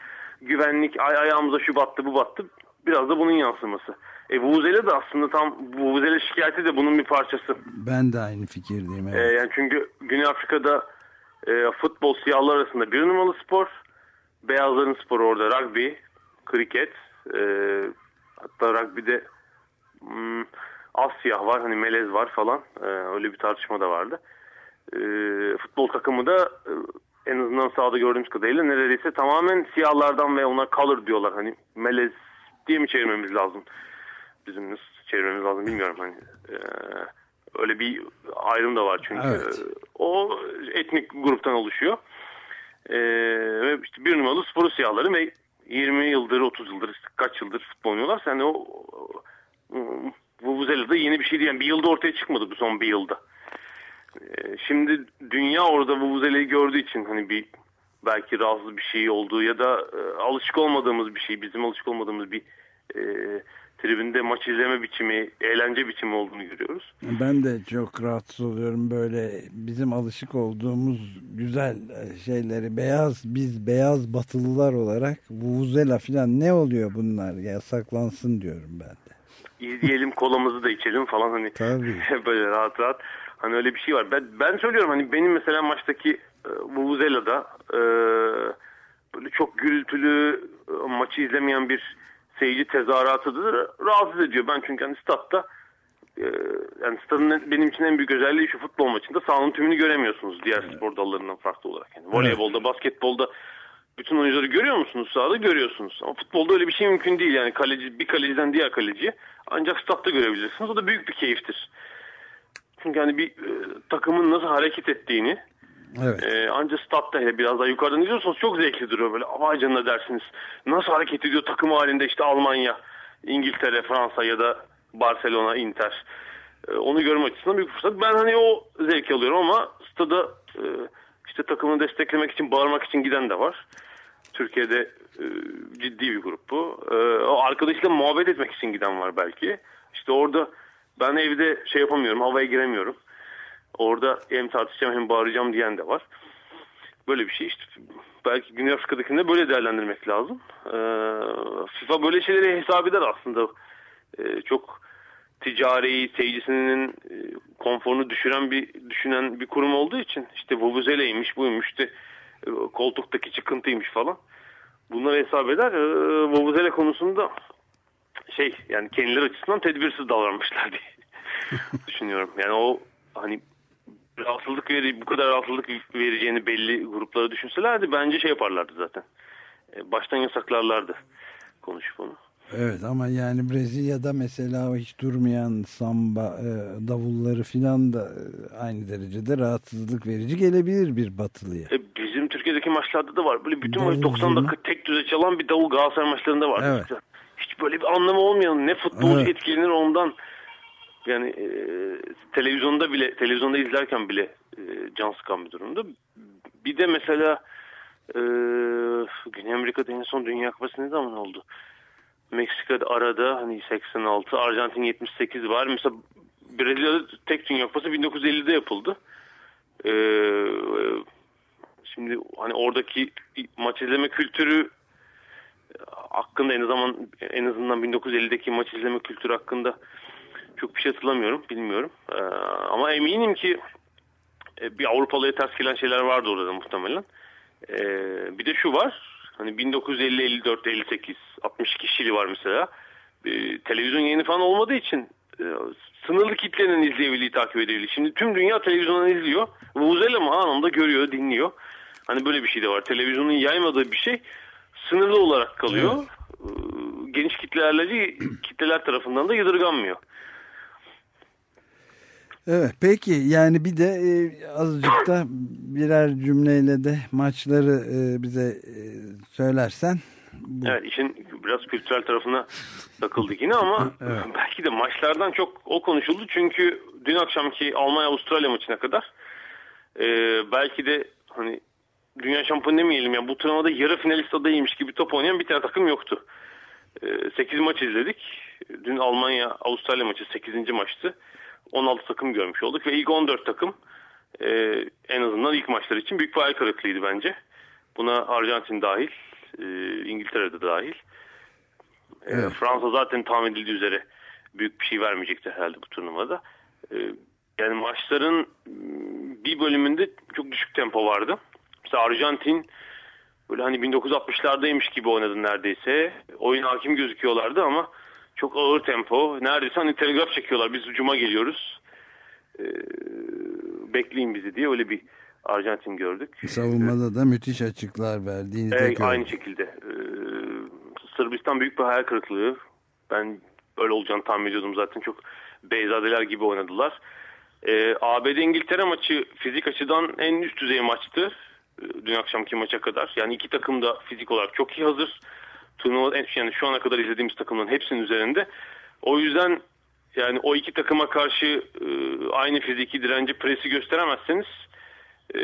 güvenlik ay ayağımıza şu battı bu battı biraz da bunun yansıması. E Vuvuzela da aslında tam Vuvuzela şikayeti de bunun bir parçası. Ben de aynı fikirdeyim. E, Evet. yani çünkü Güney Afrika'da e, futbol siyahlar arasında bir numaralı spor. Beyazların sporu orada rugby, kriket. E, hatta rugby'de hmm, az siyah var hani melez var falan. E, öyle bir tartışma da vardı. E, futbol takımı da e, en azından sahada gördüğümüz kadarıyla neredeyse tamamen siyahlardan ve ona color diyorlar. Hani melez diye mi çevirmemiz lazım? Bizim nasıl çevirmemiz lazım bilmiyorum. Hani e, öyle bir ayrım da var çünkü. Evet. O etnik gruptan oluşuyor. E, ve işte bir numaralı sporu siyahları ve 20 yıldır 30 yıldır kaç yıldır futbol oynuyorlar. Sen de o Vuvuzela'da yeni bir şey. Yani bir yılda ortaya çıkmadı bu son bir yılda. Ee, Şimdi dünya orada Vuvuzela'yı gördüğü için hani bir belki rahatsız bir şey olduğu ya da e, alışık olmadığımız bir şey, bizim alışık olmadığımız bir e, tribünde maç izleme biçimi, eğlence biçimi olduğunu görüyoruz. Ben de çok rahatsız oluyorum böyle bizim alışık olduğumuz güzel e, şeyleri beyaz biz beyaz batılılar olarak vuvuzela falan ne oluyor bunlar yasaklansın diyorum ben de. İzleyelim kolamızı da içelim falan hani Tabii. <laughs> böyle rahat rahat. Hani öyle bir şey var. Ben, ben söylüyorum hani benim mesela maçtaki e, Vuvuzela'da e, böyle çok gürültülü e, maçı izlemeyen bir seyirci tezahüratıdır. Rahatsız ediyor. Ben çünkü hani statta e, yani stadın en- benim için en büyük özelliği şu futbol maçında sahanın tümünü göremiyorsunuz diğer spor dallarından farklı olarak. Yani voleybolda, basketbolda bütün oyuncuları görüyor musunuz sahada? Görüyorsunuz. Ama futbolda öyle bir şey mümkün değil. Yani kaleci bir kaleciden diğer kaleciye ancak statta görebilirsiniz. O da büyük bir keyiftir. Çünkü hani bir e, takımın nasıl hareket ettiğini Evet. e, ancak statta hele biraz daha yukarıdan izliyorsanız çok zevkli duruyor böyle. Vay canına dersiniz. Nasıl hareket ediyor takım halinde işte Almanya, İngiltere, Fransa ya da Barcelona, Inter. E, onu görme açısından büyük fırsat. Ben hani o zevki alıyorum ama stada e, işte takımını desteklemek için, bağırmak için giden de var. Türkiye'de e, ciddi bir grup bu. E, o arkadaşıyla muhabbet etmek için giden var belki. İşte orada ben evde şey yapamıyorum, havaya giremiyorum. Orada hem tartışacağım hem bağıracağım diyen de var. Böyle bir şey işte. Belki Güney Afrika'dakini de böyle değerlendirmek lazım. Ee, FIFA böyle şeyleri hesap eder aslında. Ee, çok ticari, seyircisinin e, konforunu düşüren bir düşünen bir kurum olduğu için işte Vuvuzela'ymış, buymuş işte e, koltuktaki çıkıntıymış falan. Bunları hesap eder. Ee, Vuvuzela konusunda şey yani kendileri açısından tedbirsiz davranmışlar diye <laughs> düşünüyorum. Yani o hani rahatsızlık veri, bu kadar rahatsızlık vereceğini belli gruplara düşünselerdi bence şey yaparlardı zaten. E, Baştan yasaklarlardı konuşup onu. Evet ama yani Brezilya'da mesela hiç durmayan samba e, davulları filan da e, aynı derecede rahatsızlık verici gelebilir bir batılıya. E, bizim Türkiye'deki maçlarda da var. Böyle bütün maç Davul 90 dakika tek düze çalan bir davul Galatasaray maçlarında var. Evet. Hiç böyle bir anlamı olmayan ne futbolcu Evet. etkilenir ondan. Yani e, televizyonda bile televizyonda izlerken bile e, can sıkan bir durumda. Bir de mesela e, Güney Amerika'da en son Dünya Kupası ne zaman oldu? Meksika'da arada hani 86, Arjantin 78 var. Mesela Brezilya'da tek Dünya Kupası 1950'de yapıldı. Ee, şimdi hani oradaki maç izleme kültürü hakkında en azından en azından 1950'deki maç izleme kültürü hakkında çok bir şey hatırlamıyorum, bilmiyorum. Ee, ama eminim ki e, bir Avrupalıya ters gelen şeyler vardı orada muhtemelen. Ee, bir de şu var, hani 1950, 54, 58, 62 Şili var mesela. Ee, televizyon yayını falan olmadığı için e, sınırlı kitlenin izleyebildiği, takip edebildiği. Şimdi tüm dünya televizyondan izliyor. Vuvuzela mı anında görüyor, dinliyor. Hani böyle bir şey de var. Televizyonun yaymadığı bir şey sınırlı olarak kalıyor. Evet. Ee, geniş kitlelerle kitleler tarafından da yadırganmıyor. Evet peki yani bir de e, azıcık da birer cümleyle de maçları e, bize e, söylersen. Bu... Evet işin biraz kültürel tarafına takıldık yine ama <laughs> evet. <laughs> belki de maçlardan çok o konuşuldu. Çünkü dün akşamki Almanya-Avustralya maçına kadar e, belki de hani dünya şampiyonu demeyelim ya bu turnuvada yarı finalist adayıymış gibi top oynayan bir tane takım yoktu. E, 8 maç izledik. Dün Almanya-Avustralya maçı 8. maçtı. 16 takım görmüş olduk ve ilk 14 takım e, en azından ilk maçlar için büyük bir hayal kırıklığıydı bence. Buna Arjantin dahil, e, İngiltere'de dahil. E, evet. Fransa zaten tahmin edildiği üzere büyük bir şey vermeyecekti herhalde bu turnuvada. E, yani maçların bir bölümünde çok düşük tempo vardı. Mesela Arjantin böyle hani 1960'lardaymış gibi oynadı neredeyse. Oyun hakim gözüküyorlardı ama çok ağır tempo. Neredeyse hani telgraf çekiyorlar. Biz ucuma geliyoruz. Ee, bekleyin bizi diye öyle bir Arjantin gördük. Savunmada da müthiş açıklar verdiğini ee, Aynı şekilde. Ee, Sırbistan büyük bir hayal kırıklığı. Ben öyle olacağını tahmin ediyordum zaten. Çok beyzadeler gibi oynadılar. Ee, ABD-İngiltere maçı fizik açıdan en üst düzey maçtı. Ee, dün akşamki maça kadar. Yani iki takım da fizik olarak çok iyi hazır turnuva yani şu ana kadar izlediğimiz takımların hepsinin üzerinde. O yüzden yani o iki takıma karşı e, aynı fiziki direnci presi gösteremezseniz e,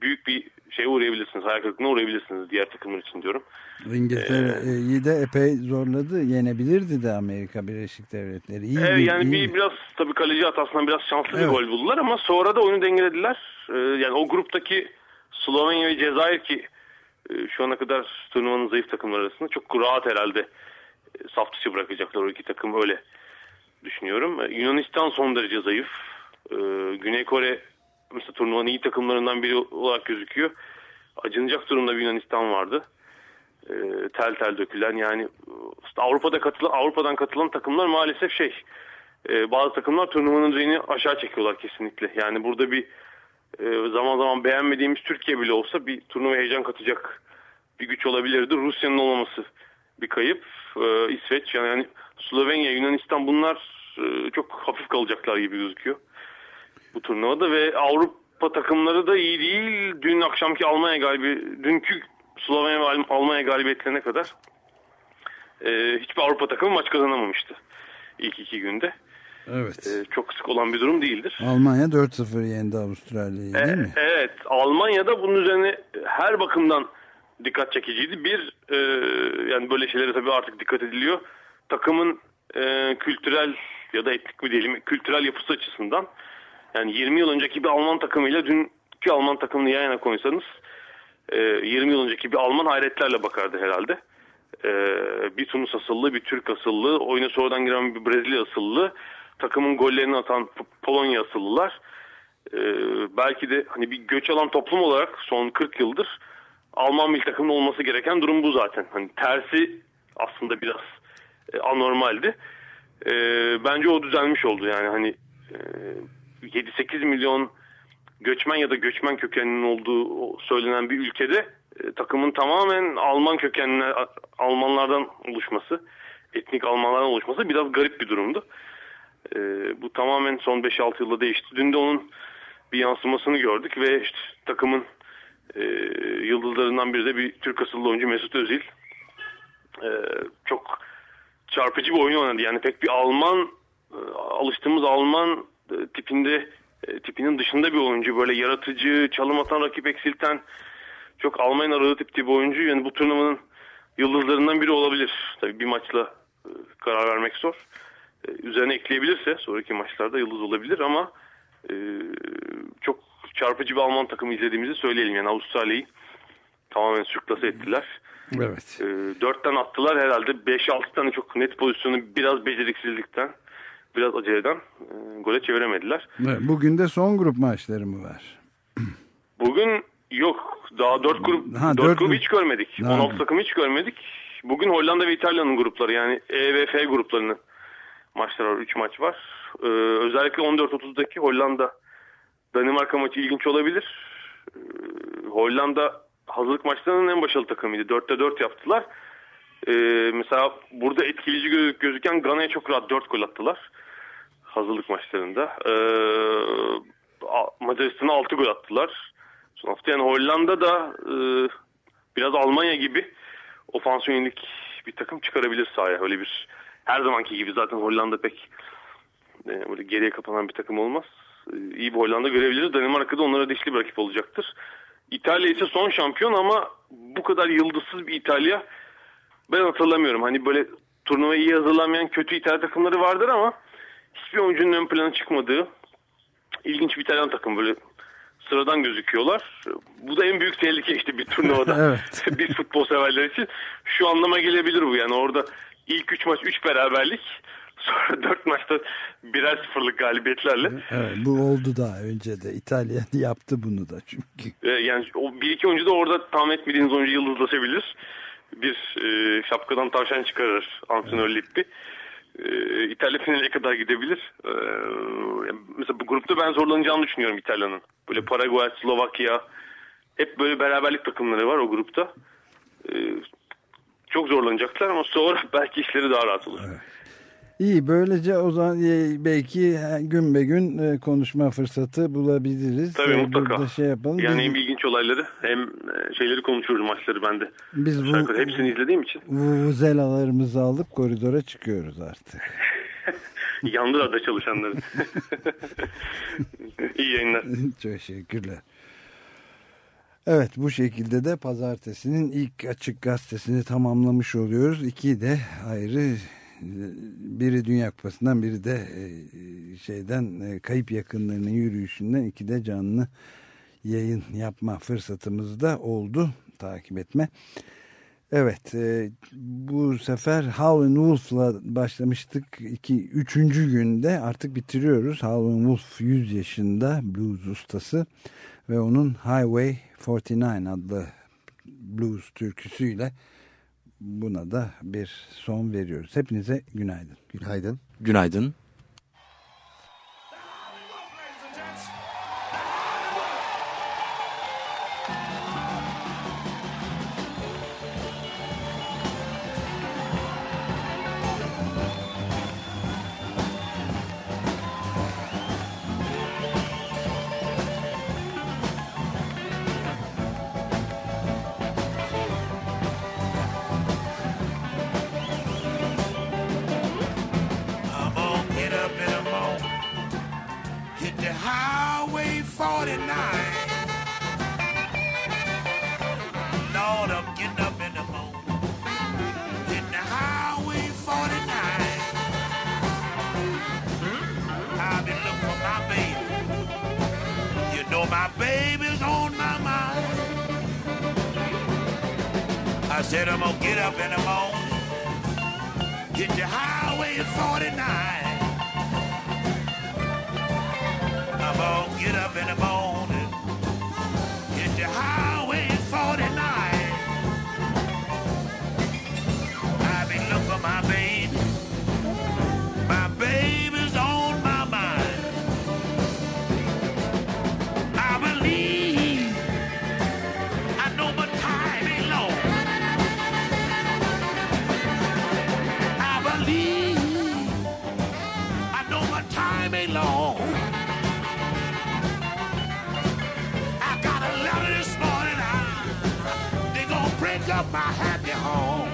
büyük bir şey uğrayabilirsiniz. Hayal kırıklığına uğrayabilirsiniz diğer takımlar için diyorum. İngiltere'yi ee, de epey zorladı. Yenebilirdi de Amerika Birleşik Devletleri. İyi evet, bir, yani iyi bir biraz tabii kaleci hatasından biraz şanslı evet. bir gol buldular ama sonra da oyunu dengelediler. Ee, yani o gruptaki Slovenya ve Cezayir ki şu ana kadar turnuvanın zayıf takımlar arasında çok rahat herhalde e, saf dışı bırakacaklar o iki takım öyle düşünüyorum. Ee, Yunanistan son derece zayıf. Ee, Güney Kore mesela turnuvanın iyi takımlarından biri olarak gözüküyor. Acınacak durumda bir Yunanistan vardı. Tel tel dökülen yani Avrupa'da katılan Avrupa'dan katılan takımlar maalesef şey e, bazı takımlar turnuvanın düzeyini aşağı çekiyorlar kesinlikle. Yani burada bir e, zaman zaman beğenmediğimiz Türkiye bile olsa bir turnuva heyecan katacak bir güç olabilirdi. Rusya'nın olmaması bir kayıp. E, İsveç yani, yani Slovenya, Yunanistan bunlar e, çok hafif kalacaklar gibi gözüküyor bu turnuvada ve Avrupa takımları da iyi değil. Dün akşamki Almanya galibi, dünkü Slovenya ve Almanya galibiyetlerine kadar e, hiçbir Avrupa takımı maç kazanamamıştı ilk iki günde. Evet. E, çok sık olan bir durum değildir. Almanya 4-0 yendi Avustralya'yı değil e, mi? Evet. Almanya'da bunun üzerine her bakımdan dikkat çekiciydi. Bir, e, yani böyle şeylere tabii artık dikkat ediliyor. Takımın e, kültürel ya da etnik mi diyelim kültürel yapısı açısından yani 20 yıl önceki bir Alman takımıyla dünkü Alman takımını yan yana koysanız e, 20 yıl önceki bir Alman hayretlerle bakardı herhalde. E, bir Tunus asıllı, bir Türk asıllı, oyuna sonradan giren bir Brezilya asıllı takımın gollerini atan Polonya asıllılar. Ee, belki de hani bir göç alan toplum olarak son 40 yıldır Alman milli takımın olması gereken durum bu zaten. Hani tersi aslında biraz e, anormaldi. E, bence o düzelmiş oldu yani hani e, 7-8 milyon göçmen ya da göçmen kökeninin olduğu söylenen bir ülkede e, takımın tamamen Alman kökenli Almanlardan oluşması, etnik Almanlardan oluşması biraz garip bir durumdu. E, bu tamamen son 5-6 yılda değişti. Dün de onun bir yansımasını gördük ve işte takımın e, yıldızlarından biri de bir Türk asıllı oyuncu Mesut Özil. E, çok çarpıcı bir oyun oynadı. Yani pek bir Alman e, alıştığımız Alman e, tipinde e, tipinin dışında bir oyuncu. Böyle yaratıcı, çalım atan, rakip eksilten çok Alman aradığı tip bir oyuncu. Yani bu turnuvanın yıldızlarından biri olabilir. Tabii bir maçla e, karar vermek zor. E, üzerine ekleyebilirse sonraki maçlarda yıldız olabilir ama e, çok çarpıcı bir Alman takımı izlediğimizi söyleyelim. Yani Avustralya'yı tamamen sürklase ettiler. Evet. E, dörtten attılar herhalde 5-6 tane çok net pozisyonu biraz beceriksizlikten biraz aceleden e, gole çeviremediler. Bugün de son grup maçları mı var? <clears throat> Bugün yok. Daha 4 grup Ha, 4 dört grup hiç görmedik. Ha. 16 takım hiç görmedik. Bugün Hollanda ve İtalya'nın grupları yani E ve F gruplarının maçları var. 3 maç var. Ee, özellikle 14.30'daki Hollanda Danimarka maçı ilginç olabilir. Ee, Hollanda hazırlık maçlarının en başarılı takımıydı. 4'te 4 yaptılar. Ee, mesela burada etkileyici gö- gözüken Gana'ya çok rahat 4 gol attılar. Hazırlık maçlarında. Ee, Macaristan'a 6 gol attılar. Son hafta yani Hollanda da e, biraz Almanya gibi ofansiyonik bir takım çıkarabilir sahaya. Öyle bir her zamanki gibi zaten Hollanda pek e, böyle geriye kapanan bir takım olmaz. E, iyi bir Hollanda görebiliriz. Danimarka'da onlara dişli bir rakip olacaktır. İtalya ise son şampiyon ama bu kadar yıldızsız bir İtalya ben hatırlamıyorum. Hani böyle turnuvayı iyi hazırlamayan kötü İtalya takımları vardır ama hiçbir oyuncunun ön plana çıkmadığı ilginç bir İtalyan takım böyle sıradan gözüküyorlar. Bu da en büyük tehlike işte bir turnuvada. <laughs> Evet. <laughs> Biz futbol severler için şu anlama gelebilir bu yani orada ilk 3 maç 3 beraberlik sonra <laughs> 4 maçta birer sıfırlık galibiyetlerle Evet, bu oldu daha önce de. İtalya <laughs> yaptı bunu da çünkü. yani o bir iki oyuncu da orada tahmin etmediğiniz oyuncu yıldızlaşabilir. Bir e, şapkadan tavşan çıkarır antrenör Lippi. E, İtalya finale kadar gidebilir. E, mesela bu grupta ben zorlanacağını düşünüyorum İtalya'nın. Böyle Paraguay, Slovakya hep böyle beraberlik takımları var o grupta. E, çok zorlanacaklar ama sonra <laughs> belki işleri daha rahat olur. İyi böylece o zaman e, belki gün be gün e, konuşma fırsatı bulabiliriz. Tabii E, mutlaka. Burada şey yapalım. Yani Biz- hem ilginç olayları hem e, şeyleri konuşuruz maçları ben de. Biz yukarı hepsini izlediğim için. vuvuzelalarımızı alıp koridora çıkıyoruz artık. <laughs> Yandılar da çalışanları. <laughs> İyi yayınlar. Teşekkürler. Evet bu şekilde de pazartesinin ilk açık gazetesini tamamlamış oluyoruz. İki de ayrı e, biri Dünya Kupası'ndan biri de e, şeyden e, kayıp yakınlarının yürüyüşünden iki de canlı yayın yapma fırsatımız da oldu takip etme. Evet bu sefer Howlin' Wolf'la başlamıştık. İki, üçüncü günde artık bitiriyoruz. Howlin' Wolf 100 yaşında blues ustası ve onun Highway 49 adlı blues türküsüyle buna da bir son veriyoruz. Hepinize günaydın. Günaydın. Günaydın. Said I'm gonna get up in the morning hit the highway 49. I'm gonna get up in the morning, up my happy home.